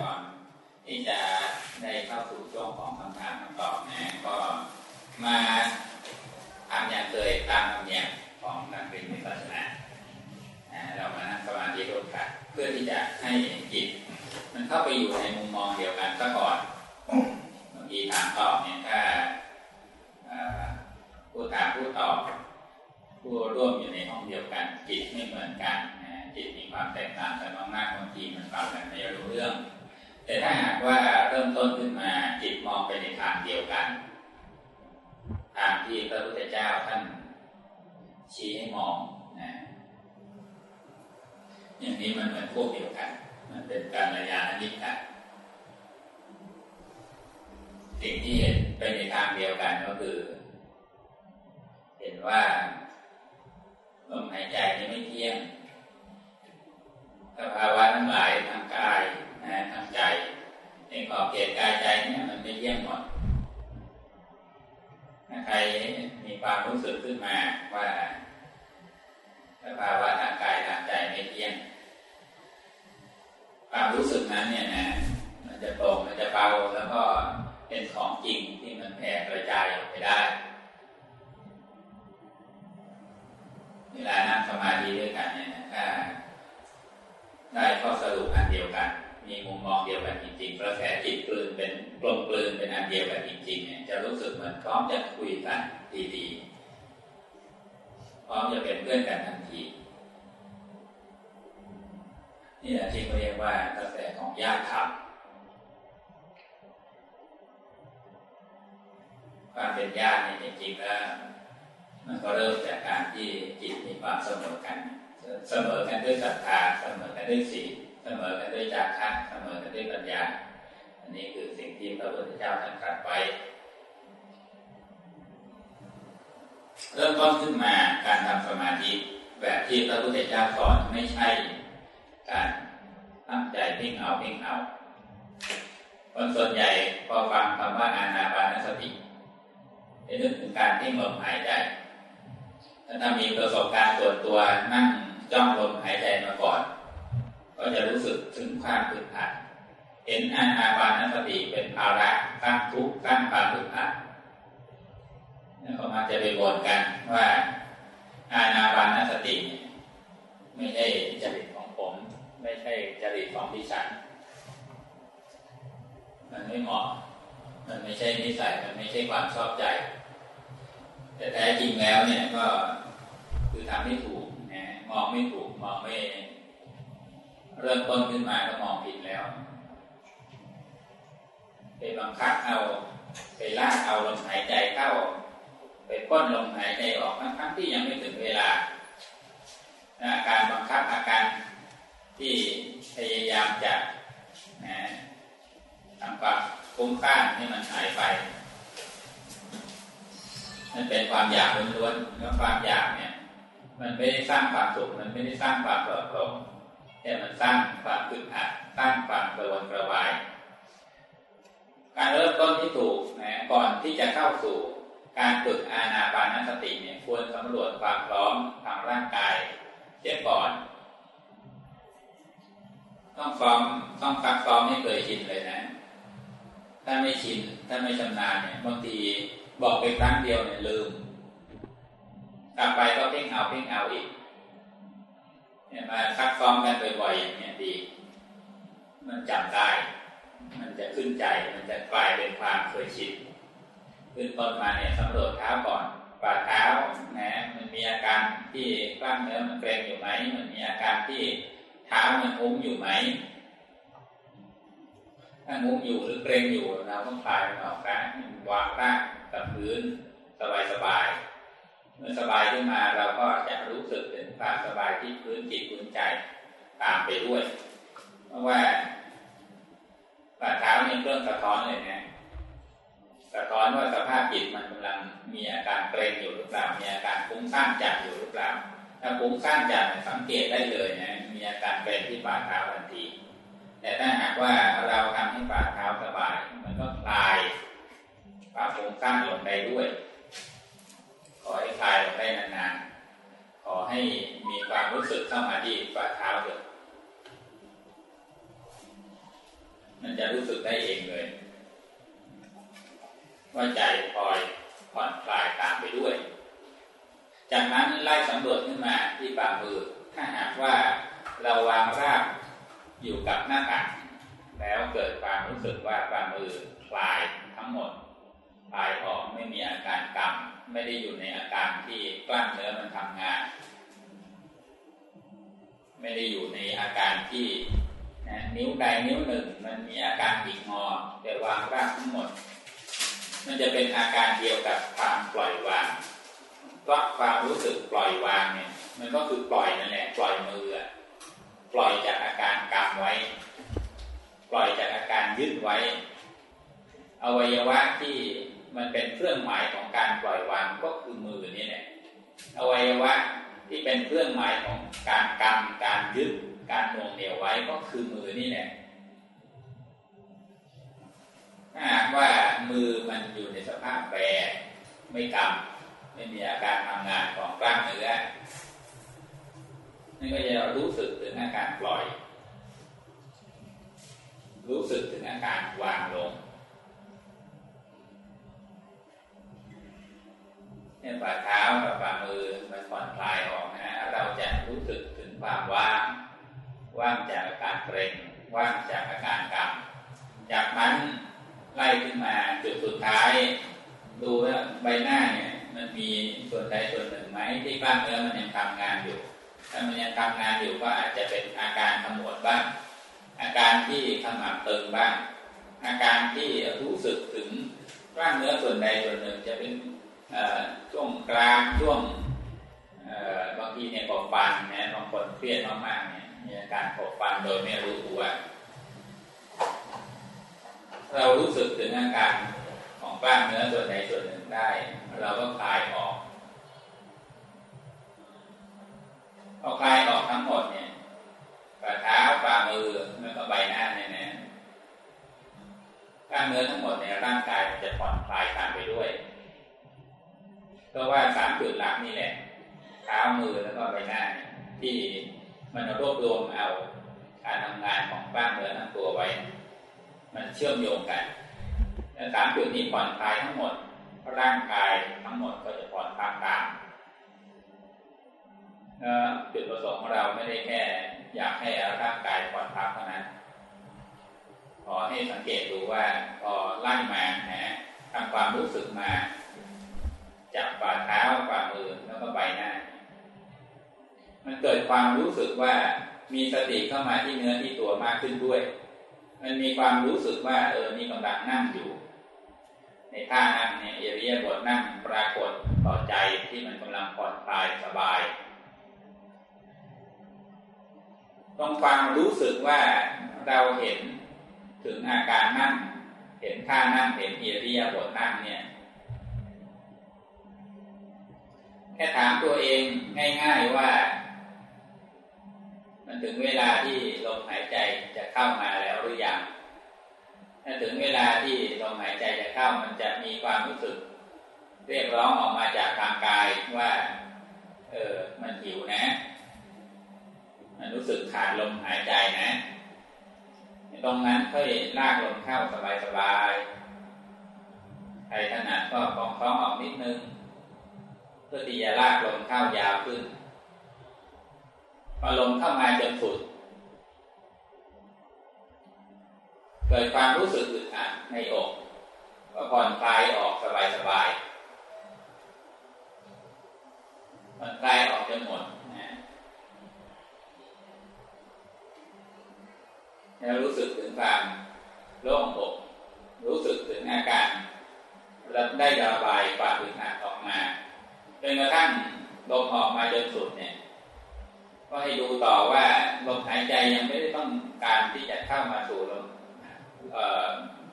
ก่อนที่จะได้เข้าสู่ช่วงของคำถามคำตอบนะก็มาทำอย่างเคยตามธรรมเนียมของนักเรียนวิปัสสนาเรามานั่งสมาธิร่วมกันเพื่อที่จะให้จิต มันเข้าไปอยู่ในมุมมองเดียวกันซะก่อนบางทีถามตอบเนี่ยถ้าผู้ถามผู้ตอบผู้ร่วมอยู่ในห้องเดียวกันจิตไม่เหมือนกัน ตมีความแตกต่างกันมากๆบางทีมันฟังกันไม่รู้เรื่อง แต่ถ้าหากว่าเริ่มต้นขึ้นมาจิตมองไปในทางเดียวกันทางที่พระพุทธเจ้าท่านชี้ให้มองนะอย่างนี้มันเหมือนพวกเดียวกัน มันเป็นการระยะนิกันสิ่งที่เห็นไปในทางเดียวกันก็คือ เห็นว่าลมหายใจนี้ไม่เที่ยง สภาวะทั้งหลายทางกายนะทางใจในขอบเขตกายใจเนี่ยมันไม่เที่ยงหมดใครมีความรู้สึกขึ้นมาว่าสภาวะทางกายทางใจไม่เที่ยงความรู้สึกนั้นเนี่ยนะ มันจะโปร่งมันจะเบาแล้วก็เป็นของจริงที่มันแผ่กระจายออกไปได้เวลานั่งสมาธิด้วยกันเนี่ยถ้า ได้ข้อสรุปอันเดียวกัน มีมุมมองเดียวกันจริงๆกระแสจิตกลืนเป็นกลมกลืนเป็นอันเดียวกันจริงๆเนี่ยจะรู้สึกเหมือนพร้อมจะคุยกันดีๆพร้อมจะเป็นเพื่อนกันทันทีนี่แหละที่เขาเรียกว่ากระแสของญาติธรรมความเป็นญาติเนี่ยจริงๆแล้วมันก็เริ่มจากการที่จิตมีความเสมอกัน เสมอกันด้วยศรัทธาเสมอกันด้วยศีลเสมอกันด้วยจาระเสมอกันด้วยปัญญา อันนี้คือสิ่งที่พระพุทธเจ้าท่านตรัสไว้เริ่มต้นขึ้นมาการทำสมาธิแบบที่พระพุทธเจ้าสอนไม่ใช่ การตั้งใจเพ่งเอาเพ่งเอาคนส่วนใหญ่พอฟังคำว่าอานาปานสติจะนึกถึงการเพ่งลมหายใจถ้ามีประสบการณ์ส่วนตัวนั่ง จ้องลมหายใจมาก่อน ก็จะรู้สึกถึงความอึดอัดเห็นอานาปานสติเป็นภาระตั้งทุกข์ตั้งความอึดอัดแล้วก็มาจะไปบ่นกันว่าอานาปานสติ ไม่ใช่จริตของผม ไม่ใช่จริตของดิฉัน มันไม่เหมาะ มันไม่ใช่นิสัยมันไม่ใช่ความชอบใจ แต่แท้จริงแล้วเนี่ยก็คือทำไม่ถูก มองไม่ถูกมองไม่เริ่มต้นขึ้นมาก็มองผิดแล้วไปบังคับเอาไปลากเอาลมหายใจเข้า ไปพ้นลมหายใจออกทั้งที่ยังไม่ถึงเวลาอาการบังคับอาการที่พยายามจะนะทำความคุ้มค่านให้มันหายไปนั่นเป็นความอยากล้วนๆแล้วความอยากเนี่ย มันไม่ได้สร้างความสุข มันไม่ได้สร้างความปลอดโปร่งแต่มันสร้างความอึดอัดสร้างความกระวนกระวาย การเริ่มต้นที่ถูกนะก่อนที่จะเข้าสู่การฝึกอาณาปานสติเนี่ยควรสำรวจความพร้อมทางร่างกายเสียก่อน ต้องซ้อมต้องฟักซ้อมให้เคยชินเลยนะ ถ้าไม่ชินถ้าไม่ชำนาญเนี่ยบางทีบอกไปครั้งเดียวเนี่ยลืม กลับไปก็เพ่งเอาเพ่งเอาอีกเนี่ยมาซักซ้อมกันบ่อยๆอย่างนี้ดี มันจำได้ มันจะขึ้นใจ มันจะกลายเป็นความเคยชินขึ้นต้นมาเนี่ยสำรวจเท้าก่อนฝ่าเท้านะมันมีอาการที่กล้ามเนื้อมันเกร็งอยู่ไหมมันมีอาการที่เท้ามันอุ้มอยู่ไหมถ้าอุ้มอยู่หรือเกร็งอยู่เราต้องคลายมันออกได้วางร่างกับพื้นสบายสบาย มื่อสบายขึ้นมาเราก็จะรู้สึกถึงความสบายที่พื้นจิตพื้นใจตามไปด้วย เพราะว่าฝ่าเท้าเนี่ยเครื่องสะท้อนเลยนะสะท้อนว่าสภาพจิตมันกำลังมีอาการเกรงอยู่หรือเปล่า มีอาการฟุ้งซ่านจัดอยู่หรือเปล่า ถ้าฟุ้งซ่านจัดสังเกตได้เลยนะ มีอาการเกรงที่ฝ่าเท้าทันที แต่ถ้าหากว่าเราทำให้ฝ่าเท้าสบาย มันก็คลายความฟุ้งซ่านลงได้ด้วย อให้คลายลงได้นานๆ ขอให้มีความรู้สึกเข้ามาที่ฝ่าเท้าเถอะจะรู้สึกได้เองเลย ว่าใจพลอยผ่อนคลายตามไปด้วย จากนั้นไล่สำรวจขึ้นมาที่ฝ่ามือ ถ้าหากว่าเราวางราบอยู่กับหน้าตักแล้วเกิดความรู้สึกว่าฝ่ามือคลายทั้งหมด คลายออกไม่มีอาการกำไม่ได้อยู่ในอาการที่กล้ามเนื้อมันทำงาน ไม่ได้อยู่ในอาการที่นิ้วใดนิ้วหนึ่ง มันมีอาการบิดงอแต่วางราบทั้งหมด มันจะเป็นอาการเดียวกับความปล่อยวางเพราะความรู้สึกปล่อยวางเนี่ย มันก็คือปล่อยนั่นแหละ ปล่อยมือปล่อยจากอาการกำไว้ ปล่อยจากอาการยึดไว้ อวัยวะที่ มันเป็นเครื่องหมายของการปล่อยวางก็คือมือนี่แหละอวัยวะที่เป็นเครื่องหมายของการกำการยึดการน่วงเหนียวไว้ก็คือมือนี่แหละถ้าหากว่ามือมันอยู่ในสภาพแปรไม่กำไม่มีอาการทำงานของกล้ามเนื้อนี่ก็จะรู้สึกถึงอาการปล่อย รู้สึกถึงอาการวางลง เนี่ยฝ่าเท้ากับฝ่ามือมันผ่อนคลายออกนะ เราจะรู้สึกถึงความว่าง ว่างจากอาการเกร็ง ว่างจากอาการกำจากนั้นไล่ขึ้นมาจุดสุดท้าย ดูว่าใบหน้าเนี่ย มันมีส่วนใดส่วนหนึ่งไหมที่กล้ามเนื้อมันยังทำงานอยู่ ถ้ามันยังทำงานอยู่ก็อาจจะเป็นอาการขมวดบ้าง อาการที่ขมับตึงบ้าง อาการที่รู้สึกถึงกล้ามเนื้อส่วนใดส่วนหนึ่งจะเป็น ช่วงกลางช่วงบางทีเนี่ยปวดฟันนะบางคนเครียดมากๆเนี่ยมีอาการปวดฟันโดยไม่รู้ตัวเรารู้สึกถึงอาการของกล้ามเนื้อส่วนใดส่วนหนึ่งได้ เราก็คลายออกพอคลายออกทั้งหมดเนี่ยฝ่าเท้าฝ่ามือแล้วก็ใบหน้าเนี่ยนะกล้ามเนื้อทั้งหมดในร่างกายจะผ่อนคลายตามไปด้วย เพราะว่าสามจุดหลักนี่แหละเท้ามือแล้วก็ใบหน้าที่มันรวบรวมเอาการทำงานของกล้ามเนื้อทั้งตัวไว้ มันเชื่อมโยงกันสามจุดนี้ผ่อนคลายทั้งหมดร่างกายทั้งหมดก็จะผ่อนคลายตามจุดประสงค์ของเราไม่ได้แค่ อยากให้ร่างกายผ่อนพักเท่านั้น ขอให้สังเกตดูว่าพอไล่มานะทำความรู้สึกมา จับฝ่าเท้าฝ่ามือแล้วก็ใบหน้า มันเกิดความรู้สึกว่ามีสติเข้ามาที่เนื้อที่ตัวมากขึ้นด้วย มันมีความรู้สึกว่าเออมีกำลังนั่งอยู่ ในท่านั่งเนี่ยเอเริยบทนั่งปรากฏต่อใจที่มันกำลังผ่อนคลายสบายต้องฟังรู้สึกว่าเราเห็นถึงอาการนั่ง เห็นท่านั่งเห็นเอียริยบทนั่งเนี่ย แค่ถามตัวเองง่ายๆว่า มันถึงเวลาที่ลมหายใจจะเข้ามาแล้วหรือยังถ้าถึงเวลาที่ลมหายใจจะเข้ามันจะมีความรู้สึก เรียกร้องออกมาจากทางกายว่า เออ มันหิวนะ มันรู้สึกขาดลมหายใจนะตรงนั้นค่อยลากลมเข้าสบายๆใครถนัดก็กองท้องออกนิดนึง เพื่อที่จะลากลมเข้ายาวขึ้นพอลมเข้ามาจนสุด เกิดความรู้สึกอึดอัดในอกก็ผ่อนคลายออกสบายๆผ่อนคลายออกจนหมดนะแล้วรู้สึกถึงความโล่งอกรู้สึกถึงอาการเราได้ระบายความอึดอัดออกมา จนกระทั่งลมออกมาจนสุดเนี่ย ก็ให้ดูต่อว่าลมหายใจยังไม่ได้ต้องการที่จะเข้ามาสู่ลม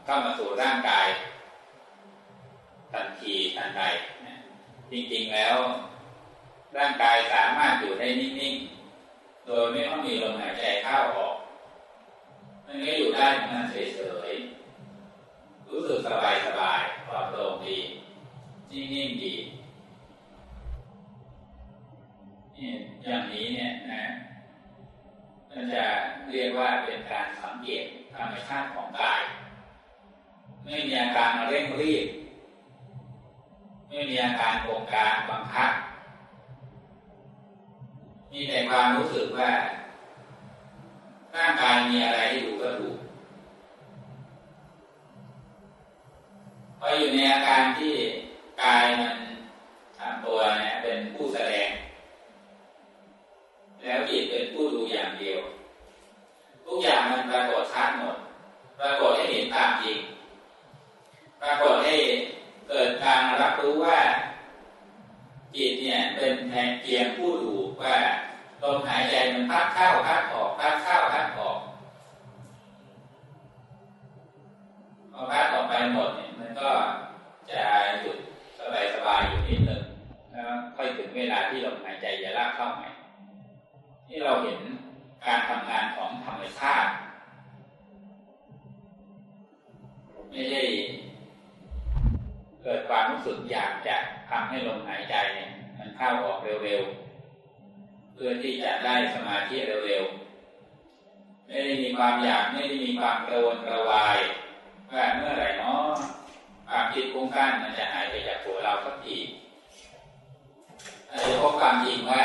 เข้ามาสู่ร่างกาย ทันทีทันใดจริงๆแล้ว ร่างกายสามารถอยู่ได้นิ่งๆ โดยไม่ต้องมีลมหายใจเข้าออกมันก็อยู่ได้ของมันเฉยๆรู้สึกสบายสบายปลอดโปร่งดีนิ่งๆดีนี่ อย่างนี้เนี่ยนะมันจะเรียกว่าเป็นการสังเกตธรรมชาติของกาย ไม่มีอาการเร่งรีบ ไม่มีอาการโกงการบังคับ มีแต่ความรู้สึกว่าร่างกายมีอะไรให้ดูก็ดูพออยู่ในอาการที่กายมันทำตัวเนี่ยเป็นผู้แสดง แล้วจิตเป็นผู้ดูอย่างเดียว ทุกอย่างมันปรากฏชัดหมด ปรากฏให้เห็นตามจริง ปรากฏให้เกิดการรับรู้ว่า จิตเนี่ยเป็นแทนเพียงผู้ดูว่าลมหายใจมันพัดเข้าพัดออกพัดเข้าพัดออกพอพัดออกไปหมดเนี่ยมันก็จะหยุดสบายสบายอยู่นิดหนึ่งแล้วค่อยถึงเวลาที่ลมหายใจจะลากเข้าใหม่ ที่เราเห็นการทำงานของธรรมชาติ ไม่ได้เกิดความรู้สึกอยากจะทำให้ลมหายใจเนี่ยมันเข้าออกเร็วๆ เพื่อที่จะได้สมาธิเร็วๆ ไม่ได้มีความอยากไม่ได้มีความกระวนกระวายว่าเมื่อไหร่เนาะความคิดคุ้งกั้นมันจะหายไปจากตัวเราสักทีอาจจะพบความจริงว่า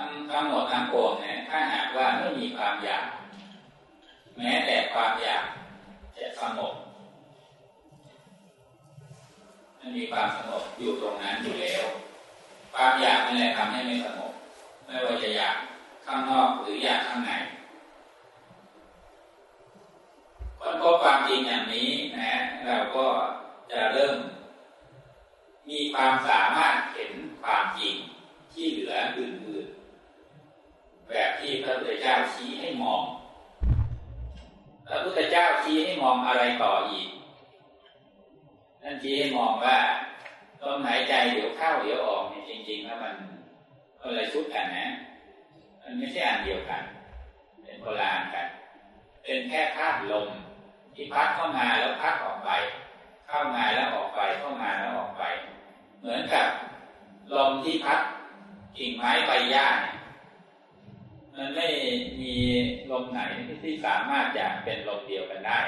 ทั้งทั้งหมดทั้งปวงเนี่ยถ้าหากว่าไม่มีความอยาก แม้แต่ความอยากจะสงบมันมีความสงบอยู่ตรงนั้นอยู่แล้ว ความอยากนั่นแหละทำให้ไม่สงบไม่ว่าจะอยากข้างนอกหรืออยากข้างในคนพบความจริงอย่างนี้นะเราก็จะเริ่ม มีความสามารถเห็นความจริงที่เหลืออื่นๆ แบบที่พระพุทธเจ้าชี้ให้มอง พระพุทธเจ้าชี้ให้มองอะไรต่ออีกนั่นชี้ให้มองว่าลมหายใจเดี๋ยวเข้าเดี๋ยวออกเนี่ยจริงๆแล้วมันอะไรชุดกันนะ มันไม่ใช่อันเดียวกัน เป็นโบราณกัน เป็นแค่ธาตุลมที่พัดเข้ามาแล้วพัดออกไป เข้ามาแล้วออกไป เข้ามาแล้วออกไป เหมือนกับลมที่พัดกิ่งไม้ใบหญ้าเนี่ย มันไม่มีลมไหนที่สามารถจะเป็นลมเดียวกันได้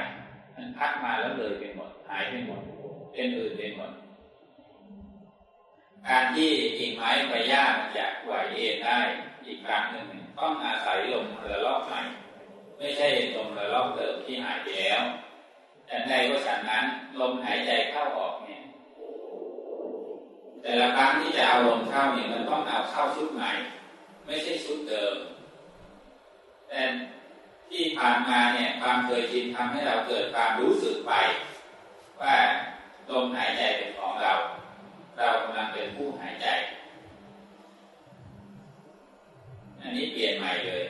มันพัดมาแล้วเลยไปหมด หายไปหมด เป็นอื่นไปหมด การที่กิ่งไม้ใบหญ้าจะไหวเองได้อีกครั้งหนึ่งต้องอาศัยลมระลอกใหม่ไม่ใช่ลมระลอกเดิมที่หายไปแล้วแต่ในก็ฉันนั้นลมหายใจเข้าออกเนี่ย แต่ละครั้งที่จะเอาลมเข้าเนี่ยมันต้องเอาเข้าชุดใหม่ ไม่ใช่ชุดเดิม แต่ที่ผ่านมาเนี่ยความเคยชินทำให้เราเกิดความรู้สึกไป ว่าลมหายใจเป็นของเรา เรากำลังเป็นผู้หายใจ อันนี้เปลี่ยนใหม่เลย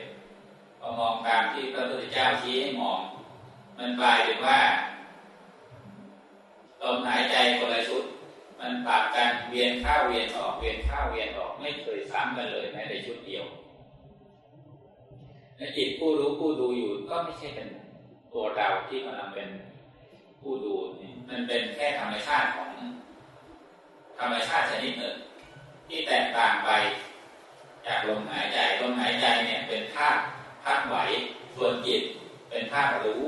พอมองตามที่พระพุทธเจ้าชี้ให้มอง มันกลายเป็นว่าลมหายใจคนละชุด มันปรับกันเวียนข้าวเวียนออกเวียนข้าวเวียนออกไม่เคยซ้ำกันเลยแม้แต่ชุดเดียว จิตผู้รู้ผู้ดูอยู่ก็ไม่ใช่เป็นตัวเราที่กำลังเป็นผู้ดูนี่มันเป็นแค่ธรรมชาติของธรรมชาติชนิดหนึ่งที่แตกต่างไปจากลมหายใจลมหายใจเนี่ยเป็นธาตุธาตุไหวส่วนจิตเป็นธาตุรู้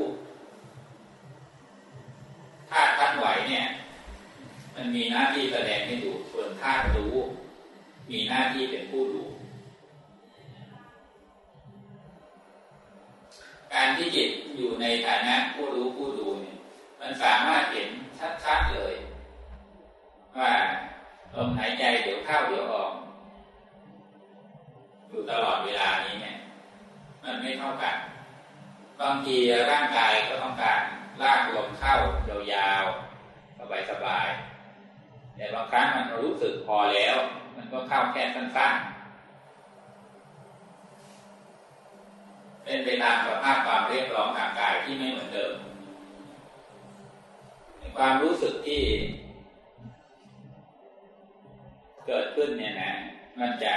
ธาตุธาตุไหวเนี่ย มันมีหน้าที่แสดงให้ดูส่วนธาตุรู้ มีหน้าที่เป็นผู้ดู การที่จิตอยู่ในฐานะผู้รู้ผู้ดูเนี่ยมันสามารถเห็นชัดๆเลย ว่าลมหายใจเดี๋ยวเข้าเดี๋ยวออกอยู่ตลอดเวลานี้เนี่ย มันไม่เท่ากันบางทีร่างกายก็ต้องการลากลมเข้ายาวๆสบายๆแต่บางครั้งมันรู้สึกพอแล้ว มันก็เข้าแค่สั้นๆ เป็นไปตามสภาพความเรียกร้องทางกายที่ไม่เหมือนเดิม ความรู้สึกที่ เกิดขึ้นเนี่ยนะ มันจะ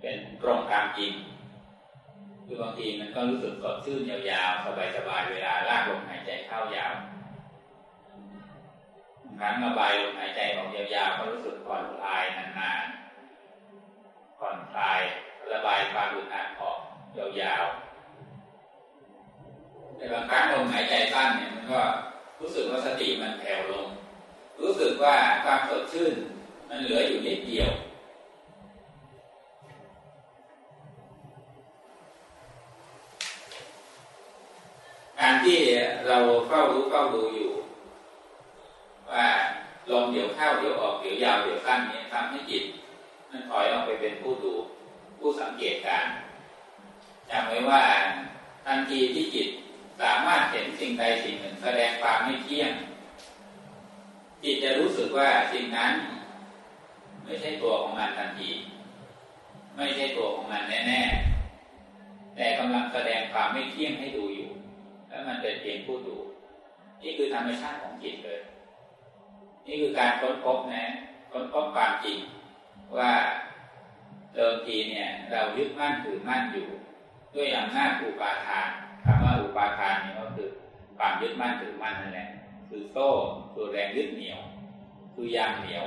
เป็นตรงตามจริง คือบางทีมันก็รู้สึกสดชื่นยาวๆ สบายๆ เวลาลากลมหายใจเข้ายาวครั้งระบายลมหายใจออกยาวๆ ก็รู้สึกผ่อนคลายนานๆ ผ่อนคลายระบายความอึดอัดออก ยาวแต่บางครั้งลมหายใจสั้นเนี่ยมันก็รู้สึกว่าสติมันแผ่วลง รู้สึกว่าความสดชื่น มันเหลืออยู่นิดเดียว การที่เราเฝ้ารู้เฝ้าดูอยู่ ว่าลมเดี๋ยวเข้าเดี๋ยวออกเดี๋ยวยาวเดี๋ยวสั้นเนี่ยทำให้จิตมันถอยออกไปเป็นผู้ดู ผู้สังเกตการ จำไว้ว่าทันทีที่จิตสามารถเห็นสิ่งใดสิ่งหนึ่งแสดงความไม่เที่ยง จิตจะรู้สึกว่าสิ่งนั้น ไม่ใช่ตัวของมันทันที ไม่ใช่ตัวของมันแน่ๆแต่กำลังแสดงความไม่เที่ยงให้ดูอยู่ แล้วมันเป็นเพียงผู้ดู นี่คือธรรมชาติของจิตเลย นี่คือการค้นพบนะค้นพบความจริงว่าเดิมทีเนี่ย เรายึดมั่นถือมั่นอยู่ ด้วยอำนาจอุปาทานคำว่าอุปาทานนี่ก็คือความยึดมั่นถือมั่นนั่นแหละ คือโซ่ตัวแรงยึดเหนียว คือยางเหนียว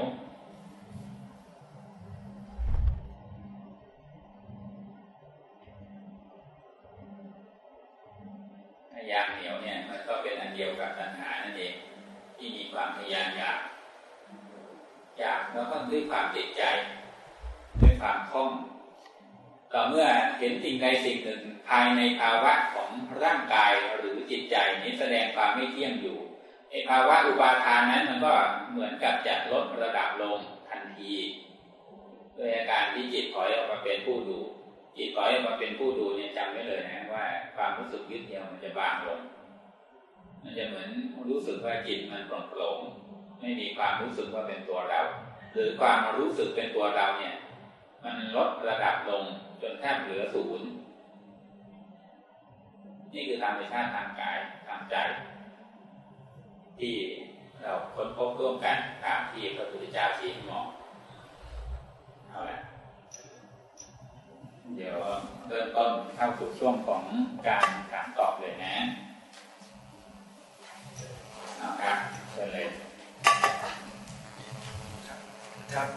ยางเหนียวเนี่ยมันก็เป็นอันเดียวกับตัณหานั่นเองที่มีความพยายามอยากอยากแล้วก็ด้วยความติดใจ ด้วยความคล่อง ต่อเมื่อเห็นสิ่งใดสิ่งหนึ่งภายในภาวะของร่างกายหรือจิตใจนี้แสดงความไม่เที่ยงอยู่ไอภาวะอุปาทานนั้นมันก็เหมือนกับจะลดระดับลงทันทีด้วยอาการที่จิตถอยออกมาเป็นผู้ดูจิตถอยออกมาเป็นผู้ดูเนี่ยจำไว้เลยนะว่า ความรู้สึกยึดเหนี่ยวมันจะบางลง มันจะเหมือนรู้สึกว่าจิตมันปลงโปร่งไม่มีความรู้สึกว่าเป็นตัวเรา หรือความรู้สึกเป็นตัวเราเนี่ย มันลดระดับลง จนแทบเหลือศูนย์นี่คือธรรมชาติทางกายทางใจ ที่เราค้นพบร่วมกันตามที่พระพุทธเจ้าชี้มองเอาละเดี๋ยวเริ่มต้นเข้าสู่ช่วงของการถามตอบเลยนะเอาครับเชิญเลยครับ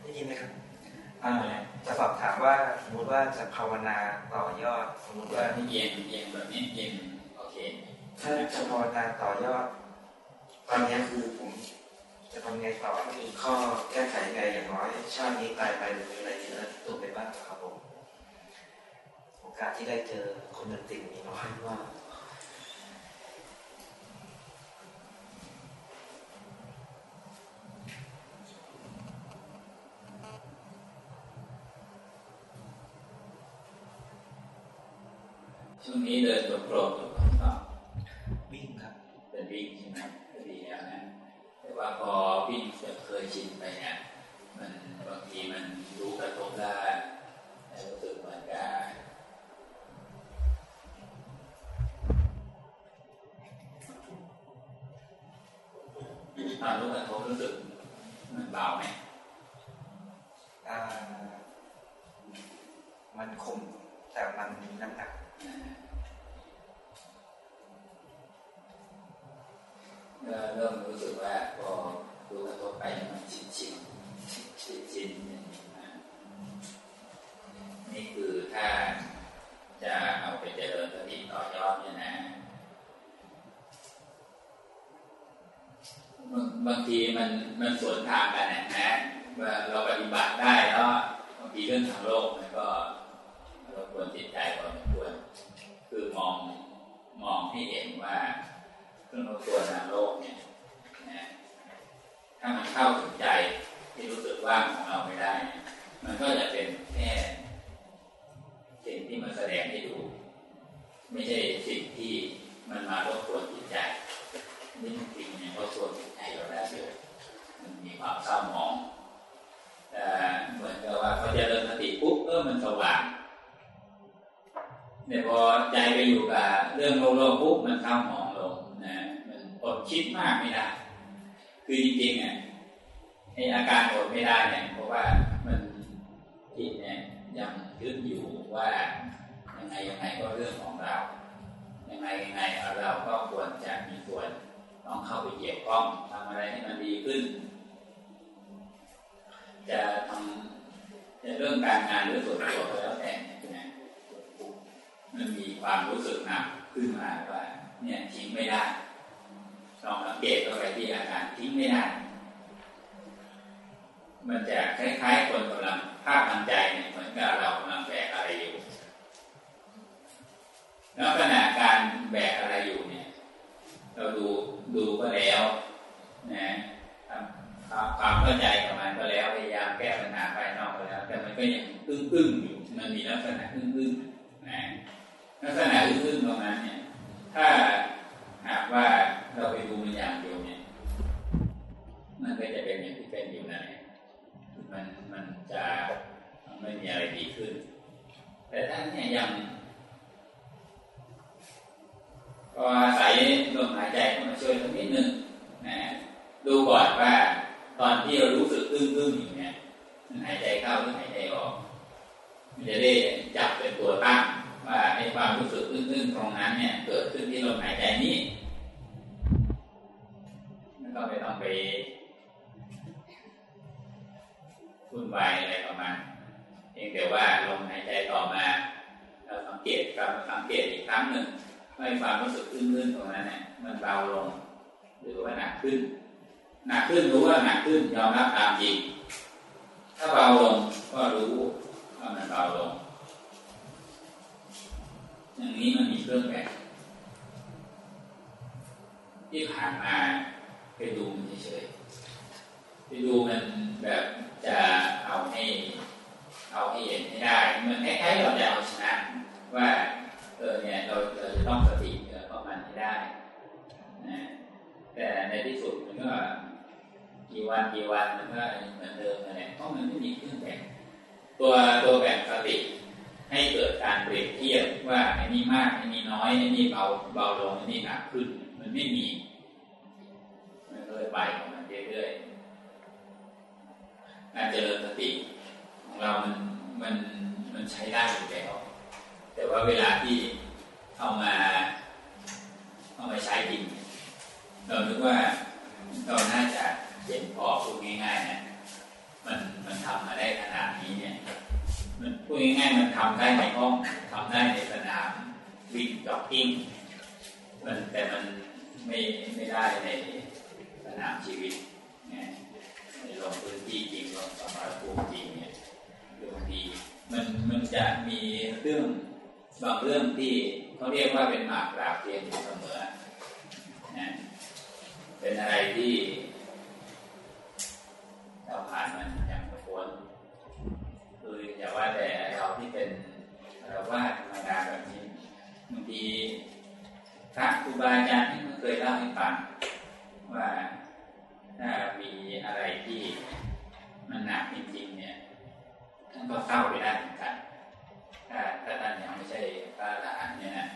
ได้ยินไหมครับ จะสอบถามว่าสมมติว่าจะภาวนาต่อยอด สมมติว่าเย็นเย็นแบบนี้เย็นโอเคถ้าจะภาวนาต่อยอด ตอนนี้คือผมจะทำไงต่อมีข้อแก้ไขไงอย่างน้อยชาตินี้ตายไปหรืออะไรที่แล้วตัวไปบ้างครับผมโอกาสที่ได้เจอคนติดมีน้อยมาก นี้เดินจงกรมอยู่ครับวิ่งครับเป็นวิ่งใช่ไหมดีแล้วนะแต่ว่าพอวิ่งเคยชินไปเนี่ยมันบางทีมันรู้กระทบได้รู้สึกเหมือนกันตอนรู้กระทบรู้สึกมันเบาไหมมันคมแต่มันมีน้ำหนัก เริ่มรู้สึกว่าพอดูกระทบไปมันชินชินชินชินนี่คือถ้าจะเอาไปเจริญสติต่อยอดเนี่ยนะบางทีมันมันสวนทางกันนะว่าเราปฏิบัติได้แล้วบางทีเรื่องทางโลกมันก็เราควรจิตใจพอสมควรคือมองมองให้เห็นว่า เครื่องตัวทาโลกเนี่ยนะถ้ามันเข้าถึงใจที่รู้สึกว่างของเราไม่ได้ มันก็จะเป็นแค่สิ่งที่มันแสดงให้ดู ไม่ใช่สิ่งที่มันมารบกวนจิตใจนี่สิ่งนี้รบกวนจิตใจเราได้เลยมันมีความเศร้าหมองแต่เหมือนกับว่าพอจะเดินสติปุ๊บเออมันสว่างเนี่ยพอใจไปอยู่กับเรื่องโลกปุ๊บมันเศร้าหมอง อดคิดมากไม่ได้ คือจริงๆอะในอาการอดไม่ได้เนี่ยเพราะว่ามันจิตเนี่ยยังยึดอยู่ว่ายังไงยังไงก็เรื่องของเรายังไงยังไงเราก็ควรจะมีส่วนต้องเข้าไปเกี่ยวข้องทำอะไรให้มันดีขึ้น จะทำจะเรื่องการงานหรือส่วนตัวก็แล้วแต่นะความรู้สึกหนักขึ้นมาว่าเนี่ยทิ้งไม่ได้ ลองสังเกตเข้าไปที่อาการทิ้งไม่ได้ มันจะคล้ายๆคนกำลังภาพทางใจเนี่ยเหมือนกับเรากำลังแบกอะไรอยู่แล้วขณะการแบกอะไรอยู่เนี่ย เราดูดูก็แล้วนะความเข้าใจกับมันก็แล้วพยายามแก้ปัญหาภายนอกก็แล้ว แต่มันก็ยังตึ้งตึ้งอยู่ มันมีลักษณะตึ้งตึ้งนะลักษณะตึ้งตึ้งตรงนั้นเนี่ย ถ้าหากว่า เราไปดูมันอย่างเดียวเนี่ย มันก็จะเป็นอย่างที่เป็นอยู่นั่นแหละมันมันจะไม่มีอะไรดีขึ้น แต่ถ้าเนี่ยยังก็อาศัยลมหายใจเข้ามาช่วยตรงนิดนึงนะดูก่อนว่าตอนที่เรารู้สึกตึ้งๆอยู่เนี่ยหายใจเข้าหรือหายใจออกมันจะได้จับเป็นตัวตั้งว่าไอความรู้สึกตึ้งๆตรงนั้นเนี่ย เกิดขึ้นที่ลมหายใจนี้ ก็ไม่ต้องไปวุ่นวายอะไรประมาณเองแต่ว่าลมหายใจต่อมา เราสังเกตกลับสังเกตอีกครั้งหนึ่งให้ความรู้สึกตื้นๆตรงนั้นเนี่ยมันเบาลง หรือว่าหนักขึ้น หนักขึ้นรู้ว่าหนักขึ้นยอมรับตามจริง ถ้าเบาลงก็รู้ว่ามันเบาลงอย่างนี้มันมีเครื่องแบบที่ผ่านมา ไปดูมันเฉยๆไปดูมันแบบจะเอาให้เอาให้เห็นให้ได้มือนคล้ายๆเราจะเอาชนะว่าเออเนี่ยเราเราจะต้องสติเออประมาณให้ได้นะแต่ในที่สุดมันก็กี่วันกี่วันมันก็เหมือนเดิมนั่นแหละเพราะมันไม่มีเครื่องแบ่งตัวตัวแบ่งสติให้เกิดการเปรียบเทียบว่าไอ้นี่มากไอ้นี่น้อยไอ้นี่เบาเบาลงไอ้นี่หนักขึ้น มันไม่มี ไปของมันเรื่อยๆการเจริญสติของเรามันมันมันใช้ได้อยู่แล้ว แต่ว่าเวลาที่เอามาเอามาใช้จริงเราคิดว่าเราน่าจะเห็นพอพูดง่ายๆนะมันมันทำมาได้ขนาดนี้เนี่ย มันพูดง่ายๆมันทำได้ในห้องทำได้ในสนามวิ่งจ็อกกิ้งมันแต่มันไม่ไม่ได้ใน นามชีวิตเนี่ยลงพื้นที่จริงลงสมรภูมิจริงเนี่ยบางทีมันมันจะมีเรื่องบางเรื่องที่เขาเรียกว่าเป็นหมากราบเทียนอยู่เสมอนะเป็นอะไรที่ เราผ่านมันอย่างไม่พ้นคืออย่าว่าแต่เราที่เป็นเราว่าธรรมดาแบบนี้บางทีพระครูบาอาจารย์ที่เคยเล่าให้ฟังว่า ถ้ามีอะไรที่มันหนักจริงๆเนี่ยท่านก็เข้าไปได้เหมือนกันถ้าถ้าท่านยังไม่ใช่พระอรหันต์เนี่ยนะ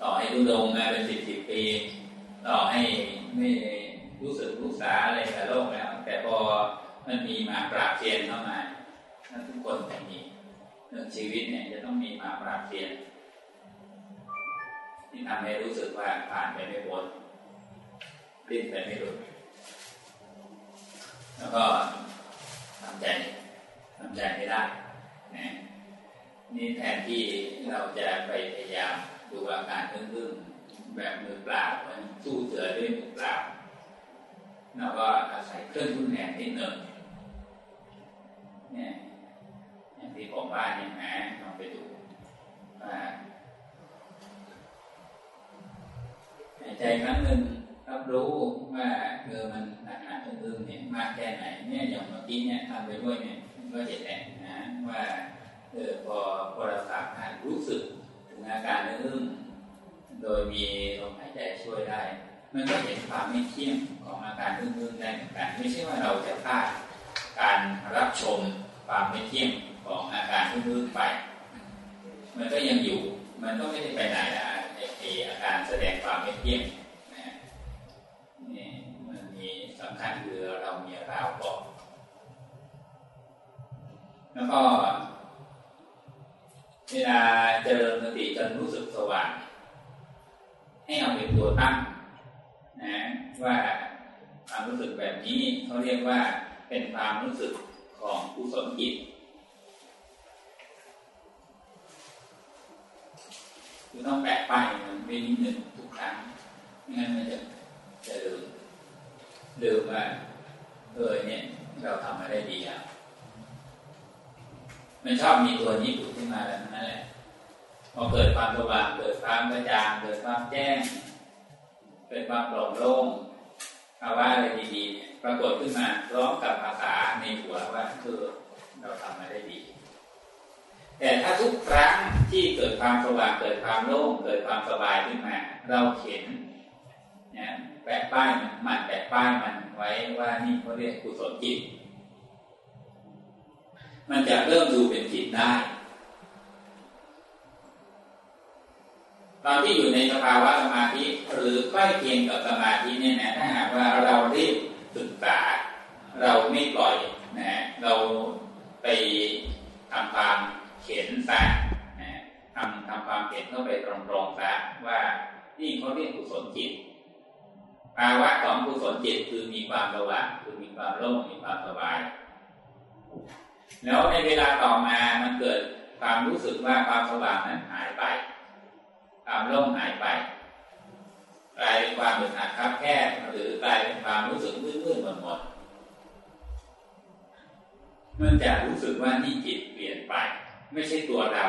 ต่อให้ดูดงมาเป็นสิบสิบปี ต่อให้ไม่รู้สึกรู้สาอะไรกับโลกแล้ว แต่พอมันมีมาปราบเซียนเข้ามาทุกคนจะมีเรื่องชีวิตเนี่ยจะต้องมีมาปราบเซียนที่ทำให้รู้สึกว่าผ่านไปไม่พ้นลิ้นไปไม่หลุด แล้วก็ทำใจทำใจไม่ได้นะนี่แทนที่เราจะไปพยายามดูอาการตึ้งๆแบบมือเปล่ามันสู้เสือด้วยมือเปล่าเราก็อาศัยเครื่องทุนแทนนิดหนึ่งเนี่ยอย่างที่ผมว่าเนี่ยนะลองไปดูว่าหายใจครั้งหนึ่ง รับรู้ว่าเออมันหนักๆตึงๆเนี่ยมากแค่ไหนเนี่ยอย่างเมื่อกี้เนี่ยทำไปด้วยเนี่ยก็เห็นแหละนะว่าเออพอพอเราสามารถรู้สึกถึงอาการนึงโดยมีลมหายใจช่วยได้มันก็เห็นความไม่เที่ยงของอาการอึ้งๆได้เหมือนกันไม่ใช่ว่าเราจะพลาดการรับชมความไม่เที่ยงของอาการอึ้งๆไป มันก็ยังอยู่มันก็ไม่ได้ไปไหนนะไออาการแสดงความไม่เที่ยงนะนี่มันมีสำคัญคือเรามีราวเกาะแล้วก็ เวลาเจริญสติจนรู้สึกสว่าง ให้เอาเป็นตัวตั้งนะว่าความรู้สึกแบบนี้เขาเรียกว่าเป็นความรู้สึกของกุศลจิตคือต้องแปะป้ายมันไม่นิดหนึ่งทุกครั้งงั้นมันจะจะลืม ลืมว่าเออเนี่ยเราทำมาได้ดีอะมันชอบมีตัวนี้ผุดขึ้นมาแล้วนั่นแหละพอเกิดความสว่างเกิดความกระจ่างเกิดความแจ้ง เกิดความโปร่งโล่งภาวะอะไรดีๆปรากฏขึ้นมาพร้อมกับภาษาในหัวว่าคือเราทำมาได้ดี แต่ถ้าทุกครั้งที่เกิดความสว่างเกิดความโล่งเกิดความสบายขึ้นมา เราเขียนเนี่ย แปะป้ายมันแปะป้ายมันไว้ว่านี่เขาเรียกกุศลจิต มันจะเริ่มดูเป็นจิตได้ตอนที่อยู่ในสภาวะสมาธิหรือใกล้เคียงกับสมาธิเนี่ยนะถ้าหากว่าเรารีบศึกษา เราไม่ปล่อยนะเราไปทำความเขียนซะนะทำทำความเขียนเข้าไปตรงๆซะว่านี่เขาเรียกกุศลจิต ภาวะของกุศลจิตคือมีความสว่างคือมีความโล่งมีความสบาย แล้วในเวลาต่อมามันเกิดความรู้สึกว่าความสว่างนั้นหายไป ความโล่งหายไปกลายเป็นความอึดอัดครับแคบหรือกลายเป็นความรู้สึกมืดๆหมดหมดมันจะรู้สึกว่านี่จิตเปลี่ยนไป ไม่ใช่ตัวเรา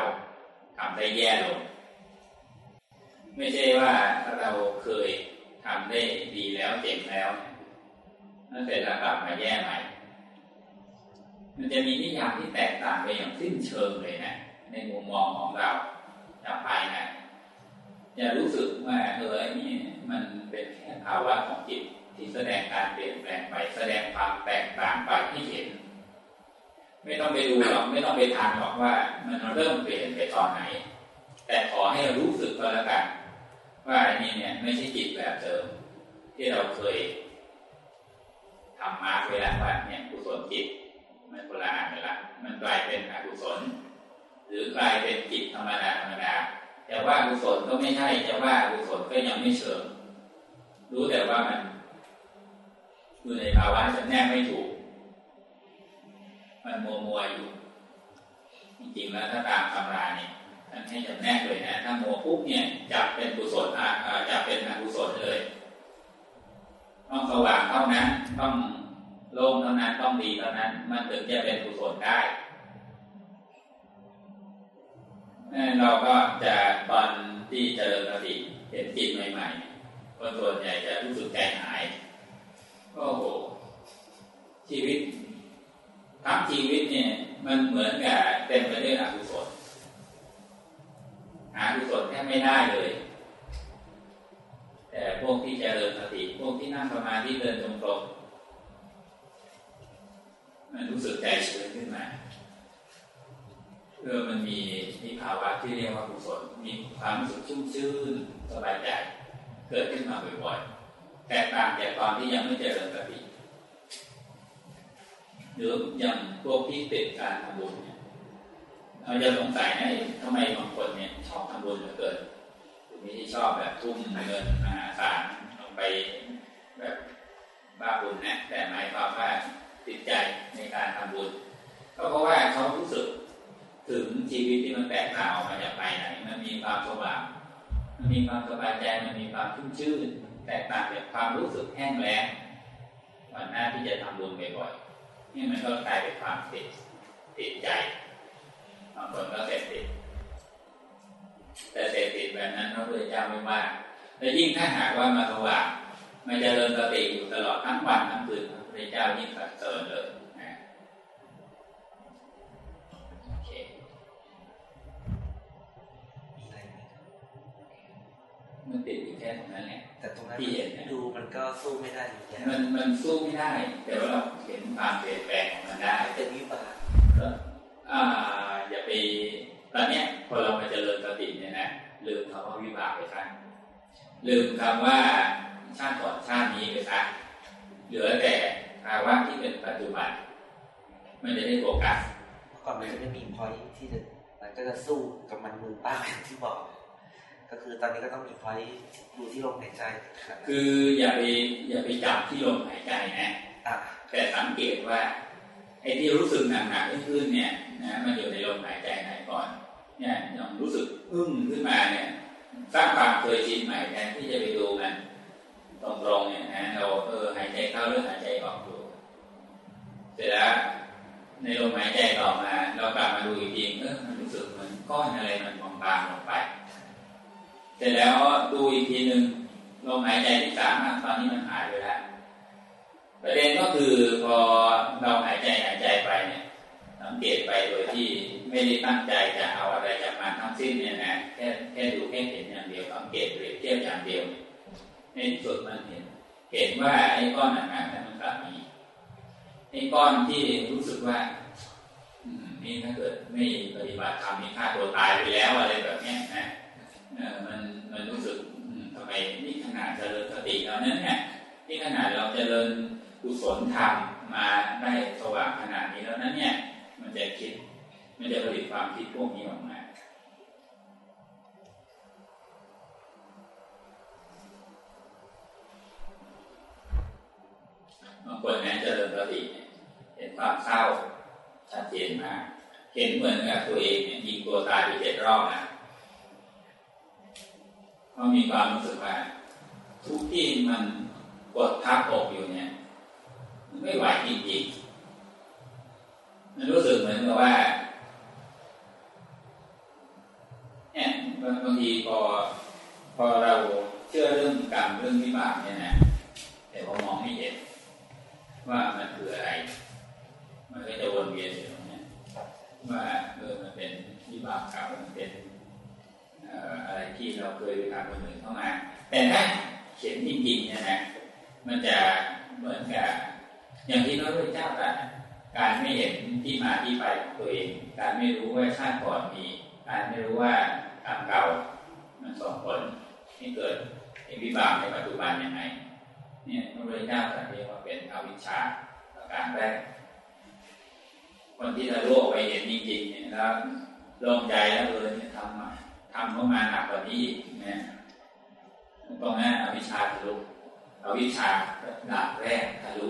ทำได้แย่ลง ไม่ใช่ว่าเราเคย ทำได้ดีแล้วเจ๋งแล้วนั่นเสร็จแล้วกลับมาแย่ใหม่ มันจะมีนิยามที่แตกต่างไปอย่างสิ้นเชิงเลยนะ ในมุมมองของเราจากภายในจะรู้สึกว่าเออนี่มันเป็นแค่ภาวะของจิตที่แสดงการเปลี่ยนแปลงไปแสดงความแตกต่างไปที่เห็น ไม่ต้องไปดูหรอกไม่ต้องไปทานหรอกว่า มันเริ่มเปลี่ยนไปตอนไหน แต่ขอให้รู้สึกก็แล้วกัน ว่าอันี่เนี่ย ไม่ใช่จิตแบบเดิม ที่เราเคยทำมาเวลาว่าเนี่ยกุศลจิตมันโบราณไปละมันกลายเป็นอกุศล หรือกลายเป็นจิตธรรมดาธรรมดาจะว่ากุศลก็ไม่ใช่จะว่ากุศลก็ยังไม่เชิงรู้แต่ว่ามันอยู่ในภาวะจะแนกไม่ถูก มันมัวมัวอยู่ จริงๆแล้วถ้าตามตำราเนี่ย ให้จำแนกเลยนะถ้ามัวปุ๊บเนี่ยจับเป็นกุศลอาจับเป็นอกุศลเลย ต้องสว่างเท่านั้น ต้องโล่งเท่านั้นต้องดีเท่านั้น มันถึงจะเป็นกุศลได้เราก็จะตอนที่เจริญสติเห็นจิตใหม่ๆคนส่วนใหญ่จะรู้สึกใจหายโอ้โห ชีวิตทั้งชีวิตเนี่ย มันเหมือนกับเต็มไปด้วยอกุศล หากุศลแทบไม่ได้เลย แต่พวกที่เจริญสติพวกที่นั่งสมาธิเดินตรงๆมันรู้สึกใจชื้นขึ้นมาเออมันมีมีภาวะที่เรียกว่ากุศลมีความรู้สึกชุ่มชื่นสบายใจเกิดขึ้นมาบ่อยๆแตกต่างจากตอนที่ยังไม่เจริญสติหรืออย่างพวกที่ติดการทำบุญ เนี่ยเราจะสงสัยนะทำไมบางคนเนี่ยชอบทำบุญเหลือเกินมีที่ชอบแบบทุ่มเงินมหาศาลลงไปแบบบ้าบุญนะแต่หมายความว่าติดใจในการทำบุญก็เพราะว่าเขารู้สึกถึงชีวิตที่มันแตกต่างออกมาจากภายในมันมีความสว่างมันมีความสบายใจมันมีความชุ่มชื่นแตกต่างจากความรู้สึกแห้งแล้งวันหน้าที่จะทำบุญบ่อยๆนี่มันก็กลายเป็นความติดติดใจ บางคนก็เสพติดแต่เสพติดแบบนั้นพระพุทธเจ้าไม่ว่าและยิ่งถ้าหากว่ามาสว่างมันจะเริญสติอยู่ตลอดทั้งวันทั้งคืนพระพุทธเจ้ายิ่งสรรเสริญเลยมันติดอยู่แค่ตรงนั้นแหละแต่ตรงนั้นที่เห็นดูมันก็สู้ไม่ได้อยู่แล้วมันมันสู้ไม่ได้แต่ว่าเราเห็นความเปลี่ยนแปลงของมันได้เป็นวิบาก อ่าอย่าไปตอนเนี้ยพอเรามาเจริญสติเนี่ยนะลืมคำว่าวิบากไปซะลืมคำว่าชาติก่อนชาตินี้ไปซะเหลือแต่ภาวะที่เป็นปัจจุบัน มันจะได้โฟกัสก่อนมันจะไม่มีพอยที่จะมันก็จะสู้กับมันมือป้าที่บอก ก็คือตอนนี้ก็ต้องมีไฟดูที่ลมหายใจ คืออย่าไปอย่าไปจับที่ลมหายใจนะแต่สังเกตว่า ไอ้ที่รู้สึกหนักๆขึ้นเนี่ยนะมันอยู่ในลมหายใจไหนก่อน เนี่ยยังรู้สึกอึ้งขึ้นมาเนี่ยสร้างความเคยชินใหม่แทนที่จะไปดูมันตรงๆเนี่ยนะเราเออหายใจเข้าหรือหายใจออกอยู่เสร็จแล้วในลมหายใจต่อมา เรากลับมาดูอีกทีเออมันรู้สึกเหมือนก้อนอะไรมันบางๆลงไป เสร็จแล้วดูอีกทีหนึ่งลมหายใจที่สามตอนนี้มันหายไปแล้ว ประเด็นก็คือพอเราหายใจหายใจไปเนี่ยสังเกตไปโดยที่ไม่ได้ตั้งใจจะเอาอะไรจากมันทั้งสิ้นเนี่ยนะแค่แค่ดูแค่เห็นอย่างเดียวสังเกตเปรียบเทียบอย่างเดียวในที่สุดมันเห็น เห็นว่าไอ้ก้อนหนักๆนั้นมันกลับมีไอ้ก้อนที่รู้สึกว่านี่ถ้าเกิดไม่ปฏิบัติธรรมนี่ฆ่าตัวตายไปแล้วอะไรแบบนี้นะมันมันรู้สึกทำไมนี่ขนาดเจริญสติแล้วนั้นเนี่ยนี่ขนาดเราเจริญ กุศลธรรมมาได้สว่างขนาดนี้แล้วนั้นเนี่ย มันจะคิดมันจะผลิตความคิดพวกนี้ออกมาบางคนนะเจริญสติเห็นความเศร้าชัดเจนมากเห็นเหมือนกับตัวเองเนี่ยยิงตัวตายไปเจ็ดรอบนะเขามีความรู้สึกว่าทุกที่มันกดทับอกอยู่เนี่ย ไม่ไหวจริงๆมันรู้สึกเหมือนกับว่าเนี่ยบางทีพอพอเราเชื่อเรื่องกรรมเรื่องวิบากเนี่ยนะแต่พอมองไม่เห็นว่ามันคืออะไร มันก็จะวนเวียนอยู่ตรงนี้ว่าเออมันเป็นวิบากเก่ามันเป็นอะไรที่เราเคยทำคนอื่นเข้ามา แต่ถ้าเขียนจริงๆเนี่ยนะมันจะเหมือนกับ อย่างที่พระพุทธเจ้าตรัสการไม่เห็นที่มาที่ไปของตัวเอง การไม่รู้ว่าชาติก่อนมี การไม่รู้ว่ากรรมเก่ามันส่งผลให้เกิดวิบากในปัจจุบันยังไงเนี่ยพระพุทธเจ้าตรัสเรียกว่าเป็นอวิชชาประการแรกคนที่เราโลกไปเห็นจริงๆเนี่ยแล้วลงใจแล้วเออเนี่ยทำมาทำเข้ามาหนักกว่านี้นี่ยตรงนั้นอวิชชาทะลุอวิชชาหลักแรกทะลุ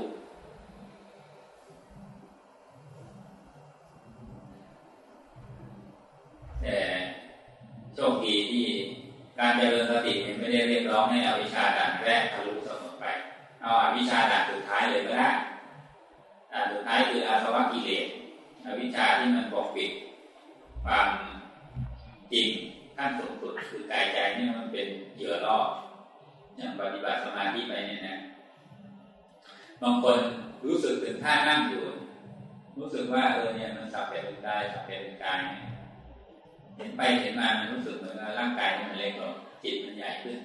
แต่โชคดีที่การเจริญสติไม่ได้เรียกร้องให้อวิชชาด่านแรกทะลุเสมอไป เอาอวิชชาด่านสุดท้ายเลยก็ได้ด่านสุดท้ายคืออาสวะกิเลสอวิชชาที่มันปกปิดความจริงขั้นสูงสุดคือกายใจนี่มันเป็นเหยื่อล่ออย่างปฏิบัติสมาธิไปเนี่ยนะบางคนรู้สึกถึงท่านั่งอยู่ รู้สึกว่าเออเนี่ยมันสับแต่เป็นกายสับแต่เป็นกายเเห็นไปเห็นมามันรู้สึกเหมือนว่าร่างกายมันเล็กลงจิตมันใหญ่ขึ้น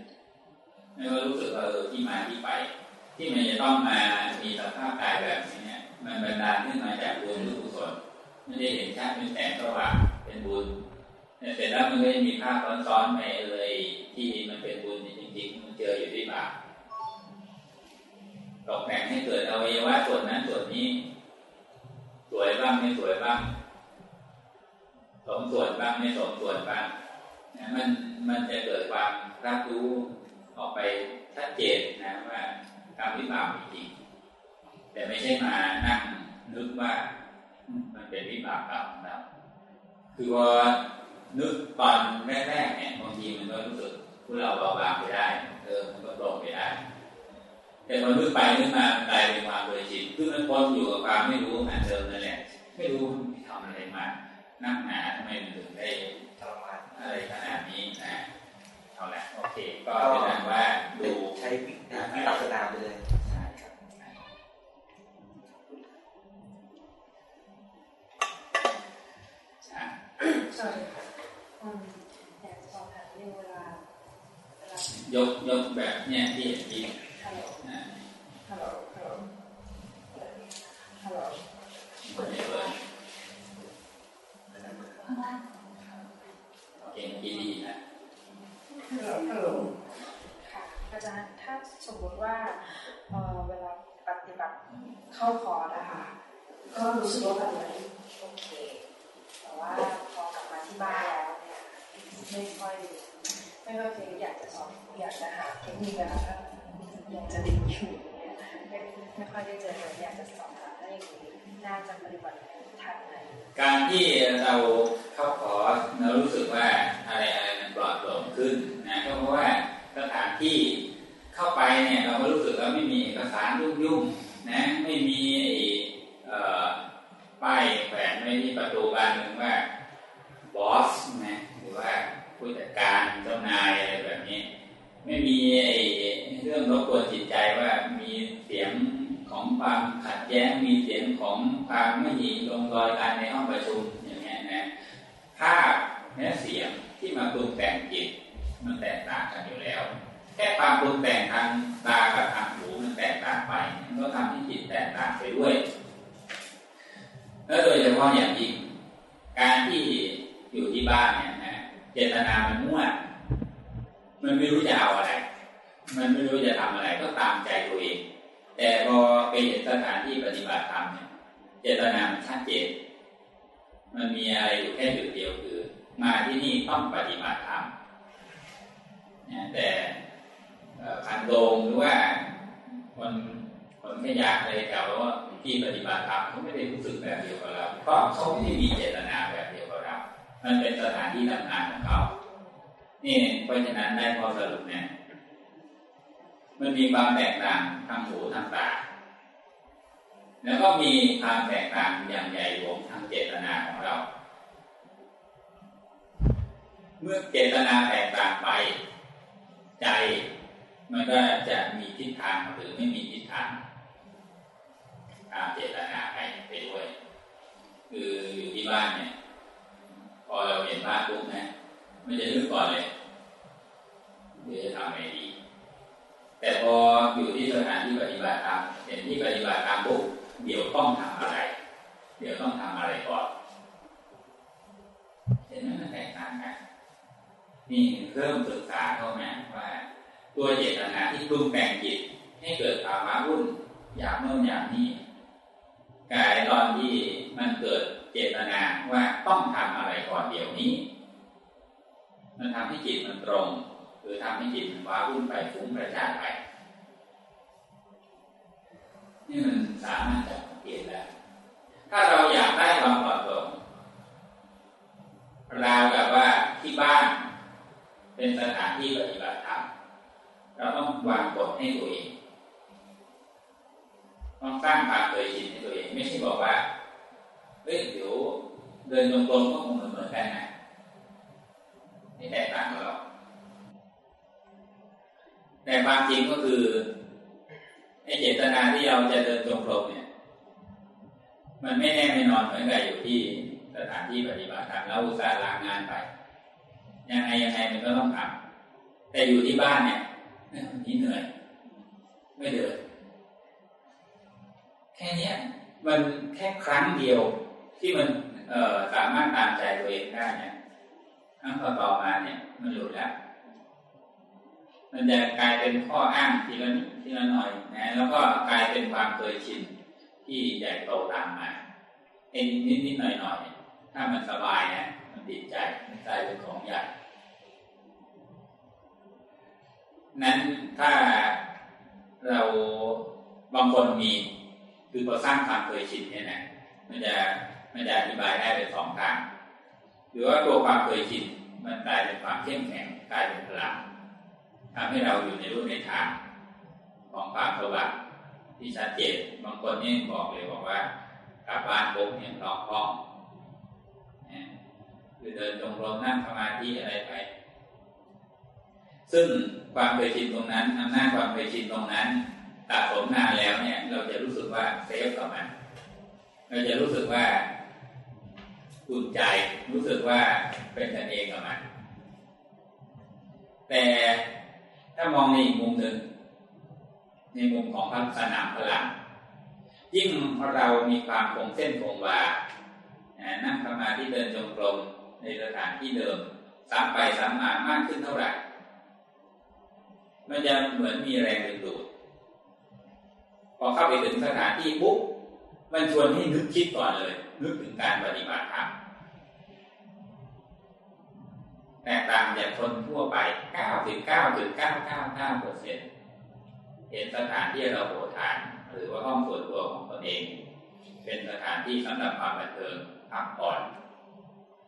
ไม่ว่ารู้สึกว่าเออที่มาที่ไป ที่มันจะต้องมามีสภาพกายแบบนี้เนี่ย มันบันดาลขึ้นมาจากบุญหรือกุศลไม่ได้เห็นชาติเป็นแสงสว่างเป็นบุญเสร็จแล้วมันก็จะมีภาพซ้อนๆไปเลยที่มันเป็นบุญจริงๆมันเจออยู่ที่บาปตกแต่งให้เกิดอวัยวะส่วนนั้นส่วนนี้ สวยบ้างไม่สวยบ้าง สมส่วนบ้างไม่สมส่วนบ้างนะมันมันจะเกิดความรับรู้ออกไปชัดเจนนะว่ากรรมวิบากจริงแต่ไม่ใช่มานั่งนึกว่า มันเป็นวิบากกรรมนะคือว่านึกตอนแรกๆเนี่ยบางทีมันก็รู้สึกพวกเราเบาบางไปได้เออมันก็โปร่งไปได้ แต่พอนึกไปนึกมากลายเป็นความเคยชินคือมันพ้นอยู่กับความไม่รู้อันเดิมนั่นแหละไม่รู้ทำอะไรมา นั่งหนาทำไมถึงได้ทรมานอะไรขนาดนี้นะเอาละโอเค ก็เป็นว่าดูใช้วิปัสสนาไปเลยสวัสดีค่ะอยากจะสอบถารื่องเวลายกยกแบบเนี่ยที่เห็นที่ฮัลโหลฮัลโหลฮัลโหลฮัลโหล เปิดเลยโอเคดีดีนะฮัลโหลค่ะอาจารย์ถ้าสมมติว่าเวลาปฏิบัติเข้าคอร์นะคะก็รู้สึกว่าแบบโอเคแต่ว่าพอกลับมาที่บ้านแล้วเนี่ยไม่ค่อยไม่ค่อยเคยอยากจะสอนอยากจะหาเทคนิคแบบอยากจะดิ้นอยู่เนี่ยไม่ไม่ค่อยได้เจออยากจะสอน การที่เราเข้าขอเรารู้สึกว่าอะไรอะไรมันปลอดโปร่งขึ้นนะก็เพราะว่าสถานที่เข้าไปเนี่ยเราก็รู้สึกเราไม่มีเอกสารยุ่งยุ่งนะไม่มีป้ายแฝงไม่มีประตูบานหนึ่งว่าบอสนะหรือว่าผู้จัดการเจ้านายอะไรแบบนี้ ไม่มีเรื่องรบกวนจิตใจว่ามีเสียง ของความขัดแย้งมีเสียงของความไม่หีลงรอยกันในห้องประชุมอย่างนี้นะภาพและเสียงที่มาปรุงแต่งจิตมันแตกต่างกันอยู่แล้ว แค่ความปรุงแต่งทางตากับทางหูมันแตกต่างไปมันก็ทำให้จิตแตกต่างไปด้วยและโดยเฉพาะอย่างยิ่งการที่อยู่ที่บ้านเนี่ยนะเจตนามันมั่วมันไม่รู้จะเอาอะไร มันไม่รู้จะทำอะไรก็ตามใจตัวเอง แต่พอไปเห็นสถานที่ปฏิบัติธรรมเนี่ยเจตนามันชัดเจน มันมีอะไรอยู่แค่จุดเดียวคือ มาที่นี่ต้องปฏิบัติธรรมแต่คันโดงหรือว่าคนคนขยะอะไรแถวที่ปฏิบัติธรรมเขาไม่ได้รู้สึกแบบเดียวกับเราเพราะเขาไม่ได้มีเจตนาแบบเดียวกับเรา มันเป็นสถานที่ทำงานของเขานี่เพราะฉะนั้นได้พอสรุปเนี่ย มันมีความแตกต่างทางหูทางตาแล้วก็มีความแตกต่างอย่างใหญ่หลวงทางเจตนาของเรา เมื่อเจตนาแตกต่างไป ใจมันก็จะมีทิศทางหรือไม่มีทิศทางตามเจตนาไปไปด้วยคืออยู่ที่บ้านเนี่ย พอเราเห็นบ้านปุ๊บนะมันจะนึกก่อนเลยเดี๋ยวจะทำไงดี แต่พออยู่ที่สถานที่ปฏิบัติธรรมเห็นที่ปฏิบัติธรรมปุ๊บเดี๋ยวต้องทำอะไร เดี๋ยวต้องทำอะไรก่อนเห็นไหมมันแตกต่างกันนี่เริ่มศึกษาเข้ามาว่า ตัวเจตนาที่ปรุงแต่งจิตให้เกิดภาวะวุ่นอยากโน่นอยางนี้กายตอนที่มันเกิดเจตนาว่าต้องทำอะไรก่อนเดี๋ยวนี้ มันทำให้จิตมันตรง หรือทำให้จิตมันว้าวุ่นไปฟุ้งกระจาไป นี่มันสามารถจะเปลี่ยนได้ถ้าเราอยากได้ความปลอดโปร่งราวกับว่าที่บ้าน เป็นสถานที่ปฏิบัติธรรมเราต้องวางกฎให้ตัวเองต้องสร้างความเคยชินให้ตัวเอง ไม่ใช่บอกว่าเฮ้ยเดี๋ยวเดินตรงๆก็คงเหมือนกันนะไม่แตกต่างกันหรอก แต่ความจริงก็คือไอ้เจตนาที่เราจะเดินจงกรมเนี่ย มันไม่แน่ไม่นอนเหมือนกับอยู่ที่สถานที่ปฏิบัติธรรมแล้วอุตส่าห์ลางานไป ยังไงยังไงมันก็ต้องทำแต่อยู่ที่บ้านเนี่ยนี่เหนื่อย ไม่เดินแค่นี้มันแค่ครั้งเดียวที่มันเออสามารถตามใจตัวเองได้เนี่ยครั้งต่อมาเนี่ยมันหลุดแล้ว มันจะกลายเป็นข้ออ้างทีละนิดทีละหน่อยนะแล้วก็กลายเป็นความเคยชินที่ใหญ่โตตามมาเองนิดนิดหน่อยหน่อยถ้ามันสบายเนี่ยมันติดใจมันกลายเป็นของใหญ่นั้นถ้าเราบางคนมีคือพอสร้างความเคยชินเนี่ยนะมันจะมันจะอธิบายได้เป็นสองทางหรือว่าตัวความเคยชินมันกลายเป็นความเข้มแข็งกลายเป็นพลัง ทำให้เราอยู่ในรูปในทางของความสว่างที่ชัดเจนบางคนนี่บอกเลยบอกว่ากลับบ้านปุ๊บเนี่ยล็อกห้องคือเดินจงกรมนั่งสมาธิอะไรไป ซึ่งความเคยชินตรงนั้นอำนาจความเคยชินตรงนั้นสะสมนานแล้วเนี่ย เราจะรู้สึกว่าเซฟกับมันเราจะรู้สึกว่าอุ่นใจรู้สึกว่าเป็นกันเองกับมันแต่ ถ้ามองในอีกมุมหนึ่ง ในมุมของพัฒนาพลังยิ่งเรามีความคงเส้นคงวานั่งสมาธิเดินจงกรมในสถานที่เดิมซ้ำไปซ้ำมามากขึ้นเท่าไหร่ มันจะเหมือนมีแรงดึงดูดพอเข้าไปถึงสถานที่ปุ๊บมันชวนให้นึกคิดก่อนเลย นึกถึงการปฏิบัติธรรม แตกต่างจากคนทั่วไป 99.999%เห็นสถานที่เราโหฐาน หรือว่าห้องส่วนตัวของตนเอง เป็นสถานที่สำหรับความบันเทิงพักผ่อน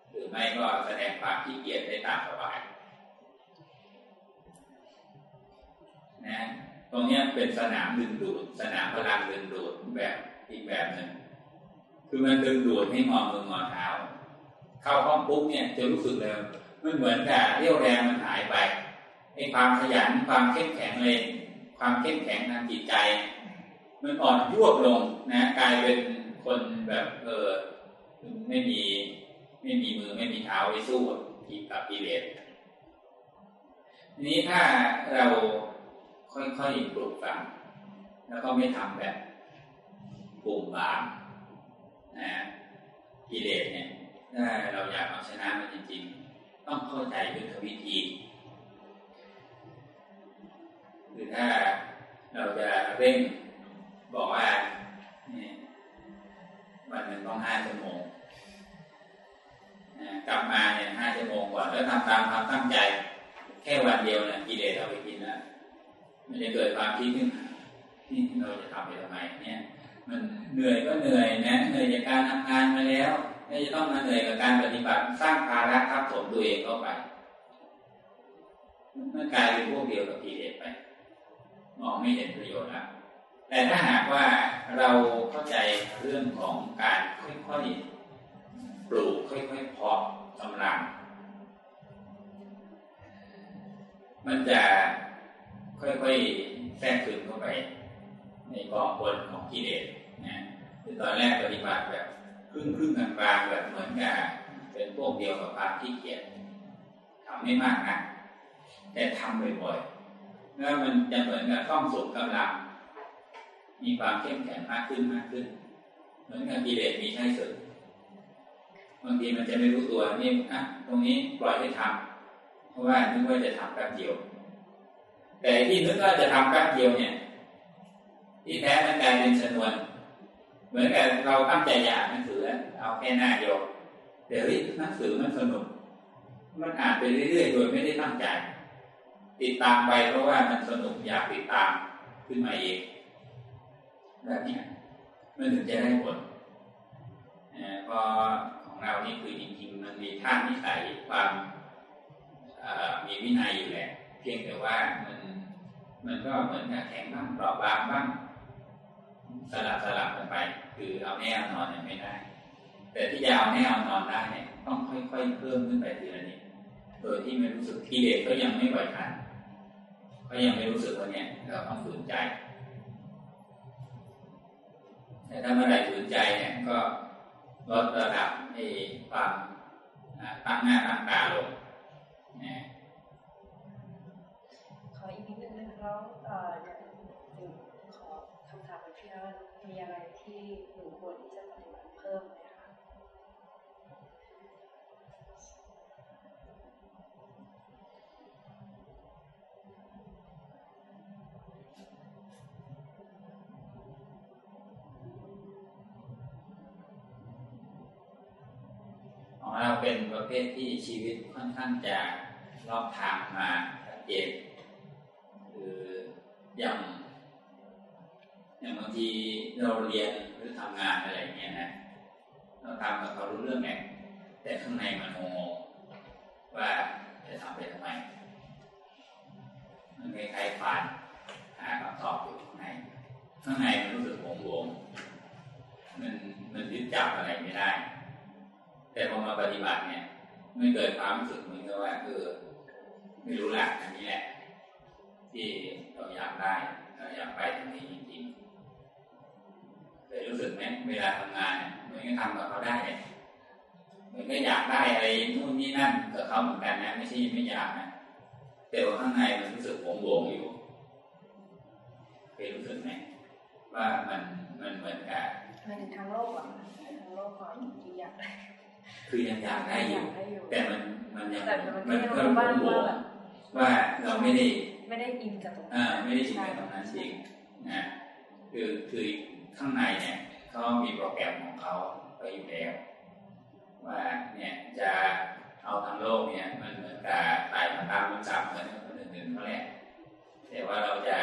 หรือไม่ก็แสดงความขี้เกียจได้ตามสบายนะตรงนี้เป็นสนามดึงดูด สนามพลังดึงดูดแบบอีกแบบหนึ่งคือมันดึงดูดให้มองมือมองเท้า เข้าห้องปุ๊บเนี่ยจะรู้สึกเลย มันเหมือนกับเรี่ยวแรงมันหายไปไอ้ความขยันความเข้มแข็งเลย ความเข้มแข็งทางจิตใจ มันอ่อนยวบลงนะกลายเป็นคนแบบเออไม่มีไม่มีมือไม่มีเท้าไปสู้กีกับกิเลสนี้ถ้าเราค่อยๆปลูกฝังแล้วก็ไม่ทำแบบปุ่มบามนะกิเลสเนี่ยถ้าเราอยากเอาชนะมันจริงๆ ต้องเข้าใจยุทธวิธีคือถ้าเราจะเร่งบอกว่าวันหนึ่งต้องห้าชั่วโมงกลับมาเนี่ยห้าชั่วโมงก่อนแล้วทำตามความตั้งใจ แค่วันเดียวเนี่ยกิเลสเราไปกินแล้วมันจะเกิดความคิดขึ้นที่เราจะทำไปทำไมเนี่ย มันเหนื่อยก็เหนื่อยนะเหนื่อยจากการทำงานมาแล้ว ไม่จะต้องมาเหนื่อยกับการปฏิบัติสร้างภาระทับถมตัวเองเข้าไปมันกลายเป็นพวกเดียวกับกิเลสไป มองไม่เห็นประโยชน์แล้วแต่ถ้าหากว่าเราเข้าใจเรื่องของการค่อยๆปลูกค่อยๆเพาะกำลัง มันจะค่อยๆแทรกซึมเข้าไป ในกองพลของกิเลสนะคือตอนแรกปฏิบัติแบบ รึ่งครึ่งกลางกลางแบบเหมือนกับเป็นพวกเดียวกับความที่เกียจทำไม่มากนะแต่ทำบ่อยๆแล้วมันจะเหมือนกับต้องสูงกำลัง มีความเข้มแข็งมากขึ้นมากขึ้น เหมือนกับกิเลสมีใช่สึกบางทีมันจะไม่รู้ตัวนี่อะตรงนี้ปล่อยให้ทำเพราะว่านึกว่าจะทำแป๊บเดียว แต่ที่นึกว่าจะทำแป๊บเดียวเนี่ย ที่แท้มันกลายเป็นชนวน เหมือนกับเราตั้งใจอยากนังสือ เอาแค่หน้าเดียวเดี๋ยวหนังสือมันสนุก มันอ่านไปเรื่อยๆ โดยไม่ได้ตั้งใจ ติดตามไปเพราะว่ามันสนุกอยากติดตามขึ้นมาเองแบบนี้มันถึงจะได้ผลพอของเรานี่คือจริงๆ มันมีท่านิสัยความมีวินัยอยู่แหละ เพียงแต่ว่ามันมันก็เหมือนกับแข็งบ้างเปราะบางบ้างสลับสลับกันไป คือเอาแน่นอนเนี่ยไม่ได้ แต่ที่จะเอาแน่เอานอนได้เนี่ยต้องค่อยๆเพิ่มขึ้นไปทีละนิดโดยที่ไม่รู้สึกกิเลสก็ยังไม่ไหวทันก็ยังไม่รู้สึกว่าเนี่ยเราต้องฝืนใจ แต่ถ้าเมื่อไหร่ฝืนใจเนี่ยก็ลดระดับไอ้ความตั้งหน้าตั้งตาลงนะขออีกนิดนึงนะคะแล้วเอ่อขอคำถามไปพี่ว่ามีอะไรที่ เราเป็นประเภทที่ชีวิตค่อนข้างจะรอบทางมาชัดเจนคืออย่างอย่างบางทีเราเรียนหรือทำงานอะไรอย่างเงี้ยนะเราทำกับเขารู้เรื่องไงแต่ข้างในมันงงว่าจะทำไปทำไมมันคล้ายๆฝันหาคำตอบอยู่ข้างในข้างในมันรู้สึกหงหวงมันมันยึดจับอะไรไม่ได้ แต่พอมาปฏิบัติเนี่ยไม่เกิดความรู้สึกเหมือนกับว่าเออไม่รู้หลักอันนี้แหละ ที่เราอยากได้เราอยากไปตรงนี้จริงๆเคยรู้สึกไหมเวลาทำงานเหมือนกับทำกับเขาได้เหมือนก็อยากได้อะไรนู่นนี่นั่นกับเขาเหมือนกันนะไม่ใช่ไม่อยากนะแต่ว่าข้างในมันรู้สึกหวงหวงอยู่เคยรู้สึกไหมว่ามันมันเหมือนกับมันถึงทางโลกอะทางโลกก่อนที่อยากได้ คือยังอยากได้อยู่ แต่มันมันยังมันเพิ่มหวงว่าเราไม่ได้ไม่ได้อินกับตรงนั้นไม่ได้อินกับตรงนั้นจริงนะคือคือข้างในเนี่ยเขามีโปรแกรมของเขาไปอยู่แล้วว่าเนี่ยจะเอาทางโลกเนี่ยมันเหมือนกับตายมาตามมันจับเหมือนคนอื่นๆเขาแหละแต่ว่าเราจะ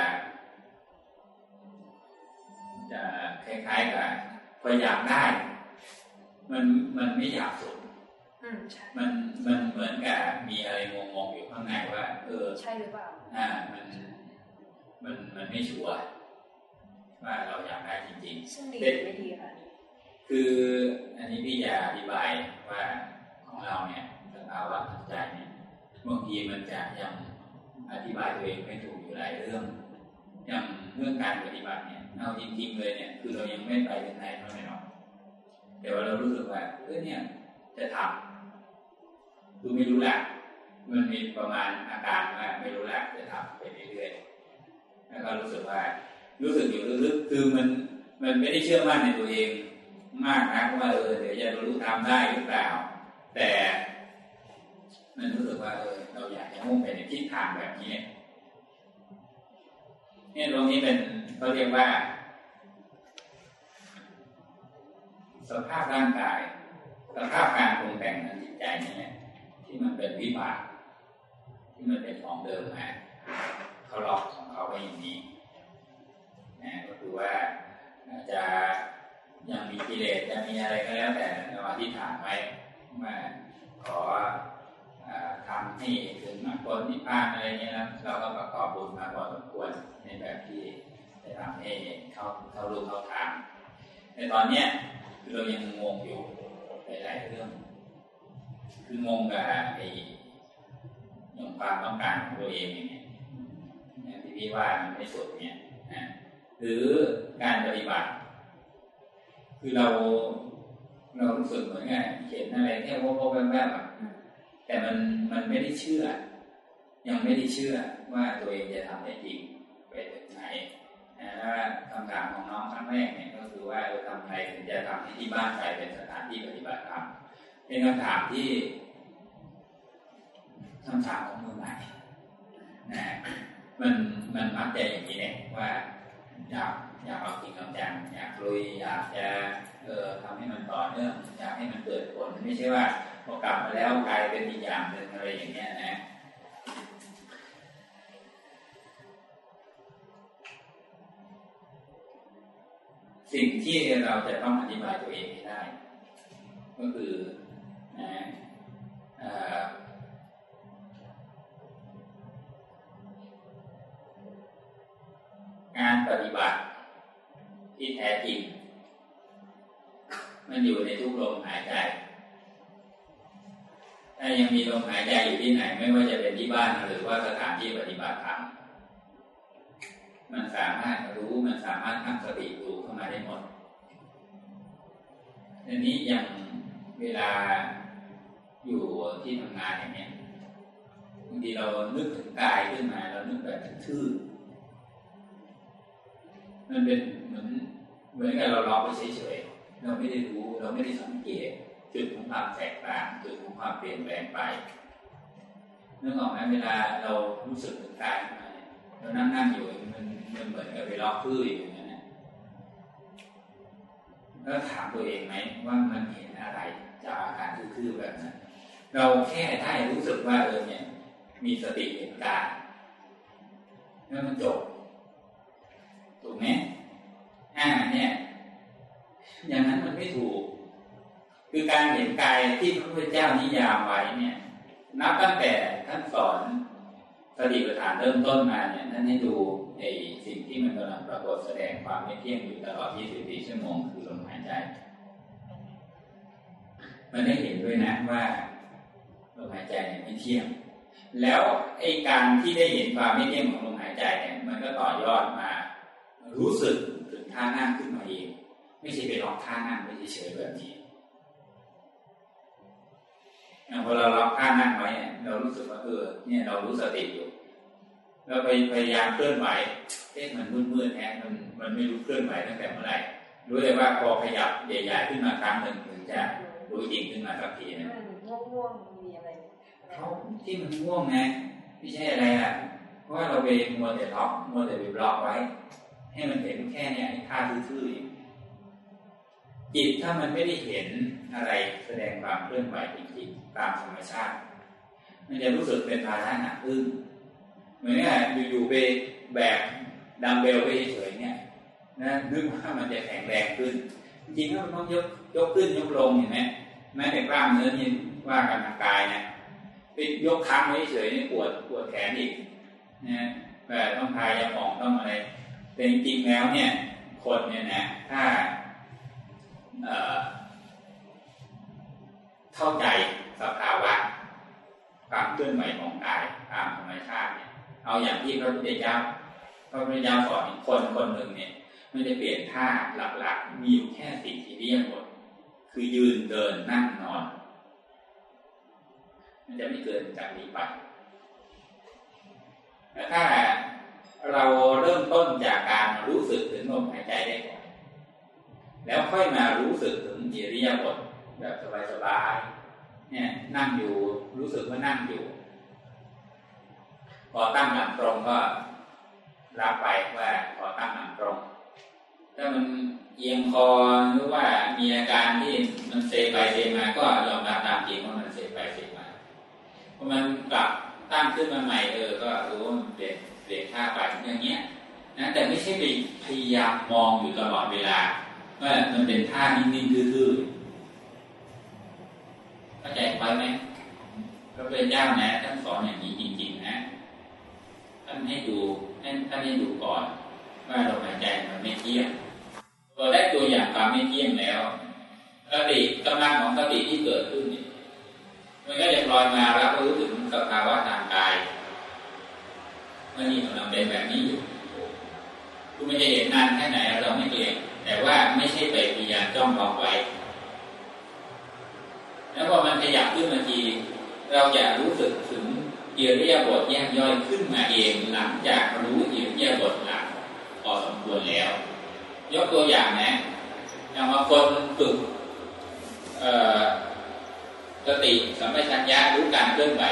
จะคล้ายๆกับพออยากได้ มันมันไม่อยากสุด มันมันเหมือนกับมีอะไรงงๆอยู่ข้างในว่า เออ ใช่หรือเปล่า อ่า มัน มันมันไม่ชัวร์ว่าเราอยากได้จริงๆซึ่งดีไม่ดีค่ะ คืออันนี้พี่อยากอธิบายว่าของเราเนี่ยสภาวะจิตใจเนี่ยบางทีมันจะยังอธิบายตัวเองไม่ถูกอยู่หลายเรื่อง อย่างเรื่องการปฏิบัติเนี่ยเอาจริงๆเลยเนี่ย คือเรายังไม่ไปถึงไหนเท่าไหร่หรอกแต่ว่าเรารู้สึกว่าเออเนี่ยจะทำ คือไม่รู้แหละมันมีประมาณอาการว่าไม่รู้แหละจะทำไปเรื่อยๆแล้วก็รู้สึกว่า รู้สึกอยู่ลึกๆคือมันมันไม่ได้เชื่อมั่นในตัวเองมากนะว่าเออเดี๋ยวจะรู้ทำได้หรือเปล่า แต่ มันรู้สึกว่าเออเราอยากจะมุ่งไปในทิศทางแบบนี้เนี่ยตรงนี้เป็นเขาเรียกว่า สภาพร่างกายสภาพการปรุงแต่งทางจิตใจนี่ ที่มันเป็นวิบากที่มันเป็นของเดิมมาเขาล็อกของเขาไว้อย่างนี้นะก็คือว่าจะยังมีกิเลสจะมีอะไรก็แล้วแต่เราอธิษฐานไว้ว่าขอทำให้ถึงมรรคผลนิพพานอะไรเงี้ยนะเราก็ประกอบบุญมาพอสมควรในแบบที่จะทำให้เขาเขารู้เขาทางในตอนเนี้ยเรายังงงอยู่หลายๆเรื่อง คืองงกับไอ้อย่างความต้องการของตัวเองเงี้ยที่พี่ว่ามันไม่สุดเนี่ยนะหรือการปฏิบัติ คือเราเรารู้สึกเหมือนไงเห็นอะไรแค่วบๆแวบๆแต่มันมันไม่ได้เชื่อ ยังไม่ได้เชื่อว่าตัวเองจะทำได้จริงไปถึงไหนนะคำถามของน้องครั้งแรกเนี่ยก็คือว่าเราทำไงถึงจะทำให้ที่บ้านกลายเป็นสถานที่ปฏิบัติธรรม เป็นคำถามที่คำถามของมือใหม่นะมันมันมักจะอย่างนี้เนี่ยว่าอยากอยากเอาจริงเอาจังอยากลุยอยากจะเออทำให้มันต่อเนื่องอยากให้มันเกิดผลไม่ใช่ว่าพอกลับมาแล้วกลายเป็นอีกอย่างหนึ่งอะไรอย่างเงี้ยนะสิ่งที่เราจะต้องอธิบายตัวเองให้ได้ ก็คือ งานปฏิบัติ ที่แท้จริง มันอยู่ในทุกลมหายใจ ถ้ายังมีลมหายใจอยู่ที่ไหน ไม่ว่าจะเป็นที่บ้านหรือว่าสถานที่ปฏิบัติธรรมมันสามารถรู้มันสามารถทำสติดูเข้ามาได้หมดทีนี้อย่างเวลา อยู่ที่ทำงานอย่างเนี้ยบางทีเรานึกถึงกายขึ้นมาเรานึกแบบทื่อมันเป็นเหมือนเหมือนกับเราล็อกไว้เฉยๆเราไม่ได้รู้เราไม่ได้สังเกตจุดของความแตกต่างจุดของความเปลี่ยนแปลงไปนึกออกไหมเวลาเรารู้สึกถึงกายมาเรานั่งนั่งอยู่มันมันเหมือนกับไปล็อกพื้นอยู่อย่างนั้นแล้วถามตัวเองไหมว่ามันเห็นอะไรจากอาการทื่อๆแบบนั้น เราแค่ได้รู้สึกว่าเออเนี่ย มีสติเห็นกายแล้วมันจบ ถูกไหมอ่าเนี่ย อย่างนั้นมันไม่ถูก คือการเห็นกายที่พระพุทธเจ้านิยามไว้เนี่ย นับตั้งแต่ท่านสอนสติปัฏฐานเริ่มต้นมาเนี่ยท่านให้ดูไอ้สิ่งที่มันกำลังปรากฏแสดงความไม่เที่ยงอยู่ตลอด 24 ชั่วโมงคือลมหายใจ มันได้เห็นด้วยนะว่า ลมหายใจเนี่ยไม่เที่ยง แล้วไอ้การที่ได้เห็นความไม่เที่ยงของลมหายใจเนี่ยมันก็ต่อยอดมา รู้สึกถึงท่านั่งขึ้นมาเอง ไม่ใช่ไปลองท่านั่งไม่เฉยๆแบบนี้พอเราล็อกท่านั่งไว้เนี่ยเรารู้สึกว่าเออเนี่ยเรารู้สติอยู่เราไปพยายามเคลื่อนไหวเอ๊ะมันมืดๆแฮะมันมันไม่รู้เคลื่อนไหวตั้งแต่เมื่อไหร่รู้เลยว่าพอขยับใหญ่ๆขึ้นมาครั้งหนึ่งถึงจะรู้จริงขึ้นมาสักทีนะง่วง เขาที่มันง่วงไงไม่ใช่อะไรอะเพราะว่าเราไปมัวแต่ล็อกมัวแต่ไปบล็อกไว้ ให้มันเห็นแค่เนี้ยท่าทื่อๆจิตถ้ามันไม่ได้เห็นอะไรแสดงความเคลื่อนไหวจริงๆตามธรรมชาติ มันจะรู้สึกเป็นภาระหนักอึ้งเหมือนกับอยู่ๆไปแบกดัมเบลไปเฉยๆเนี่ยนะนึกว่ามันจะแข็งแรงขึ้น จริงๆมันต้องยกยกขึ้นยกลงเห็นไหมแม้แต่กล้ามเนื้อนี่ว่ากันทางกายนะ ไปยกค้างไว้เฉยนี่ปวดปวดแขนอีกนะแต่ต้องทายาหมองต้องอะไรแต่จริงๆแล้วเนี่ย คนเนี่ยนะถ้าเข้าใจสภาวะความเคลื่อนไหวของกายตามธรรมชาติเนี่ยเอาอย่างที่พระพุทธเจ้าพระพุทธเจ้าสอนคนคนหนึ่งเนี่ยไม่ได้เปลี่ยนท่าหลักๆมีอยู่แค่สิ่งที่เรียกหมดคือยืนเดินนั่งนอน จะไม่เกินจากนี้ไปแต่ถ้าเราเริ่มต้นจากการรู้สึกถึงลมหายใจได้ก่อนแล้วค่อยมารู้สึกถึงอิริยาบถแบบสบายๆเนี่ยนั่งอยู่รู้สึกว่านั่งอยู่พอตั้งหลังตรงก็รับไปว่าพอตั้งหลังตรง ถ้ามันเอียงคอหรือว่ามีอาการที่มันเซไปเซมาก็ยอมรับตามจริงว่ามันเซไปเซมาพอ มันกลับตั้งขึ้นมาใหม่เออ ก็รู้ว่ามันเปลี่ยนเปลี่ยนท่าไปอย่างเงี้ยนะแต่ไม่ใช่ไปพยายามมองอยู่ตลอดเวลาว่ามันเป็นท่านิ่งๆทื่อๆเข้าใจไปไหมพระพุทธเจ้านะท่านสอนอย่างนี้จริง ๆ นะท่านให้ดูท่านท่านให้ดูก่อน ว่าลมหายใจมันไม่เที่ยงพอได้ตัวอย่างความไม่เที่ยงแล้วสติกำลังของสติที่เกิดขึ้นนี่ มันก็จะลอยมารับรู้ถึงสภาวะทางกายมันนี่กำลังเป็นแบบนี้อยู่คุณไม่จะเห็นนานแค่ไหนเราไม่เกรงแต่ว่าไม่ใช่ไปพยายามจ้องมองไว้ แล้วพอมันขยับขึ้นมาทีเราจะรู้สึกถึงเอีริยาบถแยกย่อยขึ้นมาเองหลังจากรู้เอีริยาบถหลักพอสมควรแล้ว ยกตัวอย่างนะอย่างบางคนฝึก สติสัมปชัญญะรู้การเคลื่อนไหว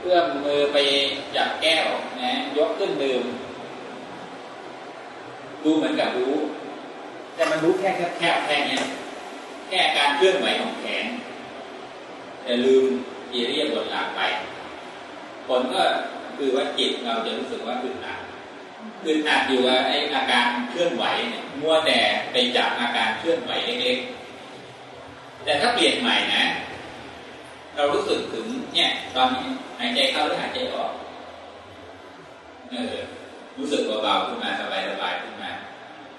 เอื้อมมือไปจับแก้วนะยกขึ้นดื่มดูเหมือนกับรู้ แต่มันรู้แค่แค่แค่แค่นี้แค่การเคลื่อนไหวของแขนแต่ลืมอิริยบถหลักไป ผลก็คือว่าจิตเราจะรู้สึกว่าอึดอัดอึดอัดอยู่กับไออาการเคลื่อนไหวเนี่ยมัวแต่ไปจับอาการเคลื่อนไหวเล็กๆ แต่ถ้าเปลี่ยนใหม่นะ เรารู้สึกถึงเนี่ย ตอนนี้หายใจเข้าหรือหายใจออกเออรู้สึกเบาๆขึ้นมาสบายๆขึ้นมา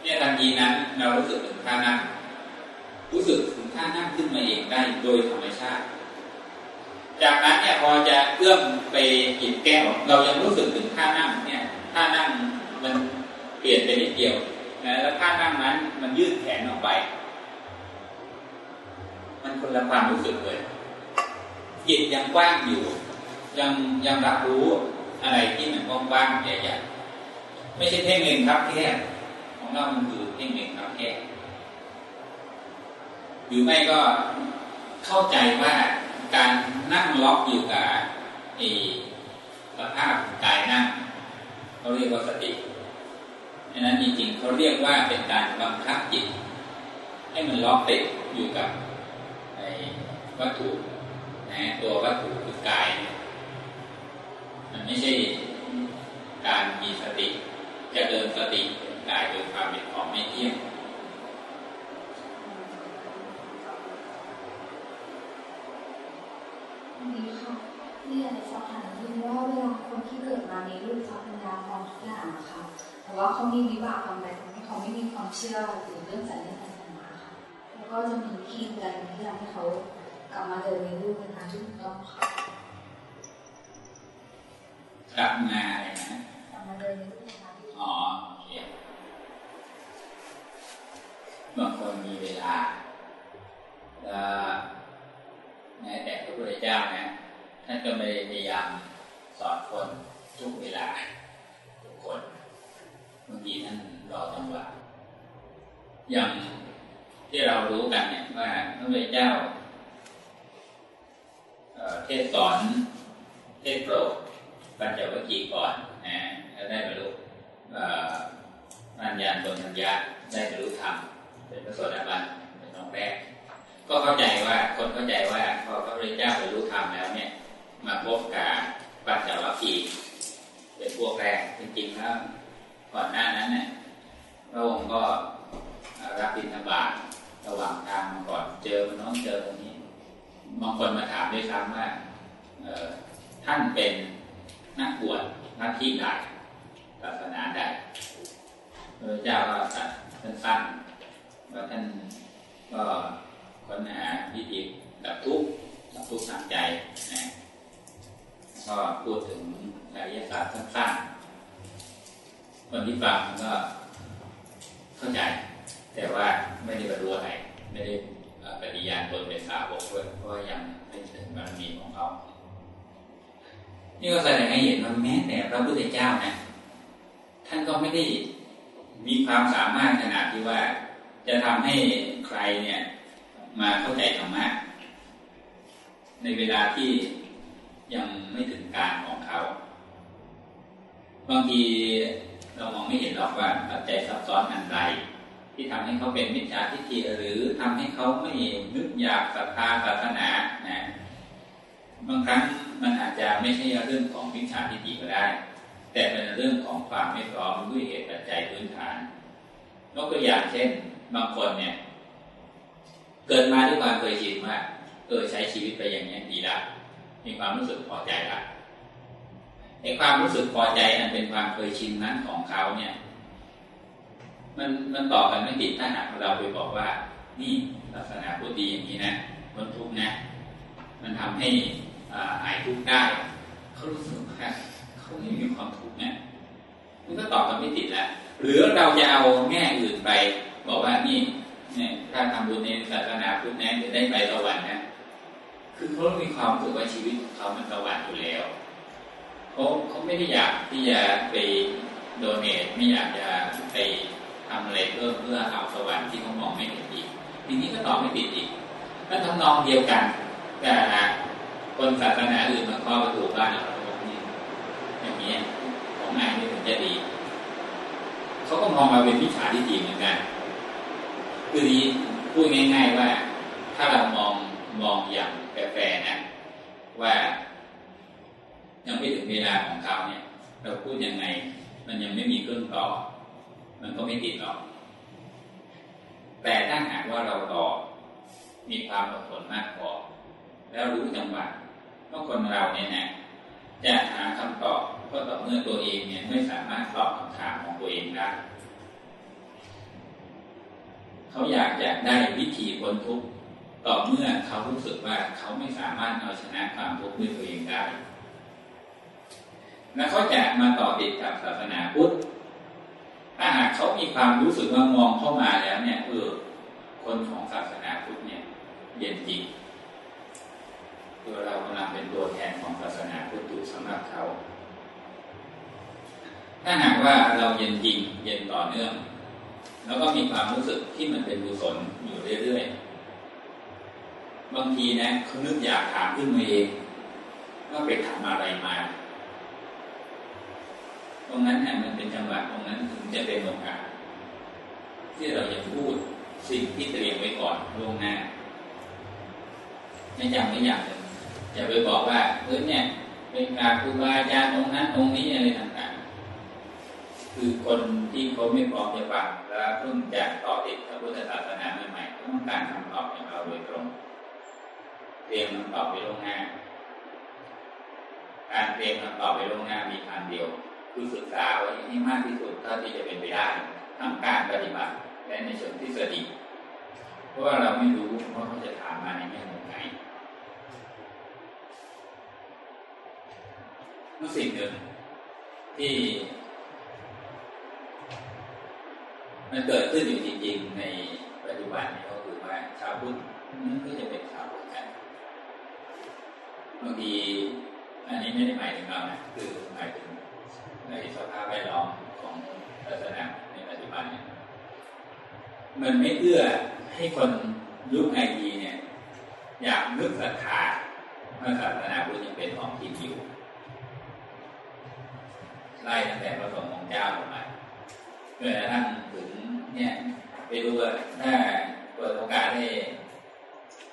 เนี่ยทันทีนั้นเรารู้สึกถึงท่านั่งรู้สึกถึงท่านั่งขึ้นมาเองได้โดยธรรมชาติ จากนั้นเนี่ยพอจะเอื้อมไปหยิบแก้วเรายังรู้สึกถึงท่านั่งเนี่ยท่านั่งมันเปลี่ยนไปนิดเดียวนะแล้วท่านั่งนั้นมันยืดแขนออกไป มันคนละความรู้สึกเลย จิตยังกว้างอยู่ ยังยังรับรู้อะไรที่มันกว้างๆใหญ่ๆไม่ใช่เพ่งเล็งครับแค่ของเรามันคือเพ่งเล็งครับแค่หรือไม่ก็เข้าใจว่าการนั่งล็อกอยู่กับสภาพกายนั่งเขาเรียกว่าสติดังนั้นจริงๆเขาเรียกว่าเป็นการบังคับจิต ให้มันล็อกติดอยู่กับ วัตถุนะตัววัตถุคือกาย มันไม่ใช่การมีสติจะเดินสติกายโดยความเป็นของไม่เที่ยงนี้ค่ะนี่อยาจะสอบถามนิดว่าเวลาคนที่เกิดมาในรูปทรัพย์ปัญญาพร้อมทุกอย่างนะคะแต่ว่าเขามีวิบากกรรมใดทำให้เขาไม่มีความเชื่อหรือเรื่องสายเลือดศาสนาค่ ก็จะมีที่ใดที่ทำให้เขากลับมาเดินในรูปในทางที่ถูกต้องค่ะกลับมาอะไรนะกลับมาเดินในรูปในทางที่อ๋อโอเคบางคนมีเวลาแล้วแม้แต่พระพุทธเจ้านะท่านก็ไม่พยายามสอนคนทุกเวลาทุกคนบางทีท่านรอจังหวะอย่าง ที่เรารู้กันเนี่ยว่าพระพุทธเจ้าเทศสอนเทศโปรดปัญจวัคคีย์ก่อนนะแล้วได้บรรลุปัญญาตนปัญญาได้บรรลุธรรมเป็นพระโสดาบันเป็นน้องแรก ก็เข้าใจว่าคนเข้าใจว่าพอพระพุทธเจ้าบรรลุธรรมแล้วเนี่ยมาพบกับปัญจวัคคีย์เป็นพวกแรกจริงๆแล้วก่อนหน้านั้นเนี่ยพระองค์ก็รับบิณฑบาต ระหว่างทางมาก่อนเจอมันน้องเจอตรงนี้บางคนมาถามด้วยซ้ำว่าท่านเป็นนักบวชนักที่ใดศาสนาใดพระเจ้าก็ตัดสั้นๆว่าท่านก็ค้นหาวิธีดับทุกข์ดับทุกข์ทางใจนะก็พูดถึงอริยศาสตร์สั้นๆคนที่ฟังก็เข้าใจ แต่ว่าไม่ได้บรรลุอะไรไม่ได้ปฏิญาณตนเป็นสาวกด้วยเพราะยังไม่ถึงนี่ก็แสดงให้เห็นว่าแม้แต่พระพุทธเจ้านะท่านก็ไม่ได้มีความสามารถขนาดที่ว่า จะทำให้ใครเนี่ย มาเข้าใจธรรมะในเวลาที่ยังไม่ถึงการของเขาบางทีเรามองไม่เห็นหรอกว่าปัจจัยซับซ้อนอันใด ที่ทำให้เขาเป็นมิจฉาทิฏฐิหรือทำให้เขาไม่นึกอยากศรัทธาศาสนานะบางครั้งมันอาจจะไม่ใช่เรื่องของมิจฉาทิฏฐิก็ได้ แต่เป็นเรื่องของความไม่พร้อมด้วยเหตุปัจจัยพื้นฐานยกตัวอย่างเช่น บางคนเนี่ย เกิดมาด้วยความเคยชินว่าเออใช้ชีวิตไปอย่างนี้ดีละมีความรู้สึกพอใจละไอ้ความรู้สึกพอใจอันเป็นความเคยชินนั้นของเขาเนี่ย มันมันต่อกันไม่ติดถ้าหากเราไปบอกว่า นี่ลักษณะพุทธิอย่างนี้นะคนทุกข์นะ มันทำให้หายทุกข์ได้เขารู้สึกว่าเขาไม่มีความทุกข์นะมันก็ตอบกันไม่ติดแล้วหรือเราจะเอาแง่อื่นไป บอกว่านี่เนี่ยถ้าทำบุญในศาสนาพุทธนะจะได้ไปสวรรค์นะคือเขามีความรู้สึกว่าชีวิตของเขามันสวรรค์อยู่แล้วเขาเขาไม่ได้อยากที่จะไปโดเนทไม่อยากจะไป ทำอะไรเพื่อเพื่อเอาสวรรค์ที่เขามองไม่เห็นอีกทีนี้ก็ตอบไม่ติดอีกแล้วทำนองเดียวกัน แต่คนศาสนาอื่นมาข้อประตูบ้านเราบอกนี่อย่างนี้ของนายนี่ถึงจะดีเขาก็มองมาเป็นวิชาที่ดีเหมือนกันคือนี้พูดง่าย ๆว่า ถ้าเรามองมองอย่างแฟร์นะ ว่า ยังไม่ถึงเวลาของเขาเนี่ย เราพูดยังไง มันยังไม่มีเครื่องต่อ มันก็ไม่ติดหรอก แต่ถ้าหากว่าเราต่อมีความอดทนมากพอแล้วรู้จังหวะว่าคนเราเนี่ยนะจะหาคำตอบก็ต่อเมื่อตัวเองเนี่ยไม่สามารถตอบคำถามของตัวเองได้เขาอยากจะได้วิธีพ้นทุกข์ต่อเมื่อเขารู้สึกว่าเขาไม่สามารถเอาชนะความทุกข์ด้วยตัวเองได้ และเขาจะมาต่อติดกับศาสนาพุทธ ถ้าหากเขามีความรู้สึกว่ามองเข้ามาแล้วเนี่ยเออคนของศาสนาพุทธเนี่ยเย็นจริงตัวเรากำลังเป็นตัวแทนของศาสนาพุทธอยู่สำหรับเขาถ้าหากว่าเราเย็นจริงเย็นต่อเนื่อง แล้วก็มีความรู้สึกที่มันเป็นกุศลอยู่เรื่อยๆบางทีนะเขานึกอยากถามขึ้นมาเองว่าไปทำอะไรมา ตรงนั้นเนี่ยมันเป็นจังหวะตรงนั้นถึงจะเป็นโอกาสที่เราจะพูดสิ่งที่เตรียมไว้ก่อนล่วงหน้าไม่จำไม่อยากเลยอย่าไปบอกว่าเออเนี่ยเป็นการครูบาอาจารย์องค์นั้นองค์นี้อะไรต่างๆ คือคนที่เขาไม่พร้อมจะฟังแล้วเพิ่งจะต่อติดพระพุทธศาสนาใหม่ๆต้องการคำตอบจากเราโดยตรงเตรียมคำตอบไปล่วงหน้า การเตรียมคำตอบไปล่วงหน้ามีทางเดียว คือศึกษาไว้ให้มากที่สุดเท่าที่จะเป็นไปได้ทั้งการปฏิบัติและในเชิงทฤษฎีเพราะว่าเราไม่รู้ว่าเขาจะถามมาในแง่มุมไหนเมื่อสิ่งหนึ่งที่ มันเกิดขึ้นอยู่จริง ๆ ในปัจจุบันนี้ก็คือว่าชาวพุทธนั่นก็จะเป็นชาวพุทธกันบางทีอันนี้ไม่ได้หมายถึงเรานะคือหมายถึง ในสภาพแวดล้อมของศาสนาในปัจจุบันเนี่ยมันไม่เอื้อให้คนยุคไอทีเนี่ย อยากนึกศรัทธาว่าศาสนาพุทธยังเป็นของที่อยู่ไล่ตั้งแต่พระสงฆ์ของเจ้าลงมาเมื่อท่านถึงเนี่ยไปดูว่าถ้าเปิดโอกาสให้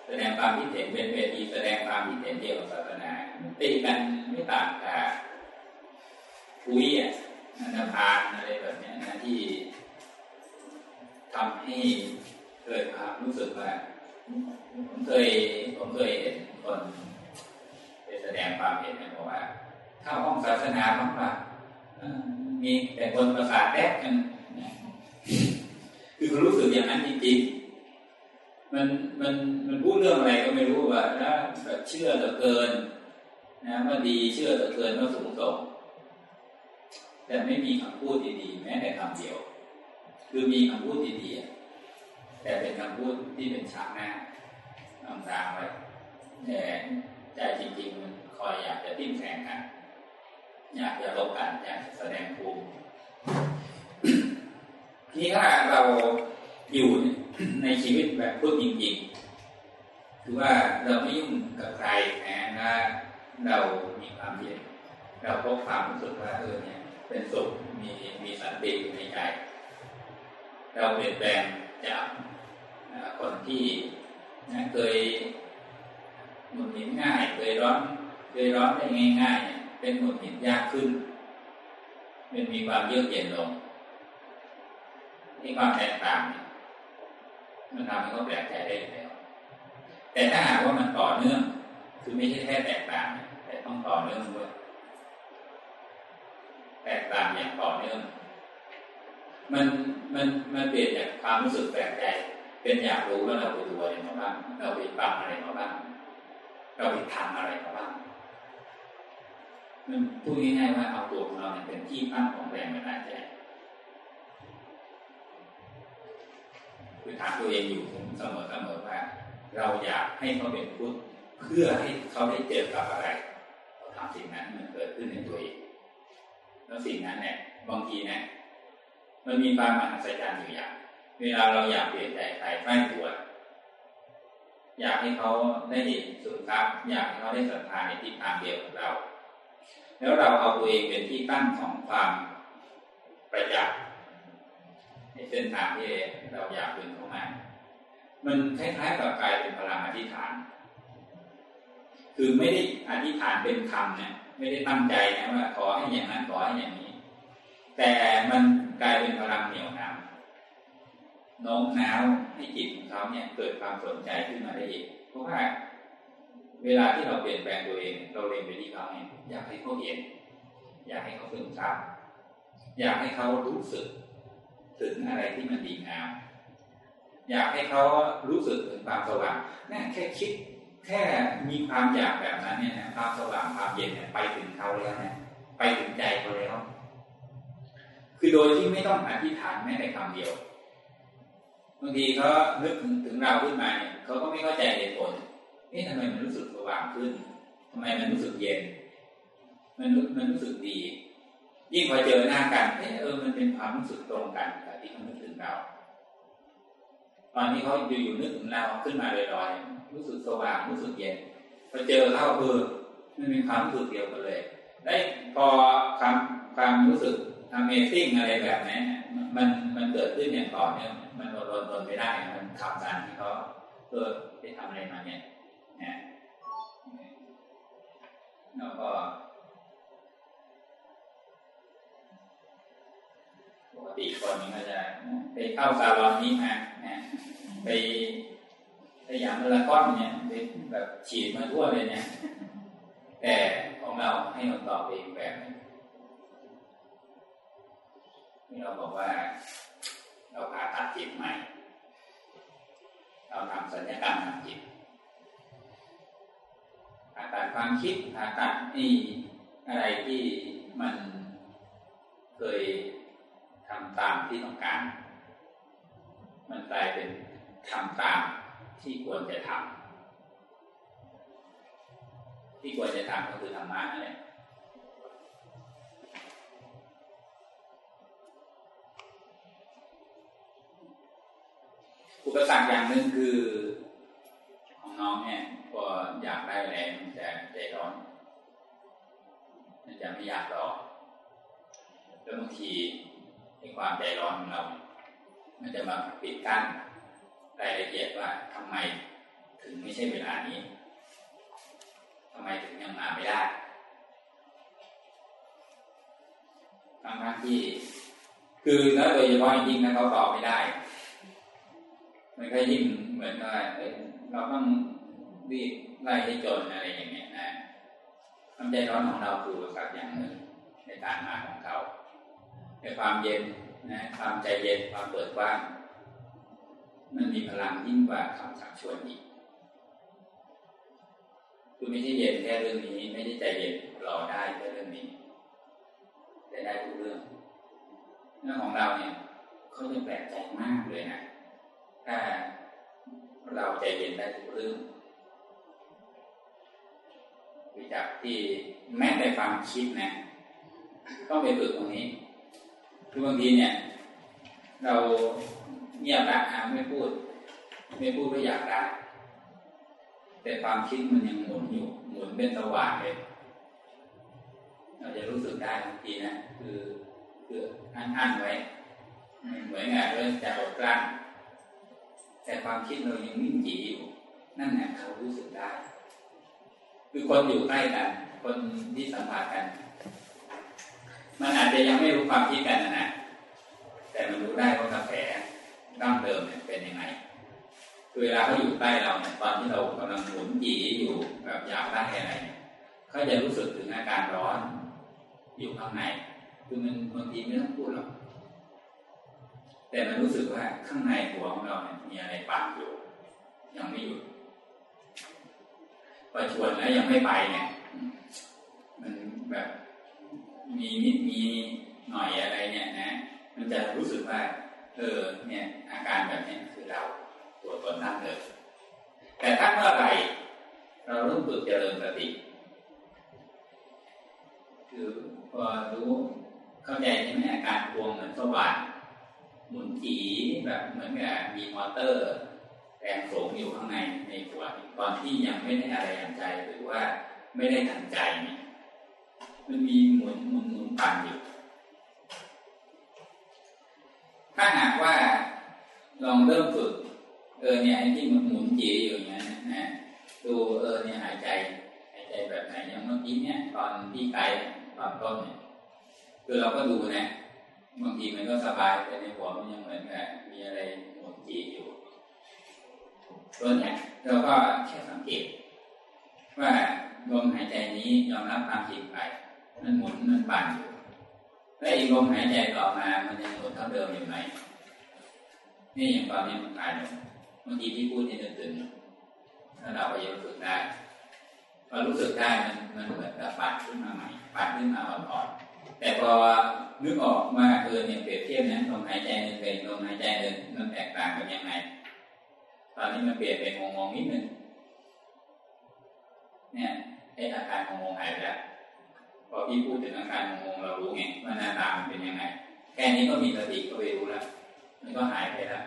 แสดงความคิดเห็นเป็นเวทีแสดงความคิดเห็นเกี่ยวกับศาสนาตีกันไม่ต่างกับ คุยอะนันทานอะไรแบบนี้นะที่ทำให้เกิดความรู้สึกว่าผมเคยผมเคยเห็นคนไปแสดงความเห็นนะบอกว่า เข้าห้องศาสนาบ้างปะมีแต่คนประสาทแรกกันคือรู้สึกอย่างนั้นจริงๆมันมันมันพูดเรื่องอะไรก็ไม่รู้ว่าถ้าเชื่อเหลือเกิน นะว่าดีเชื่อเหลือเกินว่าสูงส่ง แต่ไม่มีคำพูดดีๆแม้แต่คำเดียว คือมีคำพูดดีๆแต่เป็นคำพูดที่เป็นฉากหน้าต่างไว้แต่ใจจริงๆมันคอยอยากจะติ้มแทงกัน อยากจะลบกันอยากแสดงภูมินี่ถ้าเราอยู่ในชีวิตแบบพูดจริงๆคือว่าเราไม่ยุ่งกับใครนะเรามีความเย็นเราพบความรู้สึกว่าเออเนี่ย เป็นสุขมีมีสันติอยู่ในใจ เราเปลี่ยนแปลงจากคนที่เคยหมุนหินง่ายเคยร้อนเคยร้อนได้ง่ายๆเป็นหมุนหินยากขึ้น มันมีความเยือกเย็นลงนี่ความแตกต่างมันทำให้เขาแปลกใจได้แล้ว แต่ถ้าหากว่ามันต่อเนื่อง คือไม่ใช่แค่แตกต่าง แต่ต้องต่อเนื่องด้วย แตกต่างอย่างต่อเนื่อง มันมันมันเปลี่ยนจากความรู้สึกแปลกใจ เป็นอยากรู้ว่าเราไปดูอะไรมาบ้างเราไปฟังอะไรมาบ้างเราไปทำอะไรมาบ้างมันพูดง่ายๆว่าเอาตัวของเราเป็นที่ตั้งของแรงบันดาลใจคือถามตัวเองอยู่เสมอเสมอว่า เราอยากให้เขาเป็นพุทธเพื่อให้เขาได้เจอกับอะไรเราทำสิ่งนั้นมันเกิดขึ้นในตัวเอง แล้วสิ่งนั้นเนี่ยบางทีเนี่ยมันมีความมหัศจรรย์อยู่อย่าง เวลาเราอยากเปลี่ยนใจใครใกล้ตัวอยากให้เขาได้เห็นสุขภาพอยากให้เขาได้ศรัทธาในทิศทางเดียวกับเรา แล้วเราเอาตัวเองเป็นที่ตั้งของความประจักษ์ในเส้นทางที่เราอยากเดินเข้ามา มันคล้ายๆกับกลายเป็นพลังอธิษฐาน คือไม่ได้อธิษฐานเป็นคำเนี่ย ไม่ได้ตั้งใจนะว่าขอให้อย่างนั้นขอให้อย่างนี้ แต่มันกลายเป็นพลังเหนี่ยวน้ำโน้มน้าวให้จิตของเขาเนี่ยเกิดความสนใจขึ้นมาได้อีกเพราะว่าเวลาที่เราเปลี่ยนแปลงตัวเอง เราเรียนไปที่เขาเนี่ยอยากให้เขาเห็น อยากให้เขาซึมซับอยากให้เขารู้สึก ถึงอะไรที่มันดีงามอยากให้เขารู้สึกถึงความสว่างนี่แค่คิด แค่มีความอยากแบบนั้นเนี่ยนะความสว่างความเย็นเนี่ยไปถึงเขาแล้วเนี่ยไปถึงใจเขาแล้ว คือโดยที่ไม่ต้องอธิษฐานแม้แต่คำเดียวบางทีเขานึกถึงถึงเราขึ้นมาเนี่ยเขาก็ไม่เข้าใจเหตุผลนี่ทำไมมันรู้สึกสว่างขึ้นทำไมมันรู้สึกเย็น มันมันรู้สึกดี ยิ่งพอเจอหน้ากันเออมันเป็นความรู้สึกตรงกันกับที่เขานึกถึงเรา ตอนนี้เขาอยู่อยู่นึกถึงเราขึ้นมาลอยๆ รู้สึกสว่างรู้สึกเย็นพอเจอเข้าเออมันมีความรู้สึกเดียวกันเลยได้พอความความรู้สึก Amazing อะไรแบบนี้มันมันเกิดขึ้นอย่างต่อเนื่องมันรนรนไม่ได้ มันทำการที่เขาเออไปทำอะไรมาเนี่ยนะแล้วก็ปกติคนมันก็จะไปเข้าซาลอนนี้มานะไป ไปอย่างละก้อนเนี่ยแบบฉีดมาทั่วเลยเนี่ย แต่ของเราให้มันตอบเองแบบนี้ที่เราบอกว่า เราผ่าตัดจิตใหม่ เราทำสัญญกรรมทางจิตผ่าตัดความคิดผ่าตัดนี่อะไรที่มันเคยทำตามที่ต้องการ มันกลายเป็นทำตาม ที่ควรจะทำที่ควรจะทำก็คือธรรมะนั่นแหละอุปสรรคอย่างหนึ่งคือของน้องเนี่ยพออยากได้แรงมันจะใจร้อน มันจะไม่อยากรอแล้วบางทีในความใจร้อนของเรา มันจะมาปิดกั้น รายละเอียดว่าทำไมถึงไม่ใช่เวลานี้ทำไมถึงยังมาไม่ได้บางทั้งที่ คือแล้วโดยเฉพาะจริงนะเขาตอบไม่ได้ มันก็ยิ่งเหมือนว่าเราต้องรีบไล่ให้จนอะไรอย่างเงี้ยนะความใจร้อนของเราคือสักอย่างหนึ่งในการมาของเขาในความเย็นนะความใจเย็นความเปิดกว้าง มันมีพลังยิ่งกว่าคำชักชวนอีกคือไม่ใช่เย็นแค่เรื่องนี้ ไม่ใช่ใจเย็นรอได้แค่เรื่องนี้แต่ได้ทุกเรื่องเรื่องของเราเนี่ยเขาจะแปลกใจมากเลยนะถ้าเราใจเย็นได้ทุกเรื่องวิจากที่แม้แต่ความคิดนะต้องไปฝึกตรงนี้ คือบางทีเนี่ย เรา เงียบละไม่พูด ไม่พูดก็อยากได้แต่ความคิดมันยังหมุนอยู่หมุนเป็นสว่างเลยเราจะรู้สึกได้บางทีนะคือคืออันอันไว้เหมือนกับเรื่องจะอดกลั้นแต่ความคิดเรายังวิ่งจีอยู่ นั่นแหละเขารู้สึกได้ คือคนอยู่ใกล้กัน คนที่สัมผัสกัน มันอาจจะยังไม่รู้ความคิดกันนะแต่มันรู้ได้ว่ากาแฟ ดั้งเดิมเนี่ยเป็นยังไงคือเวลาเขาอยู่ใกล้เราเนี่ยตอนที่เรากำลังหมุนจีอยู่แบบอยากได้อะไรเนี่ยเขาจะรู้สึกถึงอาการร้อน อยู่ข้างในคือมันบางทีไม่ต้องพูดหรอกแต่มันรู้สึกว่าข้างในหัวของเราเนี่ยมีอะไรปั่นอยู่ ยังไม่หยุดพอชวนแล้วยังไม่ไปเนี่ย มันแบบมีนิดมีหน่อยอะไรเนี่ยนะ มันจะรู้สึกว่า เออเนี่ยอาการแบบนี้คือเราตัวตนตั้งเดิมแต่ถ้าเมื่อไหร่เราเริ่มฝึกเจริญสติคือพอรู้เข้าใจใช่ไหมอาการพวงเหมือนสว่านหมุนจีแบบเหมือนกับมีมอเตอร์แรงสูงอยู่ข้างในในหัวตอนที่ยังไม่ได้อะไรอย่างใจหรือว่าไม่ได้ทันใจเนี่ยมันมีหมุนหมุนหมุนปั่นอยู่ ถ้าหากว่าลองเริ่มฝึก เออเนี่ยที่มันหมุนจีอยู่อย่างนี้นะดูเออเนี่ยหายใจหายใจแบบไหนอย่างเมื่อกี้เนี่ย ตอนที่ไกลตอนต้นเนี่ยคือเราก็ดูนะบางทีมันก็สบายแต่ในหัวมันยังเหมือนกับมีอะไรหมุนจีอยู่ตัวเนี้ยเราก็แค่สังเกต ว่าลมหายใจนี้ยอมรับความจริงไป มันหมุนมันปั่นอยู่ แล้วอีกลมหายใจต่อมา มันยังหมุนเท่าเดิมอยู่ไหมนี่อย่างตอนนี้มันตายลงบางทีที่พูดนี่ตื่นๆถ้าเราไปยังฝึกได้พอรู้สึกได้มันมันเหมือนกับปั่นขึ้นมาใหม่ปั่นขึ้นมาอ่อนๆแต่พอนึกออกว่าเออเนี่ยเปรียบเทียบนะลมหายใจหนึ่งเป็นลมหายใจหนึ่งมันแตกต่างกันยังไงตอนนี้มันเปลี่ยนเป็นงงๆนิดนึงเนี่ยไอ้อาการงงๆหายไปแล้ว พอพี่พูดถึงอาการงงเรารู้ไงว่าหน้าตามันเป็นยังไง แค่นี้ก็มีสติก็ไปรู้แล้วมันก็หายไปแล้ว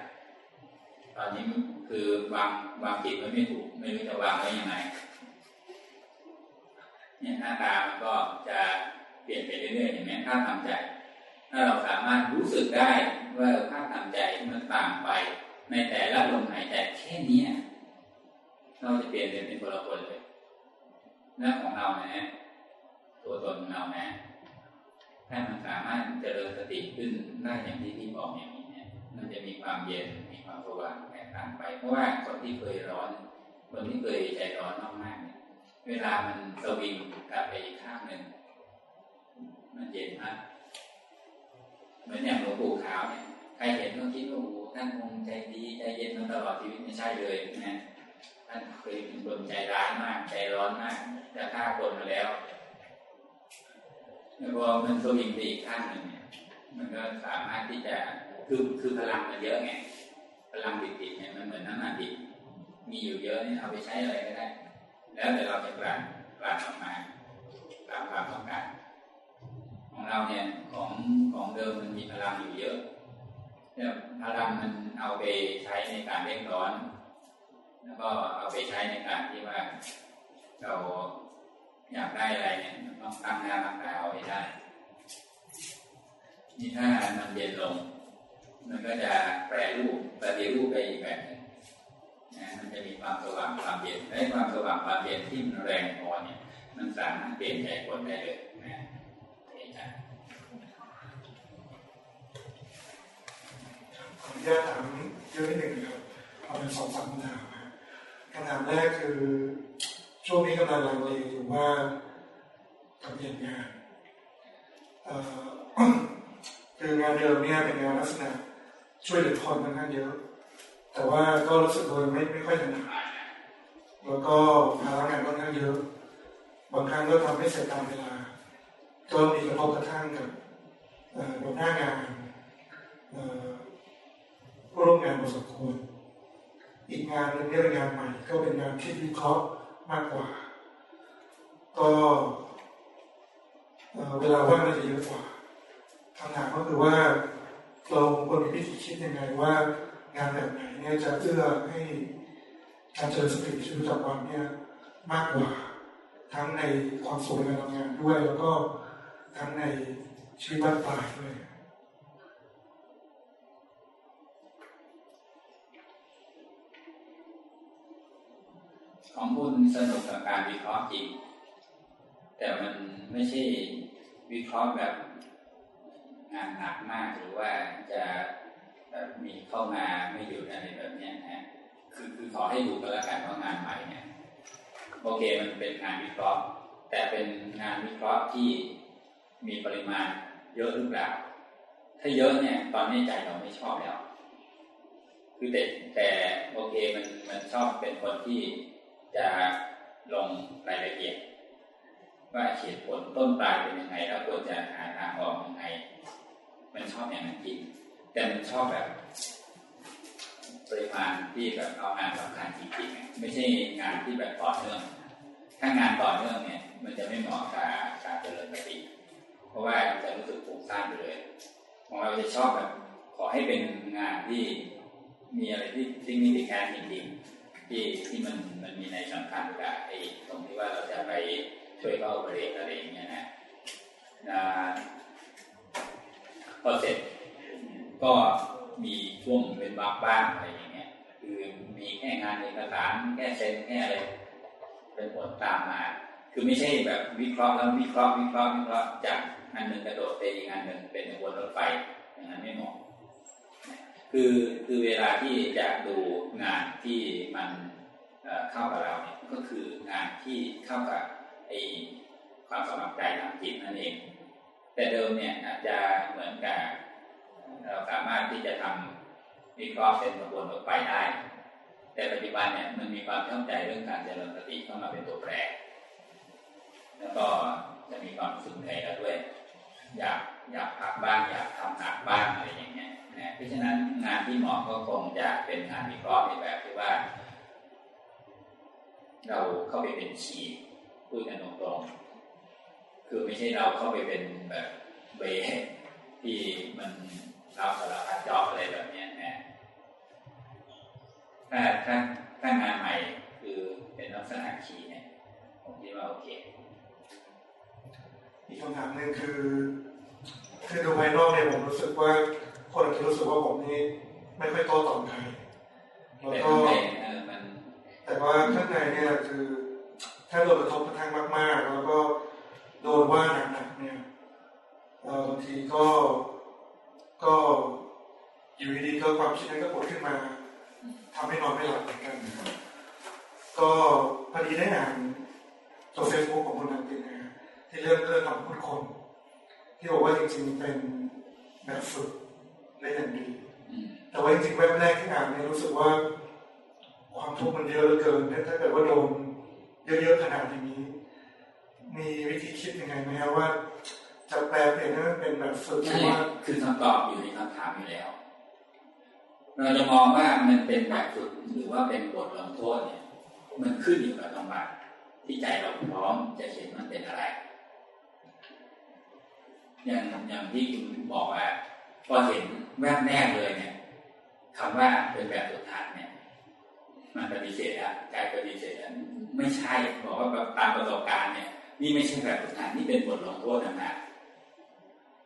ตอนนี้คือวางวางจิตไว้ไม่ถูก ไม่รู้จะวางไว้ยังไงเนี่ยหน้าตามันก็จะเปลี่ยนไปเรื่อยๆอย่างนี้ถ้าทำใจ ถ้าเราสามารถรู้สึกได้ว่าถ้าทำใจมันต่างไป ในแต่ละลมหายใจแค่นี้เราจะเปลี่ยนเป็นคนละคนเลยเรื่องของเรานะ ตัวตนเรานะถ้ามันสามารถเจริญสติขึ้นได้อย่างที่ที่บอกอย่างนี้เนี่ย มันจะมีความเย็นมีความสว่างแตกต่างไป เพราะว่าคนที่เคยร้อน คนที่เคยใจร้อนมากๆเนี่ยเวลามันสวิงกลับไปอีกข้างหนึ่งมันเย็นมากเหมือนอย่างหลวงปู่ขาวเนี่ยใครเห็นก็คิดว่าโอ้ท่านคงใจดีใจเย็นมาตลอดชีวิตไม่ใช่เลยนะท่านเคยเป็นคนใจร้ายมากใจร้อนมากจะฆ่าคนมาแล้ว พอมันสวิงไปอีกข้างหนึ่งเนี่ย มันก็สามารถที่จะคือคือพลังมันเยอะไงพลังดิบๆเนี่ยมันเหมือนน้ำมันดิบมีอยู่เยอะเนี่ยเอาไปใช้อะไรก็ได้ แล้วแต่เราจะกลั่นกลั่นออกมาตามความต้องการของเราเนี่ยของของเดิมมันมีพลังอยู่เยอะเนี่พลังมันเอาไปใช้ในการเร่งร้อน แล้วก็เอาไปใช้ในการที่ว่าเรา อยากได้อะไรเนี่ยต้องตั้งหน้าตั้งตาเอาไว้ได้นี่ถ้ามันเย็นลง มันก็จะแปรรูปปฏิรูปไปอีกแบบนึงนะมันจะมีความสว่างความเย็นและความสว่างความเย็นที่มันแรงพอเนี่ย มันสามารถเปลี่ยนใจคนได้เลยนะเห็นไหมขออนุญาตถามเยอะนิดหนึ่งครับเอาเป็นสองสามคำถามนะคำถามแรกคือ ช่วงนี้กำลังลังเลอยู่ว่าจะเปลี่ยนงานคืองานเดิมเนี่ยเป็นงานลักษณะช่วยเหลือคนค่อนข้างเยอะ แต่ว่าก็รู้สึกว่าไม่ไม่ค่อยถนัดแล้วก็ภาระงานค่อนข้างเยอะ บางครั้งก็ทำไม่เสร็จตามเวลา ก็มีกระทบกระทั่งกับหัวหน้างานผู้ร่วมงานพอสมควรอีกงานหนึงเนี่ยเป็นงานใหม่ ก็เป็นงานคิดวิเคราะห์ มากกว่า ก็เวลาว่างมันจะเยอะกว่าคำถามก็คือว่าเราควรมีวิธีคิดยังไงว่างานแบบไหนเนี่ยจะเอื้อให้การเจริญสติชีวิตประจำวันเนี่ยมากกว่าทั้งในความสุขในการทำงานด้วย แล้วก็ทั้งในชีวิตบ้านปลายด้วย ของคุณสนุกกับการวิเคราะห์จริง แต่มันไม่ใช่วิเคราะห์แบบงานหนักมากหรือว่าจะแบบมีเข้ามาไม่หยุดอะไรแบบนี้นะคือคือขอให้ดูกันล้วกันว่างานใหม่เนี่ยโอเคมันเป็นงานวิเคราะห์ แต่เป็นงานวิเคราะห์ที่มีปริมาณเยอะหรือเปล่าถ้าเยอะเนี่ย ตอนนี้ใจเราไม่ชอบแล้ว คือแต่แต่โอเคมันมันชอบเป็นคนที่ จะลงรายละเอียด ว่าเหตุผลต้นปลายเป็นยังไงแล้วควรจะหาทางออกยังไง มันชอบอย่างนั้นจริงแต่มันชอบแบบปริมาณที่แบบเอางานสำคัญจริงๆไม่ใช่งานที่แบบต่อเนื่อง ถ้างานต่อเนื่องเนี่ย มันจะไม่เหมาะกับการเจริญสติเพราะว่าจะรู้สึกฟุ้งซ่านไปเลยของเราจะชอบแบบขอให้เป็นงานที่มีอะไรที่สิ่งนี้ที่แค่จริงๆ ที่ที่มันมันมีในสำคัญกับไอ้ตรงที่ว่าเราจะไปช่วยเข้าบริเอะไรอย่างเงี้ยนะพอเสร็จก็มีช่วงเป็นบางบ้างอะไรอย่างเงี้ย คือมีแค่งานเอกสารแค่เซ็นแค่อะไรเป็นผลตามมา คือไม่ใช่แบบวิเคราะห์แล้ววิเคราะห์วิเคราะห์วิเคราะห์จากอันหนึ่งกระโดดไปอีกอันหนึ่งเป็นวนรถไฟอย่างนั้นไม่เหมาะ คือคือเวลาที่จะดูงานที่มันเข้ากับเราเนี่ยก็คืองานที่เข้ากับไอความสมัครใจทางจิตนั่นเอง แต่เดิมเนี่ยอาจจะเหมือนกับเราสามารถที่จะทำวิเคราะห์เป็นกระบวนการไปได้ แต่ปัจจุบันเนี่ยมันมีความเข้าใจเรื่องการเจริญสติเข้ามาเป็นตัวแปร แล้วก็จะมีความสึกเหนื่อยแล้วด้วย อยากอยากพักบ้างอยากทำหนักบ้างอะไรอย่างเงี้ย เพราะฉะนั้นงานที่เหมาะก็คงจะเป็นงานวิเคราะห์ในแบบที่ว่า เราเข้าไปเป็นชีพูดกันตรงๆคือไม่ใช่เราเข้าไปเป็นแบบเบที่มันรับสารพัดจอบอะไรแบบนี้นะถ้าถ้าถ้างานใหม่คือเป็นลักษณะขีเนี่ยผมคิดว่าโอเคอีกคำถามหนึ่งคือคือดูภายนอกเนี่ยผมรู้สึกว่า คนจะรู้สึกว่าผมนี่ไม่ค่อยโต้ตอบใครแล้วก็แต่ว่าข้างในเนี่ยคือถ้าโดนกระทบกระทั่งมาก ๆ แล้วก็โดนว่าหนักๆเนี่ยบางทีก็ก็อยู่ดีๆก็ความคิดนั้นก็ผุดขึ้นมาทำให้นอนไม่หลับเหมือนกันนะครับก็พอดีได้อ่านตัวเฟซบุ๊กของคุณนันตินะที่เรื่องเรื่องคำพูดคน ที่บอกว่าจริงๆเป็นแบบฝึก ได้อย่างดีแต่ว่าจริงๆแวบแรกที่อ่านเนี่ยรู้สึกว่า ความทุกข์มันเยอะเหลือเกินถ้าเกิดว่าโดนเยอะๆขนาดนี้ มีวิธีคิดยังไงไหมครับว่า จะแปลเปลี่ยนให้มันเป็นแบบฝึกว่าคือคำตอบอยู่ในคำถามอยู่แล้ว เราจะมองว่ามันเป็นแบบฝึกหรือว่าเป็นบทลงโทษเนี่ย มันขึ้นอยู่กับจังหวะที่ใจเราพร้อมจะเห็นมันเป็นอะไรอย่างอย่างที่คุณบอกว่า พอเห็นแวบแรกเลยเนี่ยคำว่าเป็นแบบสุดท้ายเนี่ยมันปฏิเสธอะใจปฏิเสธไม่ใช่บอกว่าตามประสบการณ์เนี่ย นี่ไม่ใช่แบบสุดท้ายนี่เป็นบทลงโทษนะ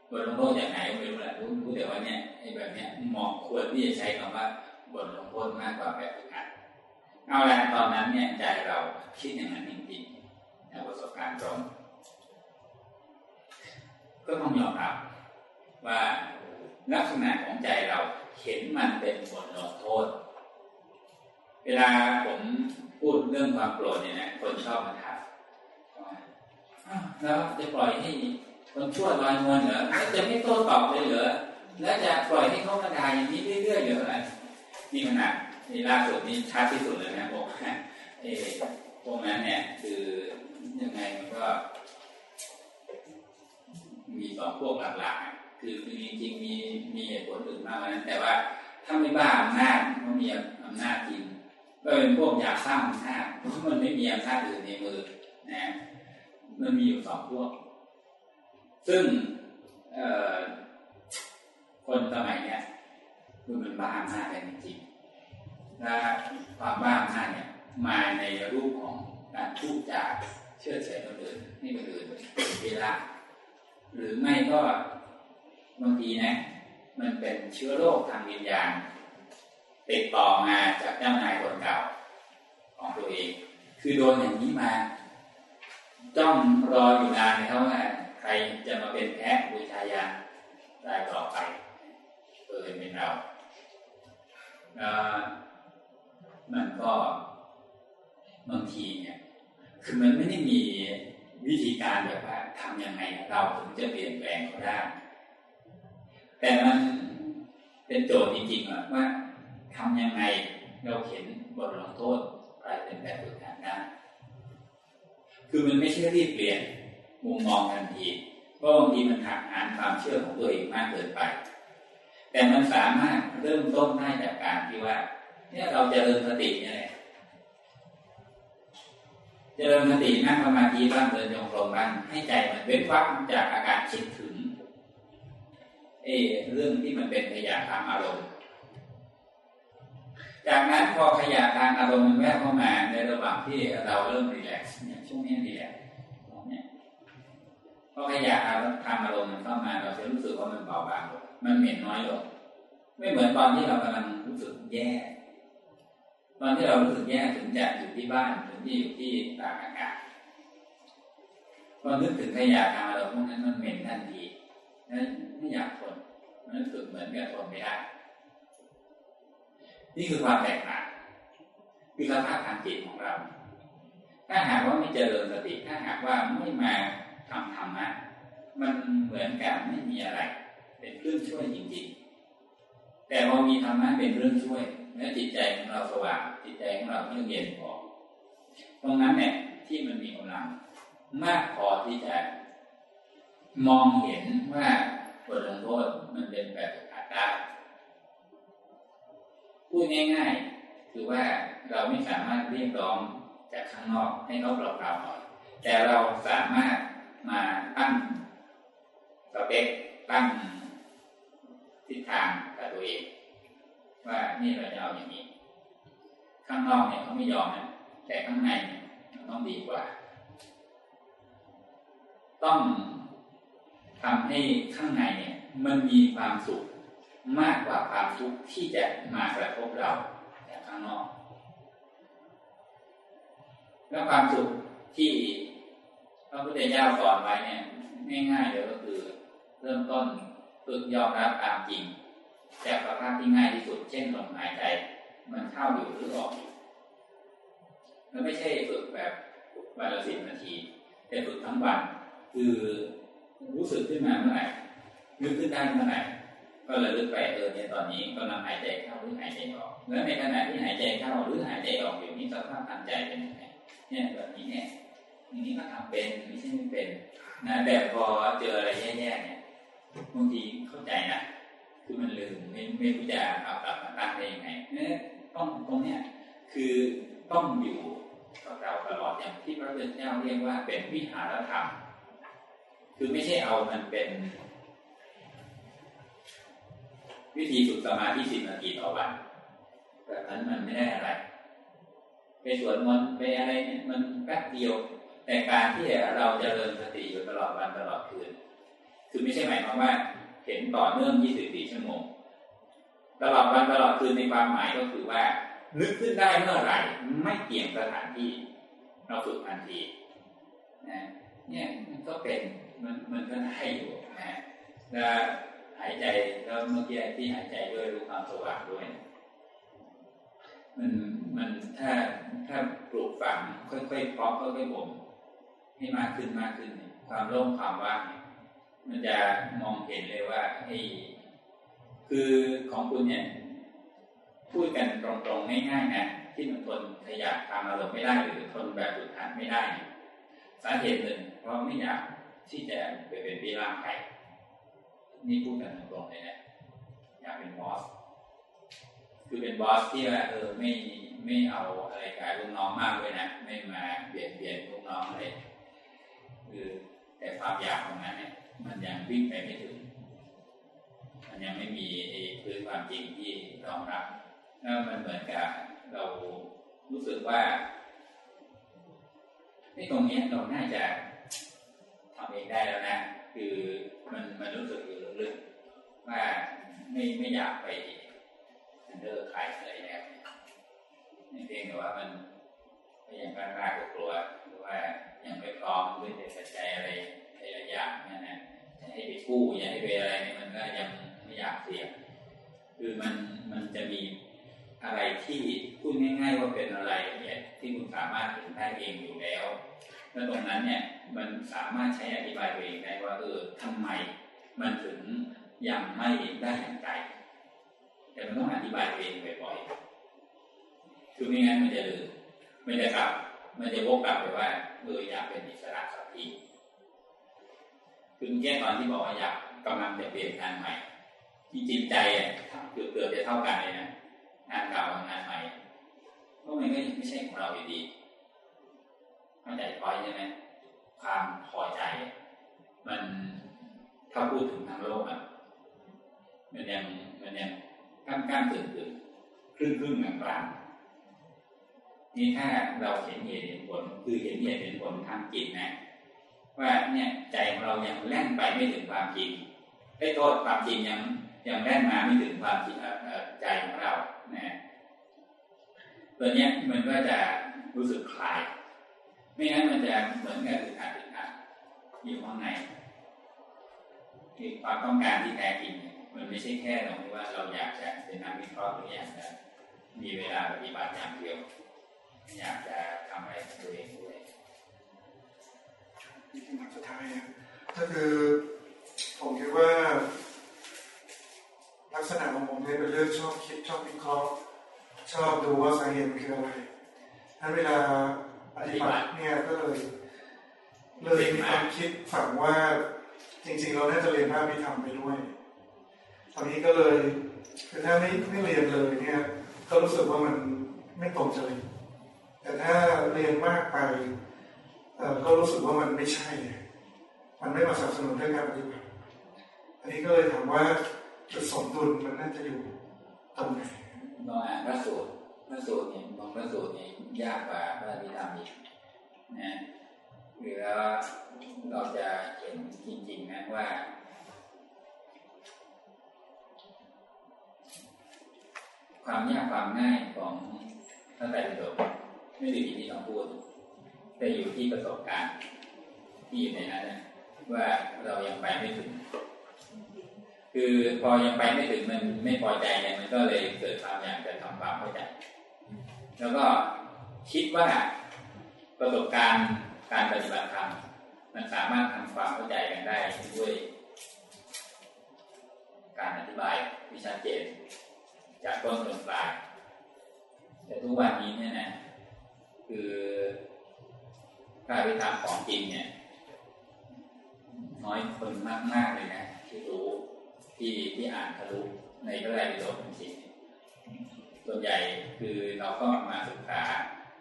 บทลงโทษอย่างไหนไม่รู้แหละรู้รู้แต่ว่าเนี่ยไอ้แบบเนี้ยเหมาะควรที่จะใช้คำว่าบทลงโทษมากกว่าแบบฝึกหัดเอาละตอนนั้นเนี่ยใจเราคิดอย่างนั้นจริงๆในประสบการณ์ตรงก็ต้องยอมรับว่า ลักษณะของใจเราเห็นมันเป็นบทลงโทษ เวลาผมพูดเรื่องความโกรธเนี่ยนะคนชอบมาถามแล้วจะปล่อยให้คนชั่วลอยนวลเหรอแล้วจะไม่โต้ตอบเลยเหรอแล้วจะปล่อยให้เขากระดายอย่างนี้เรื่อยๆเหรอนี่ขนาดนี่ล่าสุดนี่ชัดที่สุดเลยนะบอกเอพวกนั้นเนี่ยคือยังไงมันก็ มีสองพวกหลักๆ คือคือจริงมีมีเหตุผลอื่นมากกว่านั้นแต่ว่าถ้าไม่บ้าอำนาจมันมีอำนาจจริงก็เป็นพวกอยากสร้างอำนาจเพราะมันไม่มีอำนาจอื่นในมือนะ มันมีอยู่สองพวก ซึ่งคนสมัยเนี้ยคือมันบ้ามากเลยจริงๆและความบ้ามากเนี่ยมาในรูปของการพูดจากเชื่อเฉยคนอื่นให้คนอื่นเวลาหรือไม่ก็ บางทีนะ มันเป็นเชื้อโรคทางวิญญาณ ติดต่อมาจากเจ้านายคนเก่าของตัวเอง คือโดนอย่างนี้มา จ้องรออยู่นานนะครับว่าใครจะมาเป็นแพ้บูชายาได้ต่อไปเปิดเป็นเรามันก็บางทีเนี่ย คือมันไม่ได้มีวิธีการแบบว่าทำยังไงเราถึงจะเปลี่ยนแปลงเขาได้ แต่มันเป็นโจทย์จริงๆว่าทำยังไงเราเห็นบทลงโทษอะไรเป็นแบบฝึกหัดได้คือมันไม่ใช่รีบเปลี่ยนมุมมองทันที เพราะบางทีมันหักหานความเชื่อของตัวเองมากเกินไป แต่มันสามารถเริ่มต้นได้จากการที่ว่า เนี่ยเราจะเริญสติเนี่ยแหละเจริญสตินั่งสมาธิบ้างเดินโยงลมบ้างให้ใจมันเว้นวักจากอาการคิดถึง เอเรื่องที่มันเป็นขยะทางอารมณ์ จากนั้นพอขยะทางอารมณ์มันแวบเข้ามาในระหว่างที่เราเริ่มรีแลกซ์เนี่ยช่วงนี้รีแลกซ์เนี่ยพอขยะทางอารมณ์มันเข้ามาเราจะรู้สึกว่ามันเบาบางลงมันเหม็นน้อยลงไม่เหมือนตอนที่เรากำลังรู้สึกแย่ตอนที่เรารู้สึกแย่ถึงจะอยู่ที่บ้านถึงที่อยู่ที่ต่างอากาศพอนึกถึงขยะทางอารมณ์พวกนั้นมันเหม็นทันที ไม่อยากทนมันรู้สึกเหมือนกับทนไม่ได้นี่คือความแตกต่างคือสภาพทางจิตของเรา ถ้าหากว่าไม่เจริญสติ ถ้าหากว่าไม่มาทำธรรมะ มันเหมือนกับไม่มีอะไร เป็นเครื่องช่วยจริงๆ แต่พอมีธรรมะเป็นเรื่องช่วยแล้วจิตใจของเราสว่าง จิตใจของเราเยือกเย็นพอตรงนั้นเนี่ยที่มันมีกำลังมากพอที่จะ มองเห็นว่าบทลงโทษมันเป็นแบบขาดได้พูดง่ายๆ คือว่าเราไม่สามารถเรียกร้องจากข้างนอกให้เขาปลอบเราหน่อแต่เราสามารถมาตั้งสเปคตั้งทิศทางกับตัวเอง ว่านี่เราจะเอาอย่างนี้ ข้างนอกเนี่ยเขาไม่ยอมนะแต่ข้างในมันต้องดีกว่า ต้อง ทำให้ข้างในเนี่ยมันมีความสุขมากกว่าความทุกข์ที่จะมากระทบเราจากข้างนอก แล้วความสุขที่พระพุทธเจ้าสอนไว้เนี่ยง่ายๆเลยก็คือ เริ่มต้นฝึกยอมรับตามจริงจากสภาพที่ง่ายที่สุด เช่นลมหายใจ มันเข้าอยู่หรือออกอยู่มันไม่ใช่ฝึกแบบวันละสิบนาที แต่ฝึกทั้งวัน คือ รู้สึกขึ้นมาเมื่อไหร่นึกขึ้นได้เมื่อไหร่ก็ระลึกไปเออเนี่ยตอนนี้กำลังหายใจเข้าหรือหายใจออก แล้วในขณะที่หายใจเข้าหรือหายใจออกอยู่นี้สภาพทางใจเป็นยังไงเนี่ยแบบนี้เนี่ยนี้ก็ทำเป็นไม่ใช่ไม่เป็นนะแต่พอเจออะไรแย่ๆเนี่ยบางทีเข้าใจนะคือมันลืมไม่ไม่รู้จะเอากลับมาตั้งได้ยังไงเนี่ยต้องตรงเนี้ยคือต้องอยู่กับเราตลอดอย่างที่พระพุทธเจ้าเรียกว่าเป็นวิหารธรรม คือไม่ใช่เอามันเป็น วิธีฝึกสมาธิสิบนาทีต่อวันแบบนั้นมันไม่ได้อะไร ไปสวดมนต์ไปอะไรเนี่ยมันแป๊บเดียว แต่การที่เราจะเริญสติอยู่ตลอดวันตลอดคืน คือไม่ใช่หมายความว่าเห็นต่อเนื่อง 24 ชั่วโมง ตลอดวันตลอดคืนในความหมายก็คือว่า นึกขึ้นได้เมื่อไหร่ ไม่เกี่ยงสถานที่ เราฝึกทันทีนะเนี่ยมันก็เป็น มันมันก็ได้อยู่นะแล้วหายใจแล้วเมื่อกี้ที่หายใจด้วยรู้ความสว่างด้วย มันมันถ้าถ้าปลูกฝังค่อยๆเพาะค่อยๆบ่มให้มากขึ้นมากขึ้น ความโล่งความว่างมันจะมองเห็นเลยว่าไอ้คือของคุณเนี่ย พูดกันตรงๆง่ายๆนะที่มันทนขยะทางอารมณ์ไม่ได้หรือทนแบบฝึกหัดไม่ได้ สาเหตุหนึ่งเพราะไม่อยาก ที่จะไปเป็นปีร่างใครนี่พูดกันตรงๆเลยนะอยากเป็นบอส คือเป็นบอสที่ว่าเออไม่ไม่เอาอะไรกับลูกน้องมากเลยนะ ไม่มาเบียดเบียนลูกน้องอะไรคือแต่ความอยากตรงนั้นเนี่ยมันยังวิ่งไปไม่ถึง มันยังไม่มีพื้นความจริงที่รองรับแล้วมันเหมือนกับเรารู้สึกว่าในตรงนี้เราน่าจะำเองได้แล้วนะ คือมันมันรู้สึกอยู่ลึกๆว่าไม่ไม่อยากไปอันเดอร์ใครอะไรแล้วเพียงแต่ว่ามันยังกล้ากลัวหรือว่ายังไม่พร้อมด้วยเหตุใจอะไรหลายอย่างนี่นะจะให้ไปกู้อย่าให้ไปอะไรนี่มันก็ยังไม่อยากเสี่ยงคือมันมันจะมีอะไรที่พูดง่าย ๆ ว่าเป็นอะไรเนี่ยที่คุณสามารถเห็นได้เองอยู่แล้วแล้วตรงนั้นเนี่ย มันสามารถใช้อธิบายตัวเองได้ว่า เออทำไม มันถึงยังไม่ได้อย่างใจ แต่มันต้องอธิบายตัวเองบ่อยๆคือไม่งั้นมันจะลืมไม่ได้กลับ มันจะวกกลับไปว่าเอออยากเป็นอิสระสักทีคือแค่ตอนที่บอกว่าอยากกำลังจะเปลี่ยนงานใหม่ที่จิตใจอะเกือบเกือบจะเท่ากันเลยนะงานเก่ากับงานใหม่ก็มันก็ไม่ใช่ของเราอยู่ดีเข้าใจพอยใช่ไหม ความพอใจ มันถ้าพูดถึงทางโลกอะมันยังมันยังก้ามก้ามตื่นตื่นครึ่งครึ่งกลางกลางนี่ถ้าเราเห็นเหตุเห็นผลคือเห็นเหตุเห็นผลทางจิตนะ ว่าเนี่ยใจของเรายังแล่นไปไม่ถึงความจริงไอ้โทษความจริงยังยังแล่นมาไม่ถึงความจริงใจของเรานะตัวเนี้ยมันก็จะรู้สึกคลาย ไม่งั้นมันจะเหมือนกับอึดอัดอึดอัดอยู่ข้างในคือความต้องการที่แท้จริงมันไม่ใช่แค่ตรงที่ว่าเราอยากจะเป็นนักวิเคราะห์หรืออยากจะมีเวลาปฏิบัติอย่างเดียว อยากจะทำอะไรตัวเองด้วยคำถามสุดท้ายก็คือผมคิดว่า ลักษณะของผมเนี่ยเป็นเรื่องชอบคิดชอบวิเคราะห์ชอบดูว่าสาเหตุมันคืออะไรถ้าเวลา ปฏิบัติเนี่ยก็เลยเลยมีความคิดฝังว่าจริงๆ เราน่าจะเรียนด้าพิธรรมไปด้วยตอนนี้ก็เลยคือถ้าไม่ไม่เรียนเลยเนี่ย ก็รู้สึกว่ามันไม่ตรงจริตแต่ถ้าเรียนมากไปก็รู้สึกว่ามันไม่ใช่ มันไม่มาสนับสนุนเรื่องการปฏิบัติอันนี้ก็เลยถามว่าจุดสมดุลมันน่าจะอยู่ตรงไหนลองอ่านพระสูตร ระสูตรเนี่ยบางพระสูตรเนี่ยยากกว่าพระอภิธรรมอีกนะหรือแล้วเราจะเห็นจริงๆนะว่าความยากความง่ายของพระไตรปิฎกไม่ได้อยู่ที่คำพูดแต่อยู่ที่ประสบการณ์ที่อยู่ในนั้นว่าเรายังไปไม่ถึง คือพอยังไปไม่ถึงมันไม่พอใจเนี่ยมันก็เลยเกิดความอยากจะทำความเข้าใจ แล้วก็คิดว่าประสบการณ์การปฏิบัติธรรมมันสามารถทำความเข้าใจกันได้ด้วย การอธิบายที่ชัดเจน จากต้นจนปลายแต่ทุกวันนี้เนี่ยนะคือการวิธามของจริงเนี่ย น้อยคนมากๆเลยนะที่รู้ที่ที่อ่านทะลุในพระไตรปิฎกจริง ส่วนใหญ่คือเราก็มาศึกษา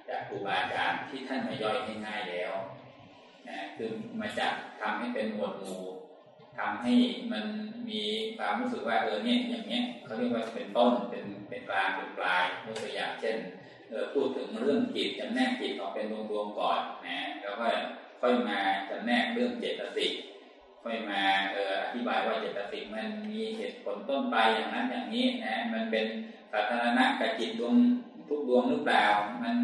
จากครูบาอาจารย์ที่ท่านมาย่อยง่ายๆแล้วนะคือมาจากทำให้เป็นหมวดหมู่ทำให้มันมีความรู้สึกว่าเออเนี่ยอย่างเงี้ยเขาเรียกว่าเป็นต้นเป็นเป็นกลางเป็นปลายยกตัวอย่างเช่นเออพูดถึงเรื่องจิตจำแนกจิตออกเป็นดวงๆก่อนนะแล้วก็ค่อยมาจำแนกเรื่องเจตสิกค่อยมาเอออธิบายว่าเจตสิกมันมีเหตุผลต้นไปอย่างนั้นอย่างนี้นะมันเป็น สาธารณะกับจิตดวงทุกดวงหรือเปล่า มัน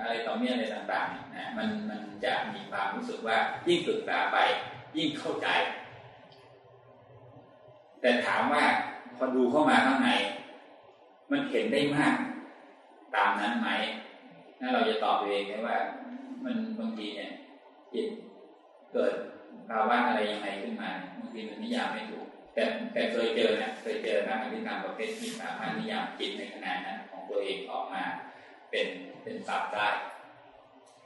อะไรต่อเมียอะไรต่างๆนะมันมันจะมีความรู้สึกว่ายิ่งศึกษาไป ยิ่งเข้าใจ แต่ถามว่าพอดูเข้ามาข้างใน มันเห็นได้มาก ตามนั้นไหมถ้าเราจะตอบเองได้ว่า มันบางทีเนี่ยจิตเกิดภาวะอะไรยังไงขึ้นมาบางทีมันนิยามไม่ถูก แต่แต่เคยเจอนะเคยเจอนักอภิธรรมประเภทที่สามารถนิยามจิตในขณะนั้นของตัวเองออกมา เป็นเป็นสับได้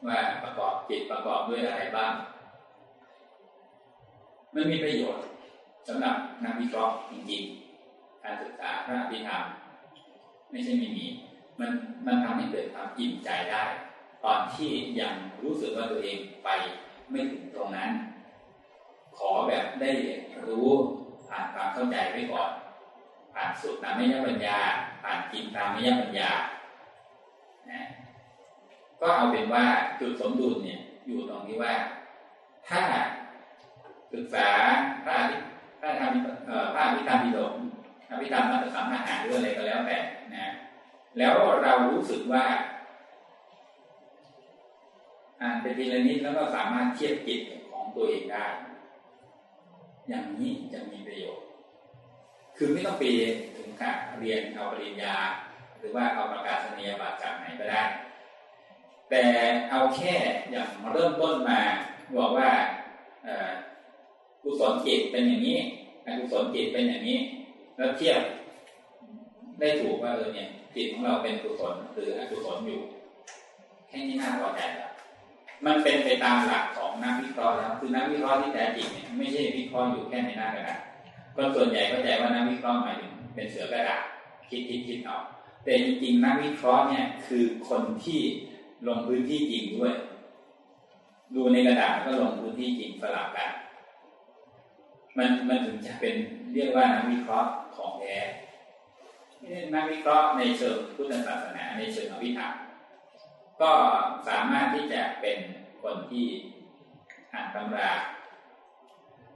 ว่าประกอบจิตประกอบด้วยอะไรบ้างมันมีประโยชน์สำหรับนักวิเคราะห์จริงๆการศึกษาพระอภิธรรมไม่ใช่ไม่มีมันมันทำให้เกิดความอิ่มใจได้ ตอนที่ยังรู้สึกว่าตัวเองไปไม่ถึงตรงนั้น ขอแบบได้รู้ ผ่านความเข้าใจไว้ก่อน ผ่านสุดตามไม่ยปัญญา ผ่านจิตตามไม่ยปัญญานะก็เอาเป็นว่าจุดสมดุลเนี่ยอยู่ตรงที่ว่า ถ้าศึกษาพระพระธรรมพระพิธรรมพิโดกพระพิธรรมมัตสัมมาหารหรืออะไรก็แล้วแต่นะ แล้วเรารู้สึกว่าอ่านไปทีละนิดแล้วก็สามารถเทียบจิตของตัวเองได้ อย่างนี้จะมีประโยชน์ คือไม่ต้องไปถึงกับเรียนเอาปริญญา หรือว่าเอาประกาศนียบัตรจากไหนก็ได้ แต่เอาแค่อย่างเริ่มต้นมาบอกว่ากุศลจิตเป็นอย่างนี้อกุศลจิตเป็นอย่างนี้ แล้วเทียบได้ถูกว่าเออเนี่ยจิตของเราเป็นกุศลหรืออกุศลอยู่ แค่นี้น่าพอใจแล้ว มันเป็นไปตามหลักของนักวิเคราะห์แล้วคือนักวิเคราะห์ที่แท้จริงเนี่ยไม่ใช่วิเคราะห์อยู่แค่ในหน้ากระดาษคนส่วนใหญ่เข้าใจว่านักวิเคราะห์หมายถึงเป็นเสือกระดาษคิดคิดคิดเอาแต่จริงๆนักวิเคราะห์เนี่ยคือคนที่ลงพื้นที่จริงด้วย ดูในกระดาษก็ลงพื้นที่จริงสลับกันมันมันถึงจะเป็นเรียกว่านักวิเคราะห์ของแท้นักวิเคราะห์ในเชิงพุทธศาสนาในเชิงอภิธรรม ก็สามารถที่จะเป็นคนที่อ่านตำรา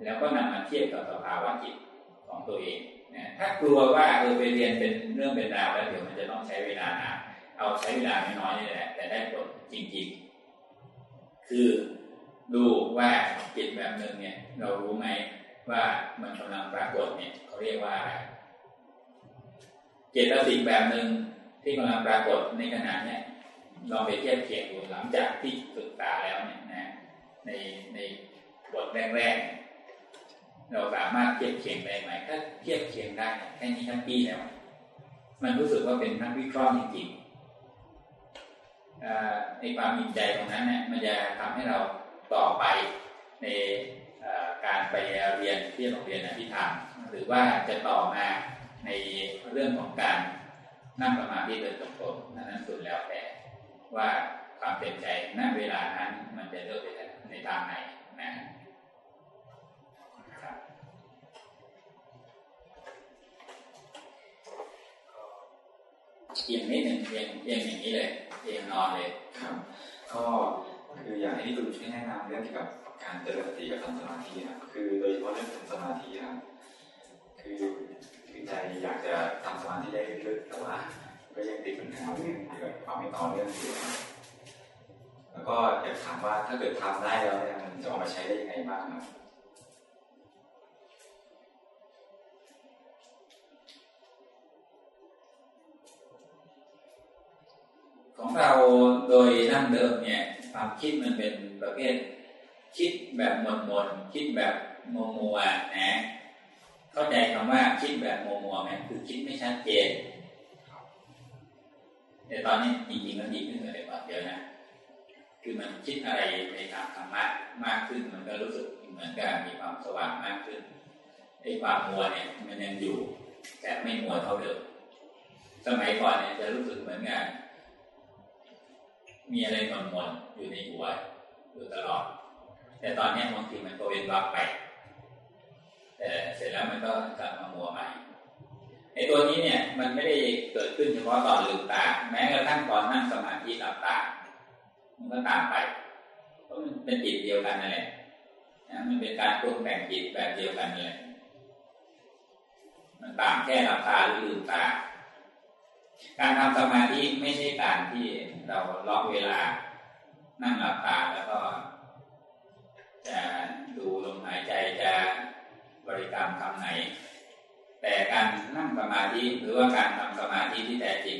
แล้วก็นำมาเทียบกับสภาวะจิตของตัวเองนะถ้ากลัวว่าเออไปเรียนเป็นเรื่องเป็นราวแล้วเดี๋ยวมันจะต้องใช้เวลานานเอาใช้เวลาไม่น้อยนี่แหละแต่ได้ผลจริง ๆ คือดูว่าจิตแบบหนึ่งเนี่ย เรารู้ไหมว่ามันกำลังปรากฏเนี่ยเขาเรียกว่าอะไรเจตสิกแบบหนึ่งที่กำลังปรากฏในขณะเนี้ย ลองไปเทียบเคียงดูหลังจากที่ศึกษาแล้วเนี่ยนะในในบทแรกๆเราสามารถเทียบเคียงได้ไหมถ้าเทียบเคียงได้แค่นี้ทั้งปีแล้ว มันรู้สึกว่าเป็นนักวิเคราะห์จริงๆในความมีใจตรงนั้นเนี่ยมันจะทำให้เราต่อไปในการไปเรียนที่โรงเรียนอภิธรรมหรือว่าจะต่อมาในเรื่องของการนั่งสมาธิเดินจงกรมนั้นสุดแล้วแต่ ว่าความเต็มใจณเวลานั้นมันจะเลือกไปในทางไหนนะเอียงนิดหนึ่งเอียงเอียงอย่างนี้เลยเอียงนอนเลยครับก็คืออยากให้ที่คุณช่วยแนะนำเรื่องเกี่ยวกับการเจริญสติกับทำสมาธิครับคือโดยเฉพาะเรื่องทำสมาธิครับคือคือใจอยากจะทำสมาธิได้ลึกแต่ว่า ก็ยังติดปัญหาเรื่องเกี่ยวกับความไม่ต่อเนื่องอยู่แล้วก็อยากถามว่าถ้าเกิดทำได้แล้วเนี่ยมันจะออกมาใช้ได้ยังไงบ้างครับของเราโดยนั่งเดิมเนี่ยความคิดมันเป็นประเภทคิดแบบมนมนคิดแบบมัวมัวนะเข้าใจคำว่าคิดแบบมัวมัวไหมคือคิดไม่ชัดเจน แต่ตอนนี้จริงๆมันดีขึ้นเลยก่อนเดียวนะคือมันคิดอะไรในทางธรรมะมากขึ้นมันก็รู้สึกเหมือนกับมีความสว่างมากขึ้นไอ้ความมัวเนี่ยมันยังอยู่ แต่ไม่มัวเท่าเดิมสมัยก่อนเนี่ยจะรู้สึกเหมือนกันมีอะไรหม่นๆอยู่ในหัวอยู่ตลอด แต่ตอนนี้บางทีมันก็เว้นวักไป แต่เสร็จแล้วมันก็กลับมามัวใหม่ ไอ้ตัวนี้เนี่ยมันไม่ได้เกิดขึ้นเฉพาะตอนลืมตา แม้กระทั่งตอนนั่งสมาธิหลับตา มันก็ตามไปเพราะมันเป็นจิตเดียวกันนั่นแหละนะมันเป็นการปรุงแต่งจิตแบบเดียวกันเลยมันต่างแค่หลับตาหรือลืมตา การทำสมาธิไม่ใช่การที่เราล็อกเวลา นั่งหลับตาแล้วก็ จะดูลมหายใจจะบริกรรมคำไหน แต่การนั่งสมาธิหรือว่าการทำสมาธิที่แท้จริง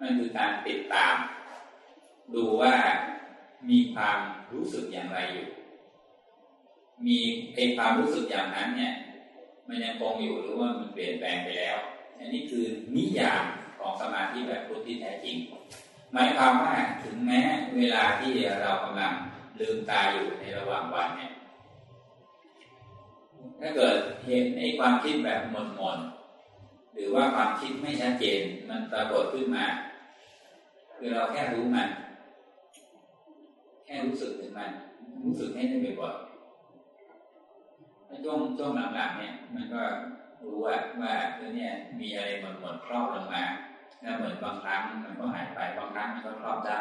มันคือการติดตาม ดูว่ามีความรู้สึกอย่างไรอยู่ มีไอความรู้สึกอย่างนั้นเนี่ย มันยังคงอยู่หรือว่ามันเปลี่ยนแปลงไปแล้ว อันนี้คือนิยามของสมาธิแบบพุทธิแท้จริง หมายความว่าถึงแม้เวลาที่เรากำลังลืมตาอยู่ในระหว่างวันเนี่ย ถ้าเกิดเห็นในความคิดแบบหมดหมดหรือว่าความคิดไม่ชัดเจนมันปรากฏขึ้นมา คือเราแค่รู้มัน แค่รู้สึกถึงมัน รู้สึกให้ได้บ่อยๆช่วงช่วงหลังๆเนี่ย มันก็รู้ว่าว่าเนี่ยมีอะไรหมดหมดครอบลงมาแล้วเหมือนบางครั้งมันก็หายไปบางครั้งมันก็ครอบได้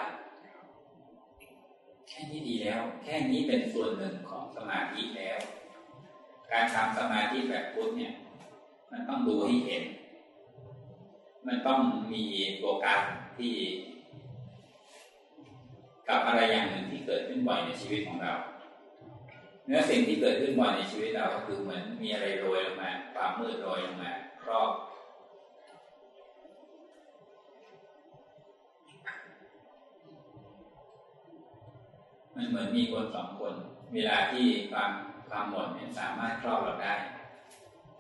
แค่นี้ดีแล้ว แค่นี้เป็นส่วนหนึ่งของสมาธิแล้ว การทำสมาธิแบบพุทธเนี่ย มันต้องดูให้เห็น มันต้องมีโฟกัสที่ กับอะไรอย่างหนึ่งที่เกิดขึ้นบ่อยในชีวิตของเรา เนื้อสิ่งที่เกิดขึ้นบ่อยในชีวิตเราก็คือเหมือนมีอะไรโรยลงมา ความมืดโรยลงมาครอบมันเหมือนมีคนสองคน เวลาที่ความ ความหมดเนี่ยสามารถครอบเราได้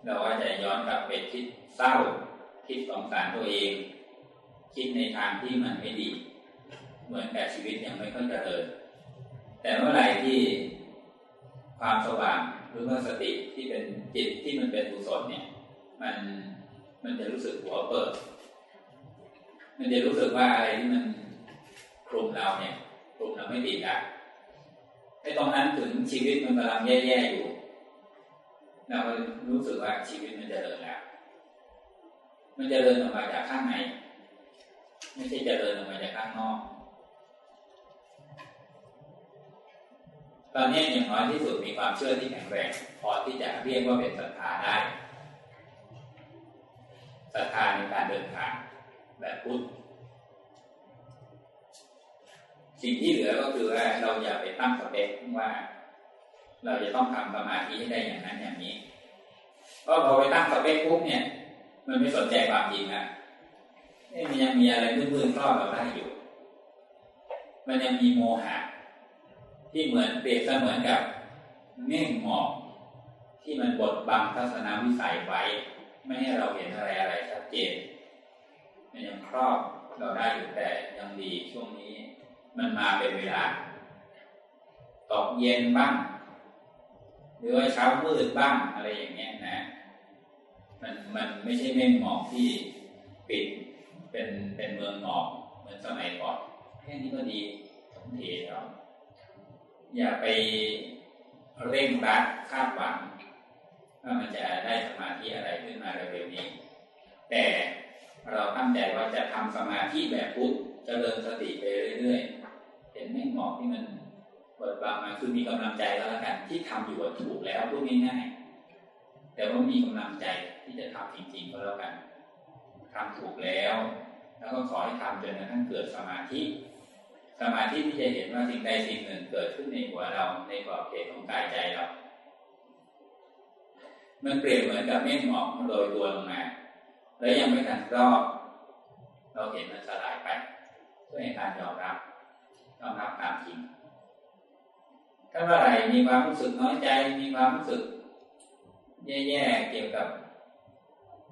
เราก็จะย้อนกลับไปคิดเศร้า คิดสงสารตัวเอง คิดในทางที่มันไม่ดี เหมือนแต่ชีวิตยังไม่ค่อยเจริญแต่เมื่อไหร่ที่ความสว่างหรือว่าสติที่เป็นจิตที่มันเป็นกุศลเนี่ย มันมันจะรู้สึกหัวเปิด มันจะรู้สึกว่าอะไรที่มันคลุมเราเนี่ยคลุมเราไม่ดีได้ไอ้ตรงนั้นถึงชีวิตมันกำลังแย่ๆอยู่เราก็รู้สึกว่าชีวิตมันจะเดินแล้วมันจะเดินออกมาจากข้างในไม่ใช่จะเดินออกมาจากข้างนอก ตอนนี้อย่างน้อยที่สุดมีความเชื่อที่แข็งแรงพอที่จะเรียกว่าเป็นศรัทธาได้ศรัทธาในการเดินทางแบบพุทธ สิ่งที่เหลือก็คือว่าเราอย่าไปตั้งสเปคว่า เราจะต้องทำสมาธิให้ได้อย่างนั้นอย่างนี้เพราะพอไปตั้งสเปคปุ๊บเนี่ย มันไม่สนใจความจริงนะมันยังมีอะไรมืดๆครอบเราได้อยู่ มันยังมีโมหะ ที่เหมือนเปรียบเสมือนกับเม่ฆหมอกที่มันบดบังทัศนวิสัยไว้ ไม่ให้เราเห็นอะไรอะไรชัดเจนมันยังครอบเราได้อยู่แต่ยังดีช่วงนี้ มันมาเป็นเวลา ตกเย็นบ้าง หรือว่าเช้ามืดบ้างอะไรอย่างเงี้ยนะ มันมันไม่ใช่เม่ฆหมอกที่ปิดเป็นเป็นเมืองหมอกเหมือนสมัยก่อนแค่นี้ก็ดีสมเทแล้วอย่าไปเร่งรัดคาดหวังว่ามันจะได้สมาธิอะไรขึ้นมาเร็วๆนี้ แต่เราตั้งใจว่าจะทำสมาธิแบบพุทธเจริญสติไปเรื่อยๆ เห็นไม่หมอกที่มันเปิดบางมาคือมีกำลังใจแล้วกันที่ทำอยู่ถูกแล้วพูดง่ายๆแต่ว่ามีกำลังใจที่จะทำจริงๆก็แล้วกันทำถูกแล้ว แล้วก็ขอให้ทำจนกระทั่งเกิดสมาธิ สมาธิที่จะเห็นว่าสิ่งใดสิ่งหนึ่งเกิดขึ้นในหัวเราในขอบเขตของกายใจเรา มันเปรียบเหมือนกับเมฆหมอกโดยตัวลงมาแล้วยังไม่ทันรอบ เราเห็นมันสลายไปด้วยการยอมรับ ยอมรับตามจริงถ้าเมื่อไหร่มีความรู้สึกน้อยใจมีความรู้สึก แย่ๆเกี่ยวกับ